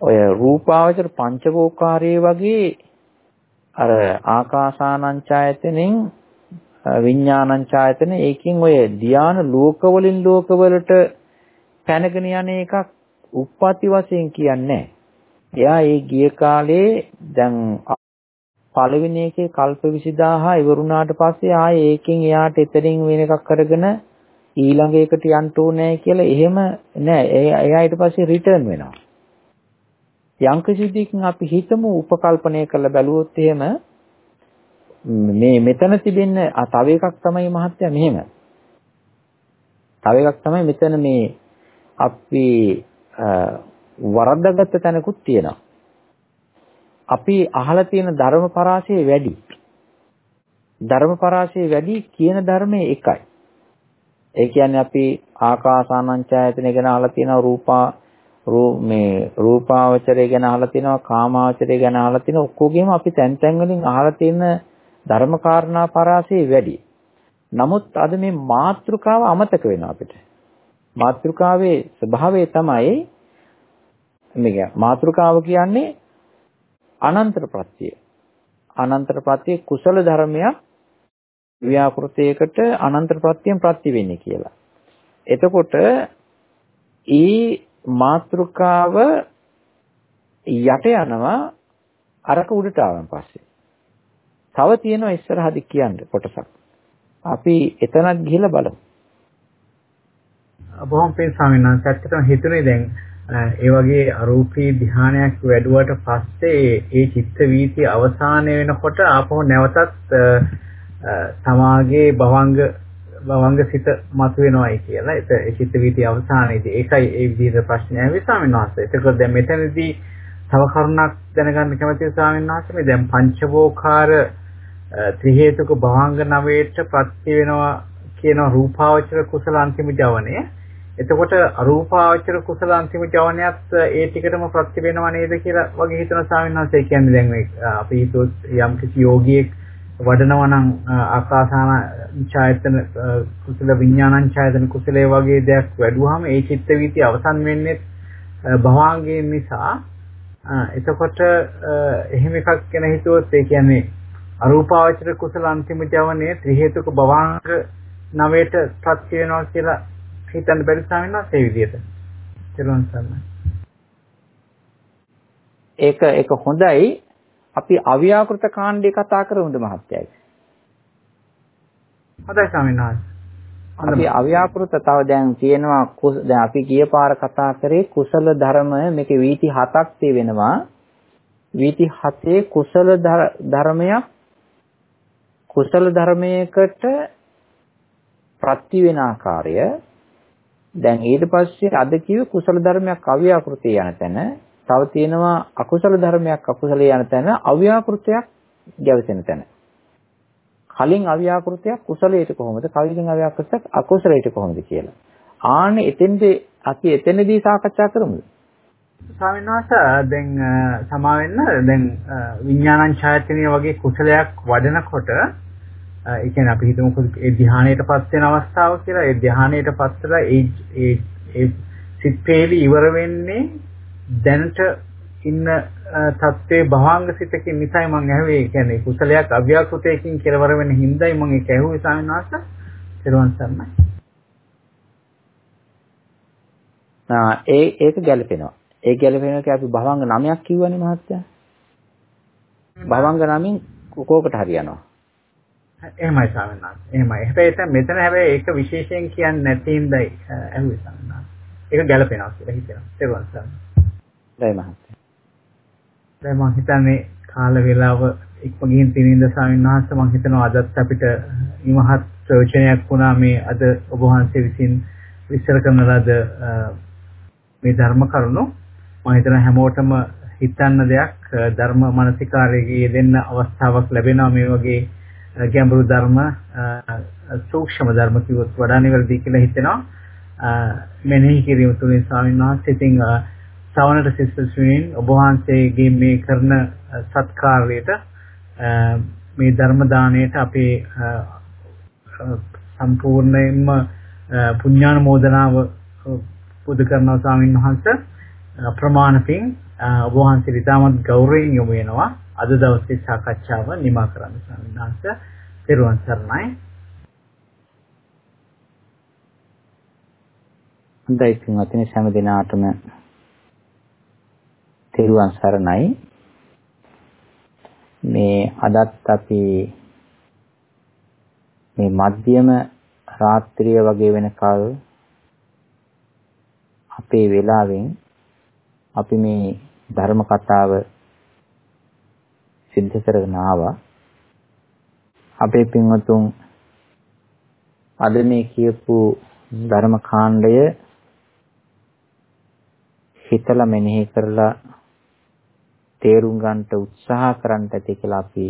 ඔය රූපාවචර පංචවෝකාරයේ වගේ අර ආකාසානංචායතනෙන් විඥානංචායතන ඒකෙන් ඔය ධාන ලෝකවලින් ලෝකවලට පැනගෙන යන එකක් උප්පත්ති වශයෙන් කියන්නේ එයා ඒ ගිය කාලේ දැන් පළවෙනි එකේ කල්ප 20000 ඉවරුණාට පස්සේ ආයේ ඒකෙන් එයාට එතරින් වෙන එකක් කරගෙන ඊළඟ එකට යන්න ඕනේ කියලා එහෙම නෑ එයා ඊට පස්සේ රිටර්න් වෙනවා. යම් කිසිදකින් අපි හිතමු උපකල්පනය කරලා බැලුවොත් එහෙම මේ මෙතන තිබෙන තව එකක් තමයි මහත්තයා මෙහෙම. තව එකක් තමයි මෙතන මේ අපි වරද්දාගත්ත තැනකුත් තියෙනවා අපි අහලා තියෙන ධර්ම පරාසය වැඩි. ධර්ම පරාසය වැඩි කියන ධර්මයේ එකයි. ඒ කියන්නේ අපි ආකාසානංචායතන ගැන අහලා තියෙනවා රූපා රූ මේ රූපාවචරය ගැන අහලා තියෙනවා කාමාවචරය ගැන අහලා තියෙනවා ඔක්කොගෙම අපි තැන් තැන් වලින් අහලා තියෙන ධර්ම කාරණා පරාසය වැඩි. නමුත් අද මේ මාත්‍රිකාව අමතක වෙනවා අපිට. මාත්‍රිකාවේ ස්වභාවය තමයි මේ මාත්‍රිකාව කියන්නේ අනන්තර ප්‍රත්‍ය. අනන්තර ප්‍රත්‍ය කුසල ධර්මයක් ව්‍යාකෘතයකට අනන්තර ප්‍රත්‍යයෙන් ප්‍රත්‍ය වෙන්නේ කියලා. එතකොට ඒ මාත්‍රිකාව යට යනවා අරක උඩට ආවන් පස්සේ. තව තියෙනවා ඉස්සරහදි කියන්න කොටසක්. අපි එතනත් ගිහිල්ලා බලමු. බොහොම පින් ස්වාමීන් වහන්සේ ඇත්තටම හිතුනේ දැන් ඒ වගේ අරූපී ධානයක් වැඩුවට පස්සේ ඒ චිත්ත වීති අවසානය වෙනකොට ආපහු නැවතත් තමාගේ භවංග භවංග සිත මතුවෙනවායි කියලා. ඒ චිත්ත වීති අවසානයේදී ඒකයි ඒ විදිහට ප්‍රශ්නය ඇහුවේ ස්වාමීන් වහන්සේ. ඒකෝ දැන් මෙතනදී තව කරුණක් දැනගන්න කැමතියි ස්වාමීන් වහන්සේ. මේ දැන් පංචවෝකාර ත්‍රි හේතුක භවංග නවයට ප්‍රත්‍ය වෙනවා කියන රූපාවචර කුසල අන්තිම ජවනයේ එතකොට අරූපාවචර කුසල අන්තිම ජවනයත් ඒ ටිකටම ප්‍රත්‍ය වෙනව නේද කියලා වගේ හිතන ස්වාමීන් වහන්සේ කියන්නේ. දැන් මේ අපි හිතුවොත් යම් කිසි යෝගියෙක් වඩනවා නම් ආකාසාන ඡායතන කුසල විඥානං ඡායතන කුසලයේ වගේ දෙයක් වැඩුවාම ඒ චිත්ත වීති අවසන් වෙන්නේ භවාංගයෙන් නිසා. එතකොට එහෙම එකක් ගැන හිතුවොත් ඒ කියන්නේ අරූපාවචර කුසල අන්තිම ජවනයේ ත්‍රි හේතුක භවාංග නවයට ප්‍රත්‍ය වෙනවා කියලා හිතන්න බැරි ස්වාමීන් වහන්සේ ඒ විදිහට. චලවන් සරණයි. ඒක ඒක හොඳයි. අපි අව්‍යාකෘත කාණ්ඩේ කතා කරමුද මහත්තයයි? හොඳයි ස්වාමීන් වහන්සේ. අපි අව්‍යාකෘත තව දැන් තියෙනවා දැන් අපි ගිය පාර කතා කරේ කුසල ධර්ම මේකේ වීති හතක් තියෙනවා. වීති හතේ කුසල ධර්මයක් කුසල ධර්මයකට ප්‍රති වෙන ආකාරය දැන් ඊට පස්සේ අද කිව්ව කුසල ධර්මයක් අව්‍යාකෘතේ යන තැන තව තියෙනවා අකුසල ධර්මයක් අකුසලේ යන තැන අව්‍යාකෘතයක් ගැවසෙන තැන. කලින් අව්‍යාකෘතයක් කුසලයට කොහොමද? කලින් අව්‍යාකෘතයක් අකුසලයට කොහොමද කියලා. ආන්න එතෙන්ද අපි එතනදී සාකච්ඡා කරමුද? ස්වාමීන් වහන්සේ දැන් සමා වෙන්න දැන් විඥානං ඡායතනිය වගේ කුසලයක් වඩනකොට ඒ කියන්නේ අපි හිතමුකෝ ඒ ධ්‍යානයටපත් වෙන අවස්ථාව කියලා ඒ ධ්‍යානයටපත් වෙලා ඒ ඒ ඒ සිත් පේලි ඉවර වෙන්නේ දැනට ඉන්න තත්ත්වයේ භවංග සිතකින් නිසයි මම ඇහුවේ ඒ කියන්නේ කුසලයක් අව්‍යාකෘතයකින් කෙලවර වෙන හින්දායි මම ඒක ඇහුවේ ස්වාමීන් වහන්සේ සිරුවන් සර්ණයි. ආ ඒ ඒක ගැලපෙනවා. ඒ ගැලපෙනවා කිය අපි භවංග නමයක් කිව්වනේ මහත්තයා. භවංග නමින් කෝකට හරියනවා. එහෙමයි වහන්සේ. එහෙමයි. හැබැයි මෙතන හැබැයි ඒක විශේෂයෙන් කියන්නේ නැති හින්දායි ඇහුවේ වහන්සේ. ඒක ගැළපෙනවා කියලා හිතෙනවා. තේරුවන් ස්වාමීන් දැයි මහත්තයා. දැන් මම හිතන්නේ කාල වේලාව ඉක්ම ගිහින් තිනින්ද වහන්සේ මම හිතනවා අදත් අපිට ඉමහත් ප්‍රයෝජනයක් වුණා මේ අද ඔබ වහන්සේ විසින් විස්තර කරන ලද මේ ධර්ම කරුණු මම හිතන හැමෝටම හිතන්න දෙයක් ධර්ම මානසිකාරයේ යෙදෙන්න අවස්ථාවක් ලැබෙනවා මේ වගේ ගැඹුරු ධර්ම සූක්ෂම ධර්ම කිව්වොත් වඩා නිවැරදි කියලා හිතෙනවා. මෙනෙහි කිරීම තුළින් ස්වාමීන් වහන්සේ ඉතින් සවනට සිස්ටර්ස් වෙනින් ඔබ වහන්සේගේ මේ කරන සත්කාරයට මේ ධර්ම දාණයට අපේ සම්පූර්ණයෙන්ම පුණ්‍යානුමෝදනාව පුදු කරනවා ස්වාමීන් වහන්සේ. ප්‍රමාණකින් ඔබ වහන්සේ ඉතාමත් ගෞරවයෙන් යොමු වෙනවා. අද දවසේ සාකච්ඡාව නිමා කරන්න ස්වාමීන් වහන්සේ. පෙරවන් සරණයි. හොඳයි පින්වත්නි හැම දිනාටම තෙරුවන් සරණයි. මේ අදත් අපි මේ මධ්‍යම රාත්‍රිය වගේ වෙනකල් අපේ වෙලාවෙන් අපි මේ ධර්ම කතාව සිද්ධ කරගෙන ආවා අපේ පින්වතුන් අද මේ කියපු ධර්ම කාණ්ඩය හිතලා මෙනෙහි කරලා තේරුම් ගන්නට උත්සාහ කරන්නට ඇති කියලා අපි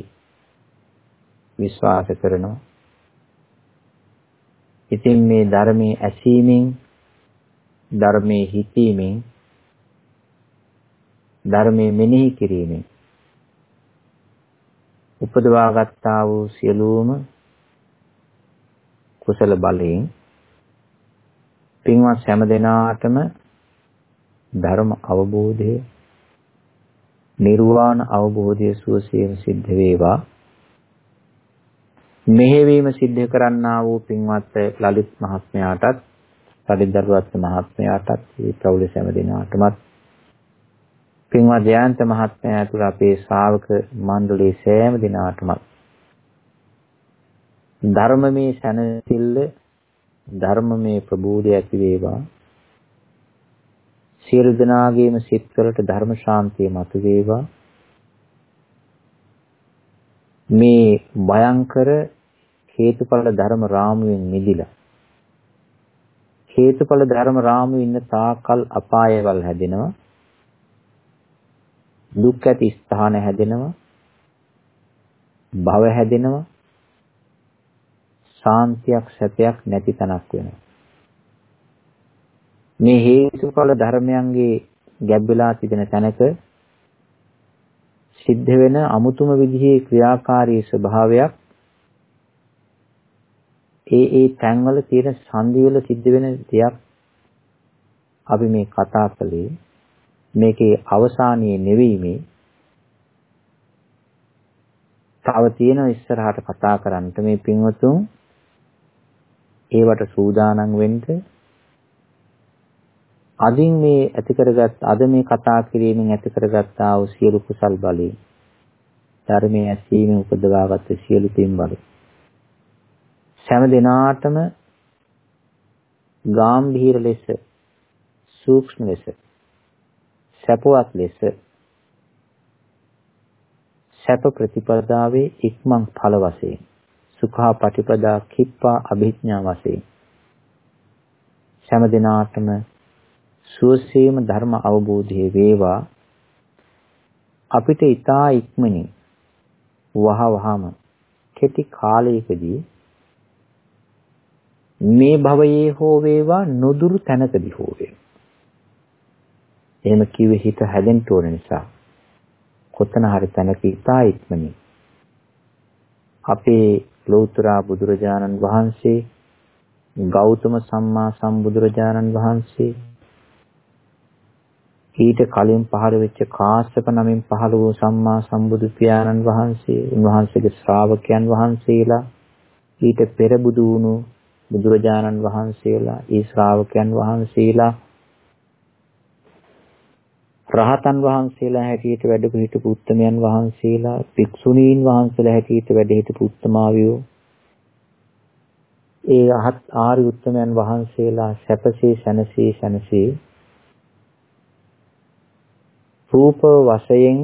විශ්වාස කරනවා. ඉතින් මේ ධර්මයේ ඇසීමෙන් ධර්මයේ හිතීමෙන් ධර්මයේ මෙනෙහි කිරීමෙන් උපදවා ගත්තා වූ සියලුම කුසල බලයෙන් පින්වත් හැම දිනාටම ධර්ම අවබෝධය නිර්වාණ අවබෝධය සුවසේම සිද්ධ වේවා. මෙහෙවීම සිද්ධ කරන්නා වූ පින්වත් ලලිත් මහත්මයාටත් පරිදරුවත් මහත්මයාටත් මේ ප්‍රෞල සෑම දිනාටමත් පින්වත් ජයන්ත මහත්මයා ඇතුළු අපේ ශ්‍රාවක මණ්ඩලයේ සෑම දිනාටමත් ධර්මමේ සැනසෙල්ල ධර්මමේ ප්‍රබෝධය ඇති වේවා සියලු දෙනාගේම සිත්වලට ධර්ම ශාන්තිය මතුවේවා. මේ භයංකර හේතුඵල ධර්ම රාමුවෙන් මිදිලා හේතුඵල ධර්ම රාමුවේ ඉන්න තාකල් අපායවල් හැදෙනවා දුක් ඇති ස්ථාන හැදෙනවා. භව හැදෙනවා. ශාන්තියක් සැපයක් නැති තැනක් වෙනවා. මේ හේතුඵල ධර්මයන්ගේ ගැබ් වෙලා තිබෙන තැනක සිද්ධ වෙන අමුතුම විදිහේ ක්‍රියාකාරී ස්වභාවයක් ඒ ඒ තැන්වල තියෙන සංදිවල සිද්ධ වෙන දෙයක් අපි මේ කතා කළේ. මේකේ අවසානයේ නෙවෙයි තව තියෙන ඉස්සරහට කතා කරන්නට මේ පින්වතුන්. ඒවට සූදානම් වෙන්න. අදින් මේ ඇති කරගත් අද මේ කතා කිරීමෙන් ඇති කරගත් ආ වූ සියලු කුසල් බලය. ධර්මයේ ඇසීමෙන් උපදවාගත් සියලු පින් බල සෑම දිනාටම ගාම්භීර ලෙස සූක්ෂම ලෙස සැපවත් ලෙස සැප ප්‍රතිපදාවේ ඉක්මන් ඵල වශයෙන් සුඛා පටිපදා කිප්පා අභිඥා වශයෙන් සෑම දිනාටම සුවසේම ධර්ම අවබෝධය වේවා. අපිට ඊටා ඉක්මනින් වහ වහම කෙටි කාලයකදී මේ භවයේ හෝ වේවා නොදුරු තැනකදී හෝ වේවා. එහෙම කිව්වේ හිත හැදෙන්න ඕන නිසා. කොතන හරි තැනක ඊටා ඉක්මනින්. අපේ ලෞතර බුදුරජාණන් වහන්සේ ගෞතම සම්මා සම්බුදුරජාණන් වහන්සේ ඊට කලින් පහළ වෙච්ච කාශ්‍යප නමින් පහළ වූ සම්මා සම්බුදු පියාණන් වහන්සේ උන්වහන්සේගේ ශ්‍රාවකයන් වහන්සේලා ඊට පෙර බුදු වුණු බුදුරජාණන් වහන්සේලා ඒ ශ්‍රාවකයන් වහන්සේලා රහතන් වහන්සේලා හැටියට වැඩ පිහිටපු උත්තමයන් වහන්සේලා භික්ෂුණීන් වහන්සේලා හැටියට වැඩ හිටපු උත්තමාවියෝ. ඒ අහත් ආරි උත්තමයන් වහන්සේලා සැපසේ සැනසී සැනසී රූප වශයෙන්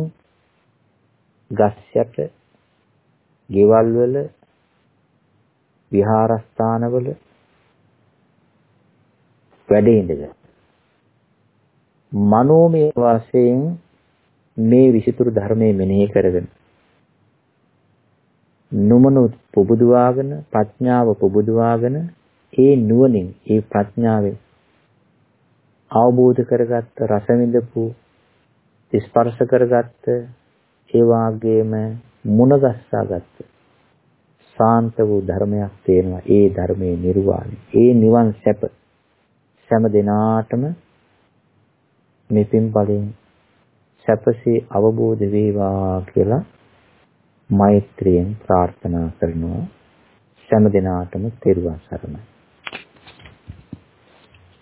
ගස් යට, ගෙවල් වල, විහාරස්ථානවල වැඩ ඉඳගෙන මනෝමය වශයෙන් මේ විසිතුරු ධර්මයේ මෙනෙහි කරගෙන නුමනුත් පුබුදුවාගෙන ප්‍රඥාව පුබුදුවාගෙන ඒ නුවණින් ඒ ප්‍රඥාවෙන් අවබෝධ කරගත්ත රස විඳපු ස්පර්ශ කරගත්ත ඒ වාගේම මුණ ගස්සාගත්ත සාන්ත වූ ධර්මයක් තේනවා ඒ ධර්මයේ නිර්වාණය. ඒ නිවන් සැප සෑම දිනාටම මේ පින් බලෙන් සැපසේ අවබෝධ වේවා කියලා මෛත්‍රියෙන් ප්‍රාර්ථනා කරනවා. සෑම දිනාටම තෙරුවන් සරණයි.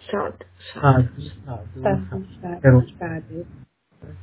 සාදු. සාදු. සාදු